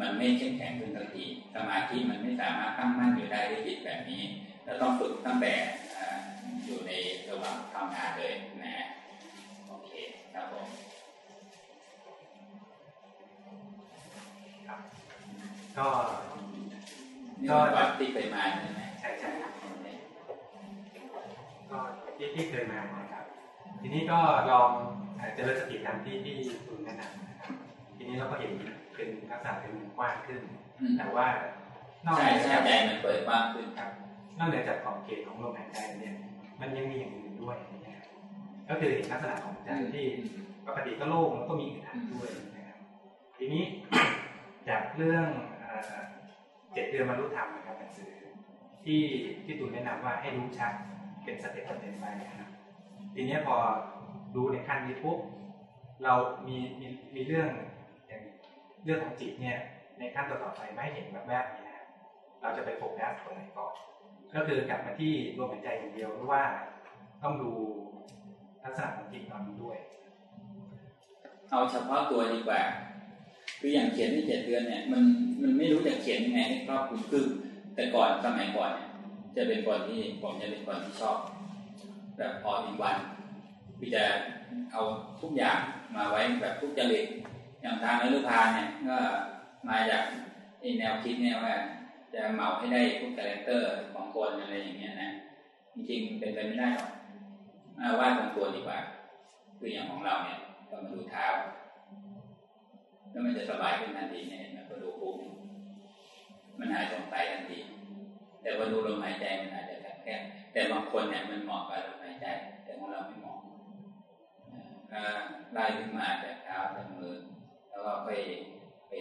มันไม่เข้มแข็งขึ้นทันทีสมาธิมันไม่สามารถตั้งมั่นอยู่ได้ด้วยจิตแบบนี้เราต้องฝึกตั้งแต่อยู่ในระหว่างทำงานเลยนะโอเคครับผม ก็ก็แบบที่เคยมาใช่ไหมใช่ใช่ก็ที่ที่เคยมาครับ ทีนี้ก็ลองเจริญสติตามที่ที่คุณแนะนำนะครับทีนี้เราก็เห็นเป็นลักษณะเป็นกว้างขึ้น แต่ว่านอกเหนือจากใจมันเปิดกว้างขึ้นครับ นอกเหนือจากขอบเขตของลมหายใจเนี่ย มันยังมีอย่างอื่นด้วยนะครับก็คือเห็นลักษณะของใจที่ปกติก็โล่งแล้วก็มีอึดอัดด้วยนะครับทีนี้จากเรื่อง เจ็ดเดือนมรรลุธรรมนะครับหนังสือที่ที่ตูนแนะนำว่าให้รู้ชัดเป็นสเต็ปสเต็ปไปนะครับทีนี้พอดูในขั้นนี้ปุ๊บเรามีมีมีเรื่องอย่างเรื่องของจิตเนี่ยในขั้นต่อๆไปไม่เห็นแบบแบบนี้นะเราจะไปโฟกัสตรงไหนก่อนก็คือกลับมาที่ลมหายใจอย่างเดียวหรือว่าต้องดูลักษณะของจิตตอนนี้ด้วย เอาเฉพาะตัวดีกว่า คืออย่างเขียนที่เจ็ดเดือนเนี่ยมันมันไม่รู้จะเขียนยังไงให้ครอบคลุมคือแต่ก่อนสมัยก่อนเนี่ยจะเป็นคนที่ผมจะเป็นคนที่ชอบแบบพออินวันพี่จะเอาทุกอย่างมาไว้แบบทุกจริตอย่างทางนรุพานเนี่ยก็มาจากแนวคิดเนี่ยว่าจะเหมาให้ได้ทุกคาแรคเตอร์ของคนอะไรอย่างเงี้ยนะจริงๆเป็นไปไม่ได้หรอกวาดตรงตัวดีกว่า คืออย่างของเราเนี่ยก็มาดูเท้า แล้วมันจะสบายขึ้นทันทีเนี่ยมันก็ดูปุ๊บมันหายสงสัยทันทีแต่ว่าดูลมหายใจมันอาจจะแค่แต่บางคนเนี่ยมันเหมาะกับลมหายใจ แต่ของเราไม่เหมาะก็ไล่ขึ้นมาจากเท้าจากมือ แล้วก็ไปไป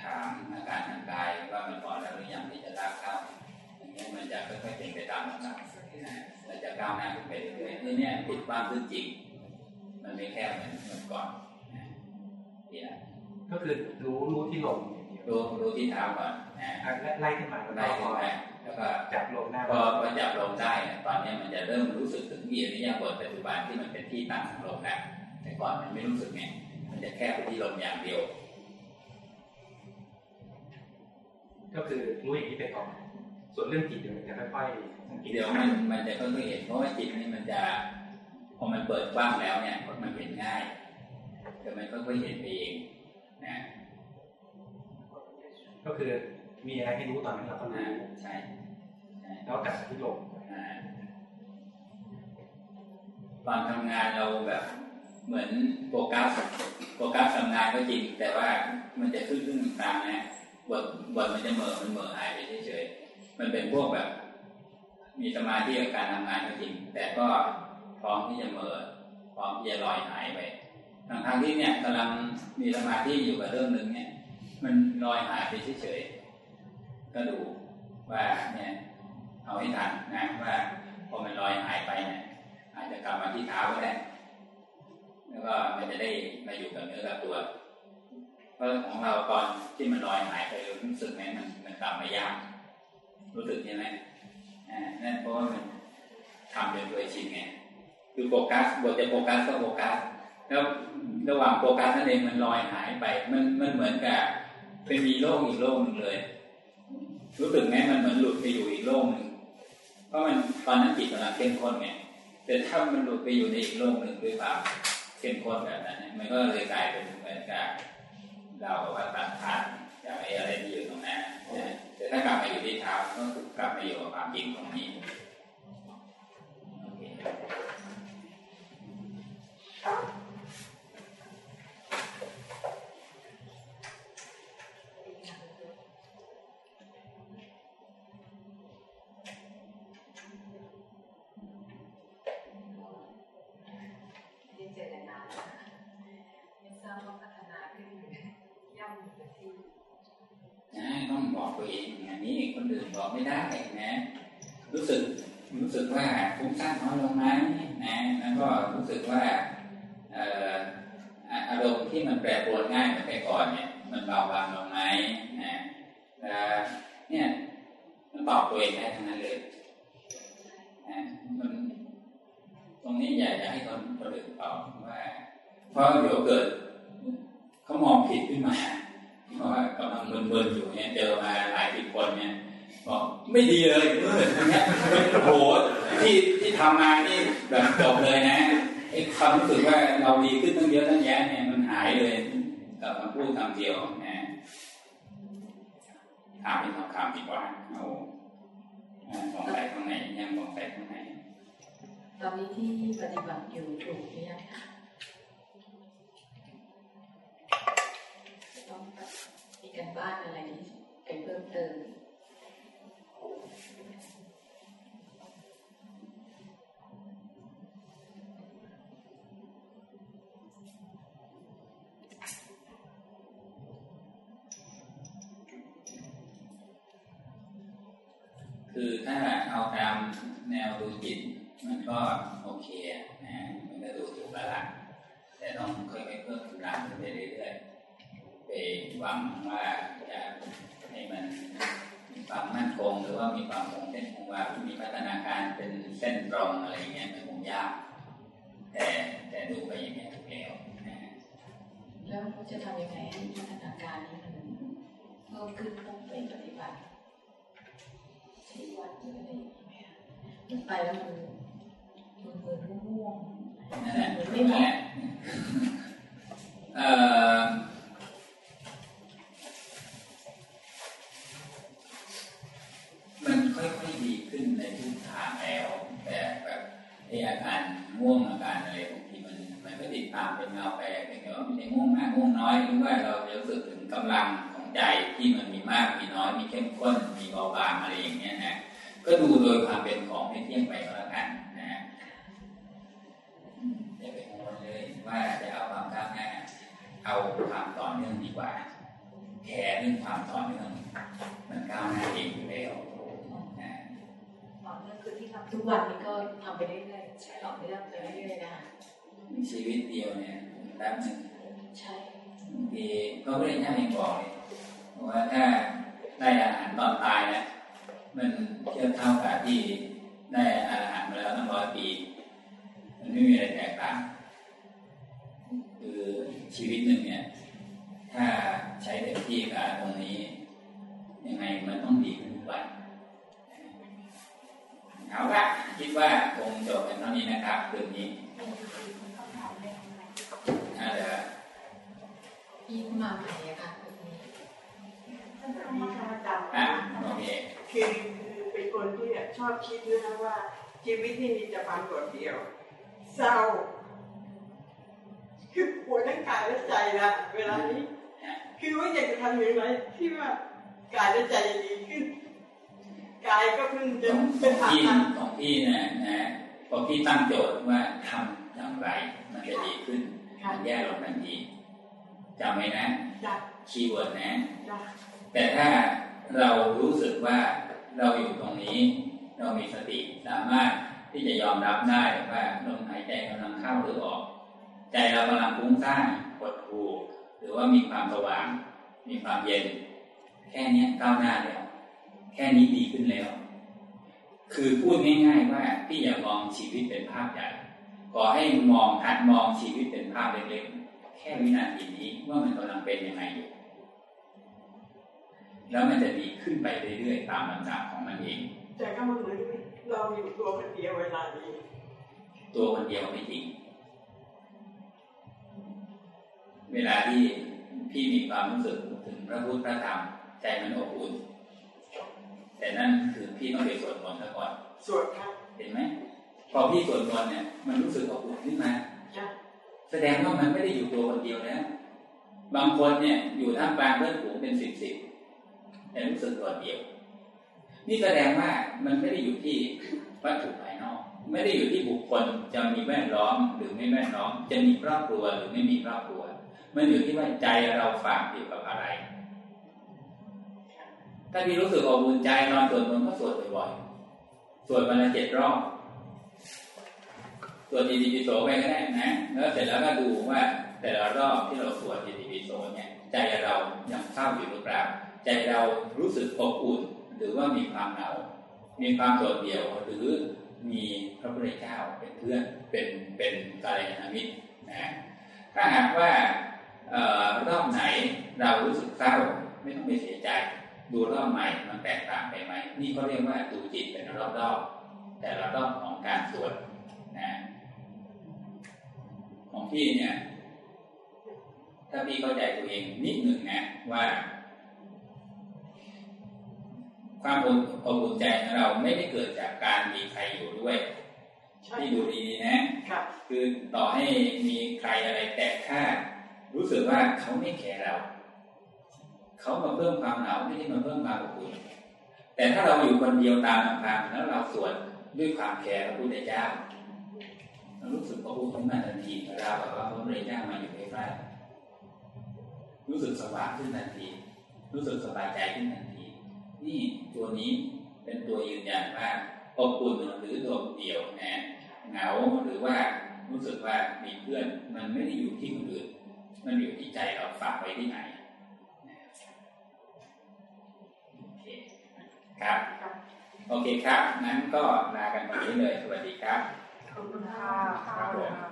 ถามอาการทางกายว่ามันพอแล้วหรือยังที่จะลากเข้าอย่างนี้มันจะค่อยๆเป็นไปตามลำดับเราจะก้าวหน้าขึ้นไปเรื่อยๆนี่เนี่ยผิดความขึ้จริง มันไม่แค่เหมือนเมื่อก่อนเนี่ย ก็คือรู้รู้ที่ลมรู้รู้ที่เท้าก่อนนะไล่ขึ้นมาไล่ขึ้นมาแล้วก็จับลมหน้าพอพอจับลมได้ตอนนี้มันจะเริ่มรู้สึกถึงอิริยาบถปัจจุบันที่มันเป็นที่ตั้งของลมแล้วแต่ก่อนมันไม่รู้สึกไงมันจะแค่ไปที่ลมอย่างเดียว ก็คือรู้อย่างนี้ไปก่อนส่วนเรื่องจิตเดี๋ยวมันจะค่อยๆเดี๋ยวมันมันจะค่อยๆเห็นเพราะว่าจิตนี่มันจะพอมันเปิดกว้างแล้วเนี่ยมันเห็นง่ายแต่มันค่อยๆเห็นไปเอง นะก็คือมีอะไรให้รู้ตอนนั้นเราก็รู้ใช่แล้วกลับที่ลมตอนทำงานเราแบบ เหมือนโฟกัสโฟกัสทำงานก็จริง แต่ว่ามันจะขึ้นขึ้นกลางนะบทบทมันจะเหม่อมันเหม่อหายไปเฉยๆมันเป็นพวกแบบ มีสมาธิกับการทำงานก็จริง แต่ก็พร้อมที่จะเหม่อพร้อมที่จะลอยหายไป ทางทางที่เนี่ยกำลังมีสมาธิอยู่กับเรื่องหนึ่งเนี่ย มันลอยหายไปเฉยๆก็ดูว่าเนี่ยเอาให้ทันนะว่าพอมันลอยหายไปเนี่ยอาจจะกลับมาที่เท้าก็ได้แล้วก็มันจะได้มาอยู่กับเนื้อกับตัว เพราะของเราตอนที่มันลอยหายไปรู้สึกไหมมันมันกลับมายาก รู้สึกใช่ไหมอ่านั่นเพราะว่ามันทำเป็นตัวชินไงคือโฟกัสบทจะโฟกัสก็โฟกัส แล้วระหว่างโฟกัสนั่นเองมันลอยหายไป มันมันเหมือนกับเป็นมีโลกอีกโลกหนึ่งเลย รู้สึกไหมมันเหมือนหลุดไปอยู่อีกโลกหนึ่งเพราะมันตอนนั้นจิตกำลังเข้มข้นไงแต่ถ้ามันหลุดไปอยู่ในอีกโลกหนึ่งด้วยความเข้มข้นแบบนั้นมันก็เลยกลายเป็นเหมือนกับเราว่าตัดขาดจากไอ้อะไรที่อยู่ตรงนั้นแต่ถ้ากลับมาอยู่ที่เท้าก็กลับมาอยู่กับความจริงตรงนี้ เพราะเดี๋ยวเกิดเขามองผิดขึ้นมาเพราะว่ากำลังมึนๆอยู่เนี่ยเจอมาหลายสิบคนเนี่ยบอกไม่ดีเลยเออเนี้ยโหที่ที่ทำมานี่แบบจบเลยนะไอ้ความรู้สึกว่าเราดีขึ้นตั้งเยอะตั้งแยะเนี่ยมันหายเลยกับมาพูดคำเดียวนะถามเป็นคำคำดีกว่าเอาสงสัยข้างในยังสงสัยข้างในตอนนี้ที่ปฏิบัติอยู่ถูกหรือยังคะต้องมี การบ้านอะไรที่เป็นเพิ่มเติม เพิ่มขึ้นต้องไปปฏิบัติใช้วัดหรืออะไรอย่างเงี้ยมันไปแล้วมันมันเหมือนง่วงนั่นแหละเหมือนไม่เหมาะละเอ่อมันค่อยๆดีขึ้นในทุกทางแล้ว แต่แบบไออาการง่วงอาการอะไรบางทีมันมันก็ติดตามเป็นเงาไปเป็นว่าไม่ใช่ง่วงมากง่วงน้อยหรือว่าเราจะรู้สึกถึงกำลัง ใจที่มันมีมากมีน้อยมีเข้มข้นมีเบาบางอะไรอย่างเงี้ยนะก็ดูโดยความเป็นของไม่เที่ยงไปก็แล้วกันนะอย่าไปกังวลเลยว่าจะเอาความก้าวหน้าเอาความต่อเนื่องดีกว่าแค่เรื่องความต่อเนื่องมันก้าวหน้าเองอยู่แล้วนะต่อเนื่องคือที่ทำทุกวันนี้ก็ทำไปเรื่อยๆใช้ต่อเนื่องไปเรื่อยๆนะคะมีชีวิตเดียวเนี่ยแป๊บหนึงใช่บางทีก็ไม่ได้ย่าเองบอกเลย ว่าถ้าได้อาหารตอนตายนะมันเทียบเท่ากับที่ได้อาหารมาแล้วตั้งร้อยปี มันไม่มีอะไรแตกต่างคือชีวิตหนึ่งเนี่ย ถ้าใช้เต็มที่กับตรงนี้ ยังไงมันต้องดีขึ้นทุกวันเอาละคิดว่าคงจบกันเท่านี้นะครับคืนนี้น่าจะพี่มาใหม่อะค่ะ อะโอเคคือคือเป็นคนที่ชอบคิดนะคะว่า ชีวิตนี่มีแต่ความโดดเดี่ยว เศร้า คือปวดทั้งกายและใจนะเวลานี้คือว่าอยากจะทำอย่างไรที่ว่ากายและใจจะดีขึ้นกายก็เพิ่งจะเป็นผ่าพี่ตัดของพี่นะนะพอพี่ตั้งโจทย์ว่าทำอย่างไร มันจะดีขึ้นมันแย่ลงทันทีจำไว้นะจ้ะคีย์เวิร์ดนะจ้ะ แต่ถ้าเรารู้สึกว่าเราอยู่ตรงนี้ เรามีสติสามารถที่จะยอมรับได้ว่าลมหายใจกำลังเข้าหรือออก ใจเรากำลังฟุ้งซ่านหดหู่หรือว่ามีความสว่าง มีความเย็น แค่นี้ก้าวหน้าแล้วแค่นี้ดีขึ้นแล้ว คือพูดง่ายๆว่าพี่อย่ามองชีวิตเป็นภาพใหญ่ขอให้มองหัดมองชีวิตเป็นภาพเล็กๆแค่วินาทีนี้ว่ามันกำลังเป็นยังไงอยู่ แล้วมันจะดีขึ้นไปเรื่อยๆตามลำดับของมันเอง แต่ก็มันเหมือนเราอยู่ตัวคนเดียวเวลานี้ ตัวคนเดียวไม่จริง เวลาที่พี่มีความรู้สึกถึงพระพุทธพระธรรมใจมันอบอุ่นแต่นั่นคือพี่ต้องไปสวดมนต์ซะก่อนสวดครับเห็นไหมพอพี่สวดมนต์เนี่ย มันรู้สึกอบอุ่นขึ้นมาจ้ะแสดงว่ามันไม่ได้อยู่ตัวคนเดียวแล้วบางคนเนี่ยอยู่ท่ามกลางเพื่อนฝูงเป็นสิบสิบ แต่รู้สึกโดดเดียว นี่แสดงว่ามันไม่ได้อยู่ที่วัตถุภายนอก ไม่ได้อยู่ที่บุคคลจะมีแวดล้อมหรือไม่แวดล้อม จะมีครอบครัวหรือไม่มีครอบครัว มันอยู่ที่ว่าใจเราฝากอยู่กับอะไร ถ้าพี่รู้สึกอบอุ่นใจนอนสวดมนต์ก็สวดบ่อยๆสวดวันละเจ็ดรอบสวดดีดีปิโสไปก็ได้นะ แล้วเสร็จแล้วก็ดูว่าแต่ละรอบที่เราสวดดีดีปิโสเนี่ย ใจเรายังเศร้าอยู่หรือเปล่า ใจเรารู้สึกอบอุ่น หรือว่ามีความเหงา มีความโดดเดี่ยวหรือมีพระพุทธเจ้าเป็นเพื่อนเป็นเป็นกาลยานามิตรนะถ้าหากว่าออรอบไหนเรารู้สึกเศร้าไม่ต้องไปเสียใจ ดูรอบใหม่มันแตกต่างไปไหมนี่เขาเรียกว่าดูจิตเป็นรอบๆแต่ละรอบของการสวดนะของพี่เนี่ย ถ้าพี่เข้าใจตัวเองนิดหนึ่งนะว่า ความอบอุ่นใจของเราไม่ได้เกิดจากการมีใครอยู่ด้วยที่ดูดีๆนะคือต่อให้มีใครอะไรแตกค่ารู้สึกว่าเขาไม่แคร์เรา เขามาเพิ่มความเหงาไม่ได้มาเพิ่มความอบอุ่นแต่ถ้าเราอยู่คนเดียวตามลำพังแล้วเราสวนด้วยความแคร์พระพุทธเจ้าเรารู้สึกพระพุทธขึ้นมาทันทีเราแบบว่าพระพุทธเจ้ามาอยู่ใกล้ๆรู้สึกสว่างขึ้นทันที รู้สึกสบายใจขึ้นทันที นี่ตัวนี้เป็นตัวยืนยันว่าอบอุ่นหรือโดดเดี่ยวนะเหงาหรือว่ารู้สึกว่ามีเพื่อนมันไม่ได้อยู่ที่คนอื่นมันอยู่ที่ใจเราฝากไว้ที่ไหนโอเคครับโอเคครับงั้นก็ลากันวันนี้เลยสวัสดีครับขอบคุณค่ะครับผม